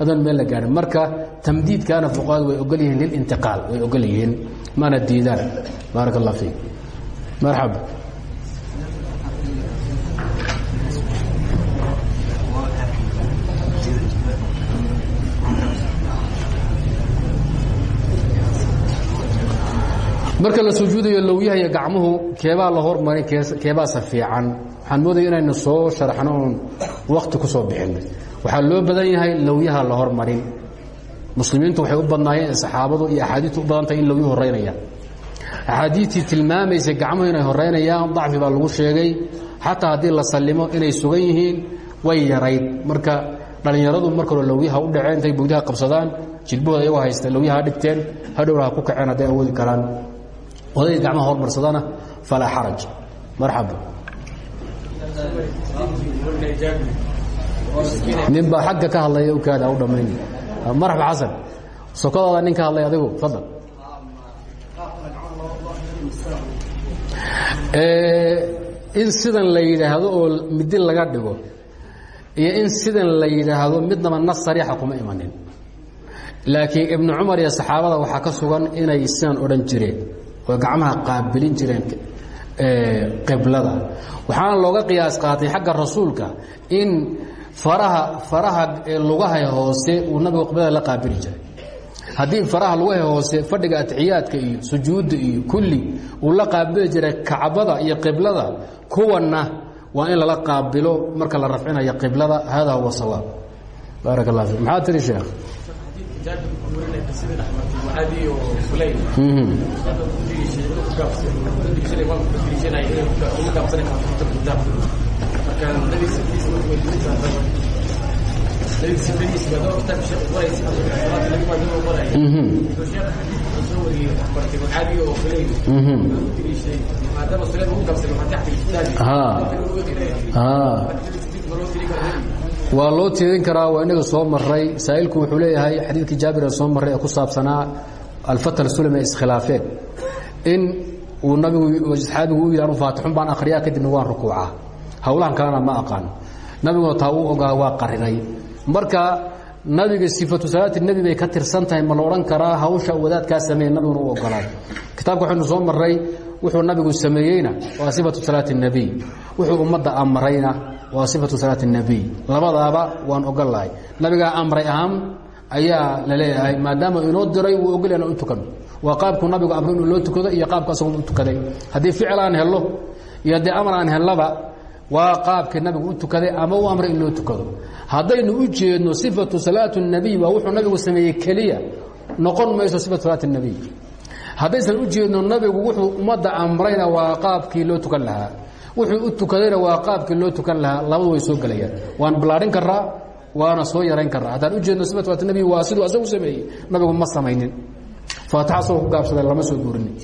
Adoon meel la gaadhin. Marka tamdiidkaana fuqahadu way ogol yihiin lilintiqaal way ogol yihiin. Maana diidaan. Baarak allah fiik. Marxaba marka la sujuudayo lowyahaiyo gacmuhu keebaa la hormarin keebaasa fiican. Waxaan moodaya inaynu soo sharaxno oon ku soo bixinno waxaa loo badan yahay lowyaha la hormarin muslimiintu waxay u badnaayeen saxaabadu iyo axaadiistu u badan tahay in lowyuhu horeynayaan axaadiistii tilmaamaysay gacmuhu inay horeynayaan dacfi baa lagu sheegay. Xataa haddii la sallimo inay sugan yihiin way yarayd. Marka dhallinyaradu marka hore lowyaha u dhaceen intay bogdaha qabsadaan jilbahooda iyagoo haysta lowyaha ha dhigteen hadhowna ha ku kaceen hadday awoodi karaan odayga gacmaha hormarsadana falaa xaraj marxaba. Nin baa xagga ka hadlaya ukaada u dhammayn. Marxaba xasan sokadooda nin ka hadlay adigu fadal in sidan la yidhaahdo oo midi laga dhigo iyo in sidan la yidhaahdo midnaba nas sariixa kuma imanin. Laakiin ibnu cumar iyo saxaabada waxaa ka sugan inay sidan odhan jireen oo gacmaha qaabilin jireen qiblada. Waxaana looga qiyaas qaatay xagga rasuulka in faraha faraha lugaha hoose uu nabigu qiblada la qaabili jiray. Haddii faraha lugaha hoose fadhiga atixiyaadka iyo sujuudda iyo kulli uu la qaabili jiray kacbada iyo qiblada kuwanna waa in lala qaabilo marka la rafcinayo qiblada. Hada huwa sawaab. Baarak allah fiik. Maxaa tiri sheekh ها ها waa loo tiirin karaa waa inaga soo maray saa'ilku wuxuu leeyahay xadiidkii jaabir soo maray ku saabsanaa alfatal sulm ee iskhilaafeen. In uu nabigu saxaabigu u yidhi anu faatixun baan akhriyaa kadibna waan rukuucaa. Howlahan kalena ma aqaan. Nabiguna taa uu ogaa waa qarinay. Marka nabiga sifatu salaati nebi ka tirsan tahay ma la odhan karaa hawsha wadaadkaa sameeye nabiguna u ogolaad. Kitaabka waxaynu soo maray wuxuu nabigu sameeyeyna waa sifatu salaati الnebiy wuxuu ummadda amrayna waa sifatu salaati الnebiy labadaaba waan ogol lahay nabigaa amray ahaan ayaa la leeyahay maadaama inoo diray wuu ogol inaan u tukano waa qaabkuu nabigu amray inuu loo tukado iyo qaabka asagoo u tukaday haddii ficil aan hello iyo haddii amar aan hellaba waa qaabkii nabigu u tukaday ama u amray in loo tukado haddaynu u jeedno sifatu salaat الnebiy waa wuxuu nabigu sameeyey keliya noqon mayso sifatu salaat الnebiy haddaysan u jeedno nabigu wuxuu ummadda amrayna waa qaabkii loo tukan lahaa wuxuu u tukadayna waa qaabkii loo tukan lahaa labadu way soo gelayaan waan ballaarin karaa waana soo yarayn karaa haddaan u jeedno sifatu salaat nebiy waa siduu asagu sameeyey nabigu ma samaynin faataxa asagoo ku gaabsaday lama soo guurinin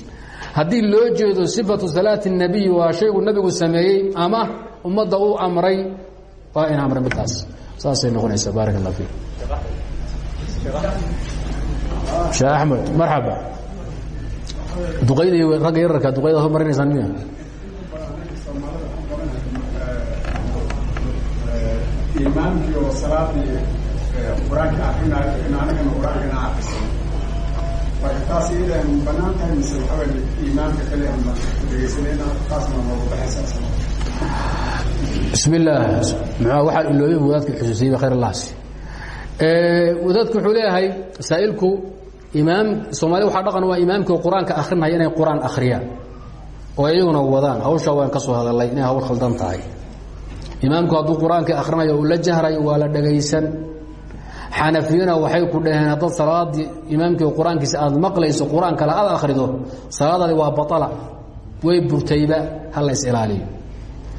haddii loo jeedo sifatu salaati الnebiy waa shaygu nabigu sameeyey ama ummadda uu amray waa in amray midtaas saasay noqonaysaa baarak اllah fiik sheekh axmed marxaba duqayda iyo ragga yararka duqayda hor marinaysaan miya imaamkii oo salaadii qur'aanka akrinayo in anagana qur'aankana akrisan marka taas iyadan bannaan tahay mise waxaa weye imaamka kale ama dhegeysanayna taasna noogu baxaysa bismi illaah muxua waxaan iloobay wadaadka xusuusiyey khayr allahsi wadaadku wuxuu leeyahay saa'ilku imaam soomaalida waxaa dhaqan waa imaamkii qur'aanka akrinaya inay qur'aan akhriyaan oo iyaguna wadaan hawshaa waan ka soo hadalay inay hawl khaldan tahay imaamku hadduu qur'aanka akhrinayo uu la jahrayo waa la dhagaysan. Xanafiyana waxay ku dhaheen haddaad salaadii imaamkii qur'aankiisa aad maqlayso qur'aan kale aad waa baala way burtayba ha la is ilaaliyo.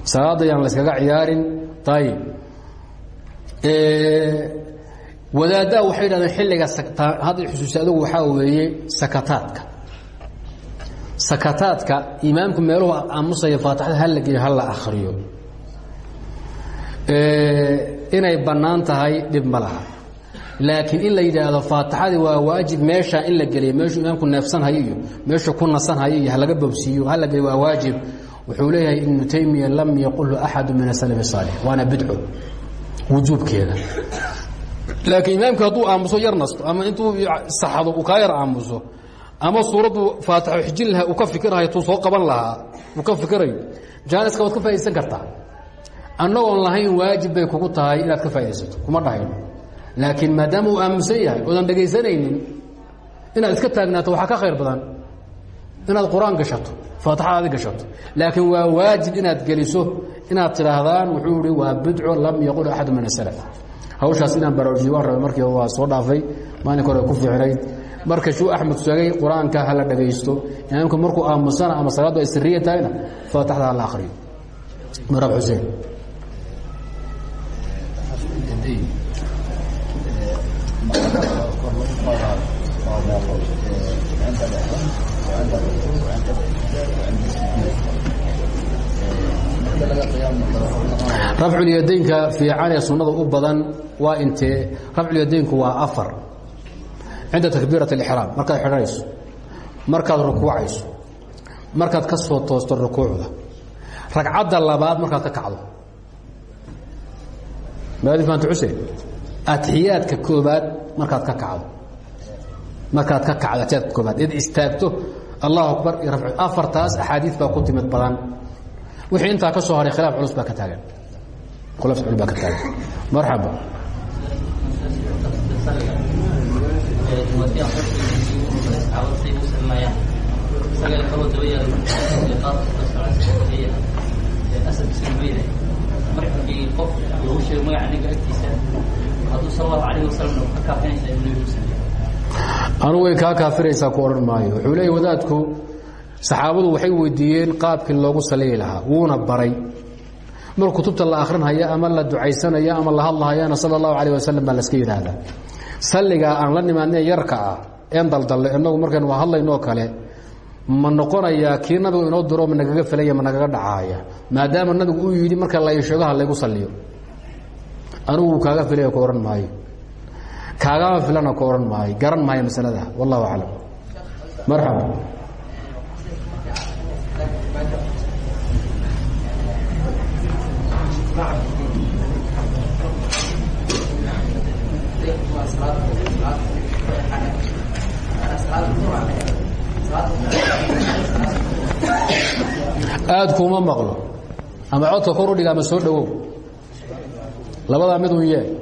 Salaada yaan la yskaga ciyaarin ayib wadaaddaa waxay dhahdeen xilliga hadda xusuusi adugu weeye sakataadka. Sakataadka imaamku meeluhu aamusaya faatixada ha la geeyo ha la akhriyo inay bannaan tahay dhib ma laha. Laakiin in la yidhaahdo faatixadii waa waajib meesha in la geliyo meeshuu imaamku neefsan hayo iyo meeshuu ku nasan hayo iyo halaga bobsiiyo hala geliyo waa waajib. Wuxuu leeyahay ibnu taymiya lam yaqulhu axadu min asalaf saalix waana bidco wujuubkeeda. Laakiin imaamku hadduu aamuso yar nasto ama intuu saxdo uu kaa yar aamuso ama suuraddu faatixo xijin laha uu ka fikirhayo tuu soo qaban lahaa uu ka fikirayo jaaniska waad ka faa'idaysan kartaa annagoon lahayn waajib bay kugu tahay inaad ka faa'idaysato kuma dhahayno laakiin maadaama uu aamusan yahay oodan dhegaysanaynin inaad iska taagnaato waxaa ka khayr badan. Inaad qur'aan gashato faatixadaadi gashato. Laakiin waa waajib inaad geliso inaad tidhaahdaan wuxuu ihi waa bidco lam yaqul axadu min asalaf hawshaas inaan baraarujiyo waan rabay markii waa soo dhaafay maalinka hore ku fiicnayd. Marka shuu axmed sheegay qur'aanka ha la dhagaysto. Imaamku markuu aamusana ama salaaddu ay siriya tahayna faatixda ha la akhriyo marab xuseen rafculyadaynka fiican ee sunnada u badan waa intee rafculyadaynku waa afar. Cinda takbiirat اlixraam markaad xidhanayso markaad rukuucayso markaad ka soo toosto rukuucda. Ragcadda labaad markaad ka kacdo. Maadi faanta xuseen atixiyaadka koobaad markaad ka kacdo markaad ka kacdo atiyaadka koobaad. Id istaagto allahu akbar iyo rafcu. Afartaas axaadiid baa ku timid badan. Wixii intaa ka soo haray khilaaf culus baa ka taagan. Khilaaf culus baa ka taagan. Marxaba. Markii qof lagu sheego magaca nabiga agtiisa hadduu sal allahu alayh wasalam ka kaafinaysa in nabigu sameeyo anugu way kaa kaafiraysaa ku odhan maayo. Wuxuu leeya wadaadku saxaabadu waxay weydiiyeen qaabkii loogu saliyi lahaa. Wuuna baray. Mar kutubta la akhrinhaya ama la ducaysanaya ama la hadlahayana sala allahu calah wasalam baa laska yidhaahdaa. Aan la nimaadnee yarka ah een daldalle inagu markaynu hadlaynoo kale ma noqonayaa kii nabigu inoo diro ma nagaga filaya ma nagaga dhacaaya. Maadaama nabigu uu yidhi marka la sheego ha laygu saliyo anigu wuu kaaga filaya ku odhan maayo kaagama filana ku odhan maayo garan maayo masalada wallahu aclam marxaba. Aad kuma maqlo. Ama codka kor u dhiga ama soo dhowow. Labadaa mid un yee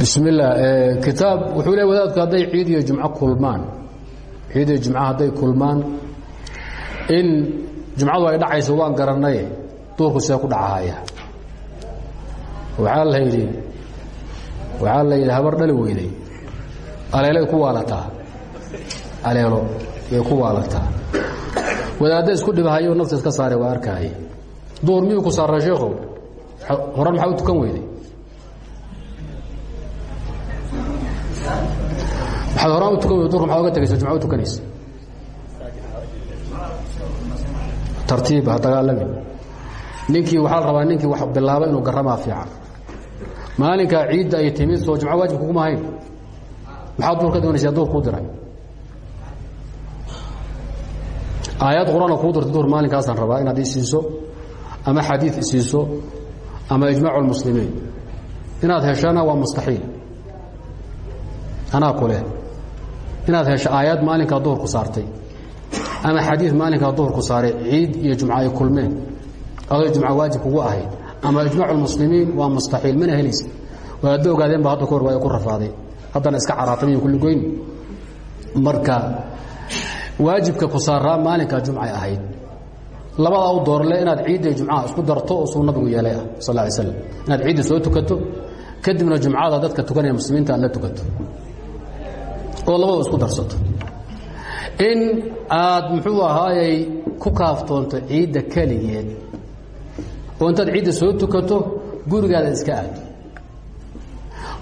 bismillah kitaab wuxuu le wadaadku hadday ciid iyo jumco kulmaan. Ciid iyo jumco hadday kulmaan. In jumcadu ay dhacayso waan garanay duurku see ku dhacahaya waxaa la yidhi waxaa la yidhi habar dhali weyday. Aleelay ku waalataa aleelo yay ku waalataa wadaadda isku dhibahayo nafta iska saare waa arkaaye. Duur miyuu ku saaraa sheekhow? Horan maxaa u tukan weyday maxaad horaan u tukan weyda durka maxaad oga tegaysa jumca u tukanaysa tartiib ha dagaalami ninkii waxaa la rabaa ninkii wax bilaaba inuu garamaa fiican. Maalinkaa ciidda ay timid soo jumco waajib kuguma hayn maxaad duur ka doonaysaa? Duur kuu diray aayad qur'aan oo kuu dirta duur maalinkaasaan rabaa inaad i siiso ama xadiid isiiso ama ijmaacu lmuslimiin inaad heshana waa mustaxiil. Anaa ku leh inaad hesho aayad maalinkaa duhurku saartay ama xadiid maalinkaa duhurku saaray ciid iyo jumco ay kulmeen. Adoo jumco waajib kugu ahayd ama ijmaacu lmuslimiin waa mustaxiil mana helaysa waada ogaadeen ba hadda ka hor waa ku rafaaday. Haddana iska caraatamiyo kulligoyn marka waajibka ku saaraa maalinkaa jumcay ahayd. Labadaa u doorle inaad ciidda iyo jumcaha isku darto oo suu yeelay ah sal slam inaad ciidda soo tukato kadibna jumcada dadka tukanaya muslimiinta aad la tukato. Oo labada isku darsato. In aad muxuu ahaayey ku kaaftoonto ciidda keligeed oo intaad ciidda soo tukato gurigaada iska aado.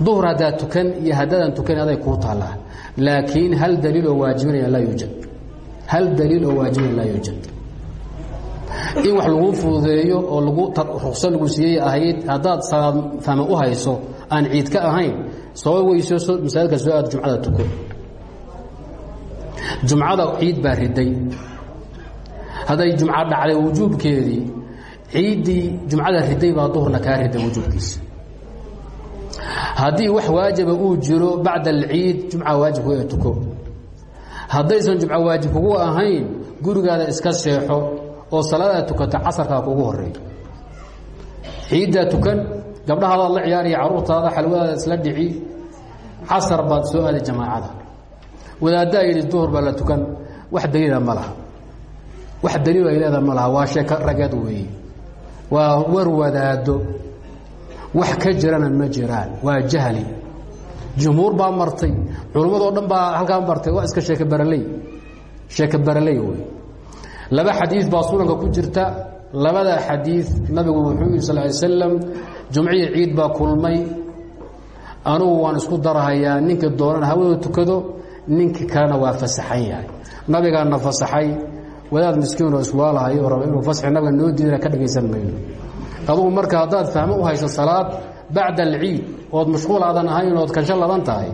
Duhur haddaad tukan iyo haddaadan tukan aday kuu taallaa. Laakiin hal daliil oo waajibinaya laa yuujad hal daliil oo waajibinaya laa yuujad in wax laguu fududeeyo oo lagu rukso lagu siiyey ahayd haddaad fahme u hayso aan ciid ka ahayn soo weyso masaajidka soo aado jumcada tuko. Jumcada ciid baa riday. Hadday jumco dhacday wujuubkeedii ciiddii jumcada riday baa duhurna kaa riday wujuubkiisa. Haddii wax waajiba uu jiro bacda alciid jumca waajibku ee tuko haddaysan jumco waajib kugu ahayn gurigaada iska seexo oo salaadaad tukata casarkaa kugu horeeyo ciiddaa tukan gabdhahaadaad la ciyaariya carruurtaada xalwadaada isla dhici casar baad soo aaday jamaacada. Wadaaddaa yidhi duhur baa la tukan wax daliila ma laha. Wax daliilo ay leedaha ma laha waa sheeko rageed weeye waa war wadaado wax ka jirana ma jiraan waa jahli jumhuur baa martay. Culummadoo dhan baa halkaa martay waa iska sheeke baraley. Sheeke baraley wey laba xadiid baa sunanka ku jirta. Labada xadiid nabigu wuxuu yidhi sal ly slam jumciyi ciid baa kulmay. Anugu waan isku darahayaa. Ninka doonana hawada tukado ninka kalena waa fasaxan yahay. Nabigaana fasaxay. Wadaad miskiinoo iswaalahayo raba inuu fasxi nabiga noo diidana ka dhagaysan mayno. Adugu marka haddaad fahmo u hayso salaad bacda alciid ood mashquul aadan ahayn ood kansho laban tahay.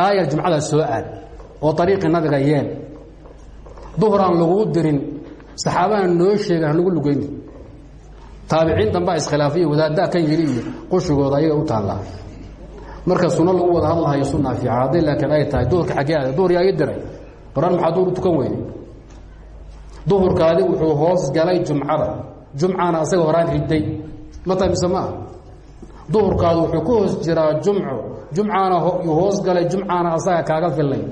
Aayar jumcada soo aad oo ariiqii nabiga yeel duhraan laguu dirin saxaabaan noo sheegan halagu lugayn taabiciin dambaa iskhilaafiya wadaaddaa kan yidhi iyo qushigooda ayaga u taallaa marka sunno lagu wada hadlahayo sunaa fiican hadday laakiin ay tahay duhurka xaggee aada duhur yaa ii diray. Qoraan maxaa duhur tukan weyne duhurkaadi wuxuu hoos galay jumcada. Jumcana asaga horaan riday ma tahay duhurkaadu wuxuu ku hoos jiraa jumco jumcaana hoos galay jumcaana asaga kaaga filay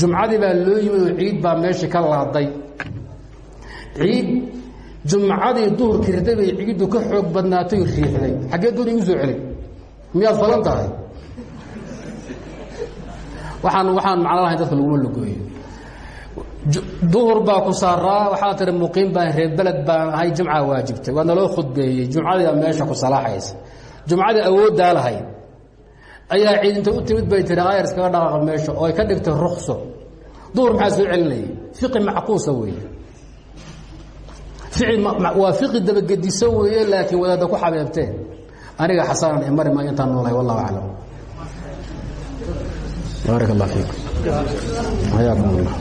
jumcadii baa loo yimid oo ciid baa meeshii ka laaday. Ciid jumcadii duhurkii riday bay ciiddu ka xoog badnaatay riixday. Xaggee duur igu soo celay miyaad falan tahay? Waaan waxaan macno lahayn dadka laguma lugooyo duhur baa ku saaraa waxaa tiri muqiim baan reer beled baan ahay jumca waajibtay. Waa naloo khudbeeyey. Jumcadiia meesha ku salaaxaysa jumcadii awooddaa lahayd ayaa ciid intay u timid bay tiri ayar iskaga dhaqaaqa meesha oo ay ka dhigtay rukso duhur maxaa soo celinayay? Fiqi macquusa weeye. Waa fiqi dabagediso weeye laakiin wadaadda ku xabeebteen. Aniga xasanan imari maayo intaan noolahay wallahu aclam. Baarak allah fiikum xayaakum allah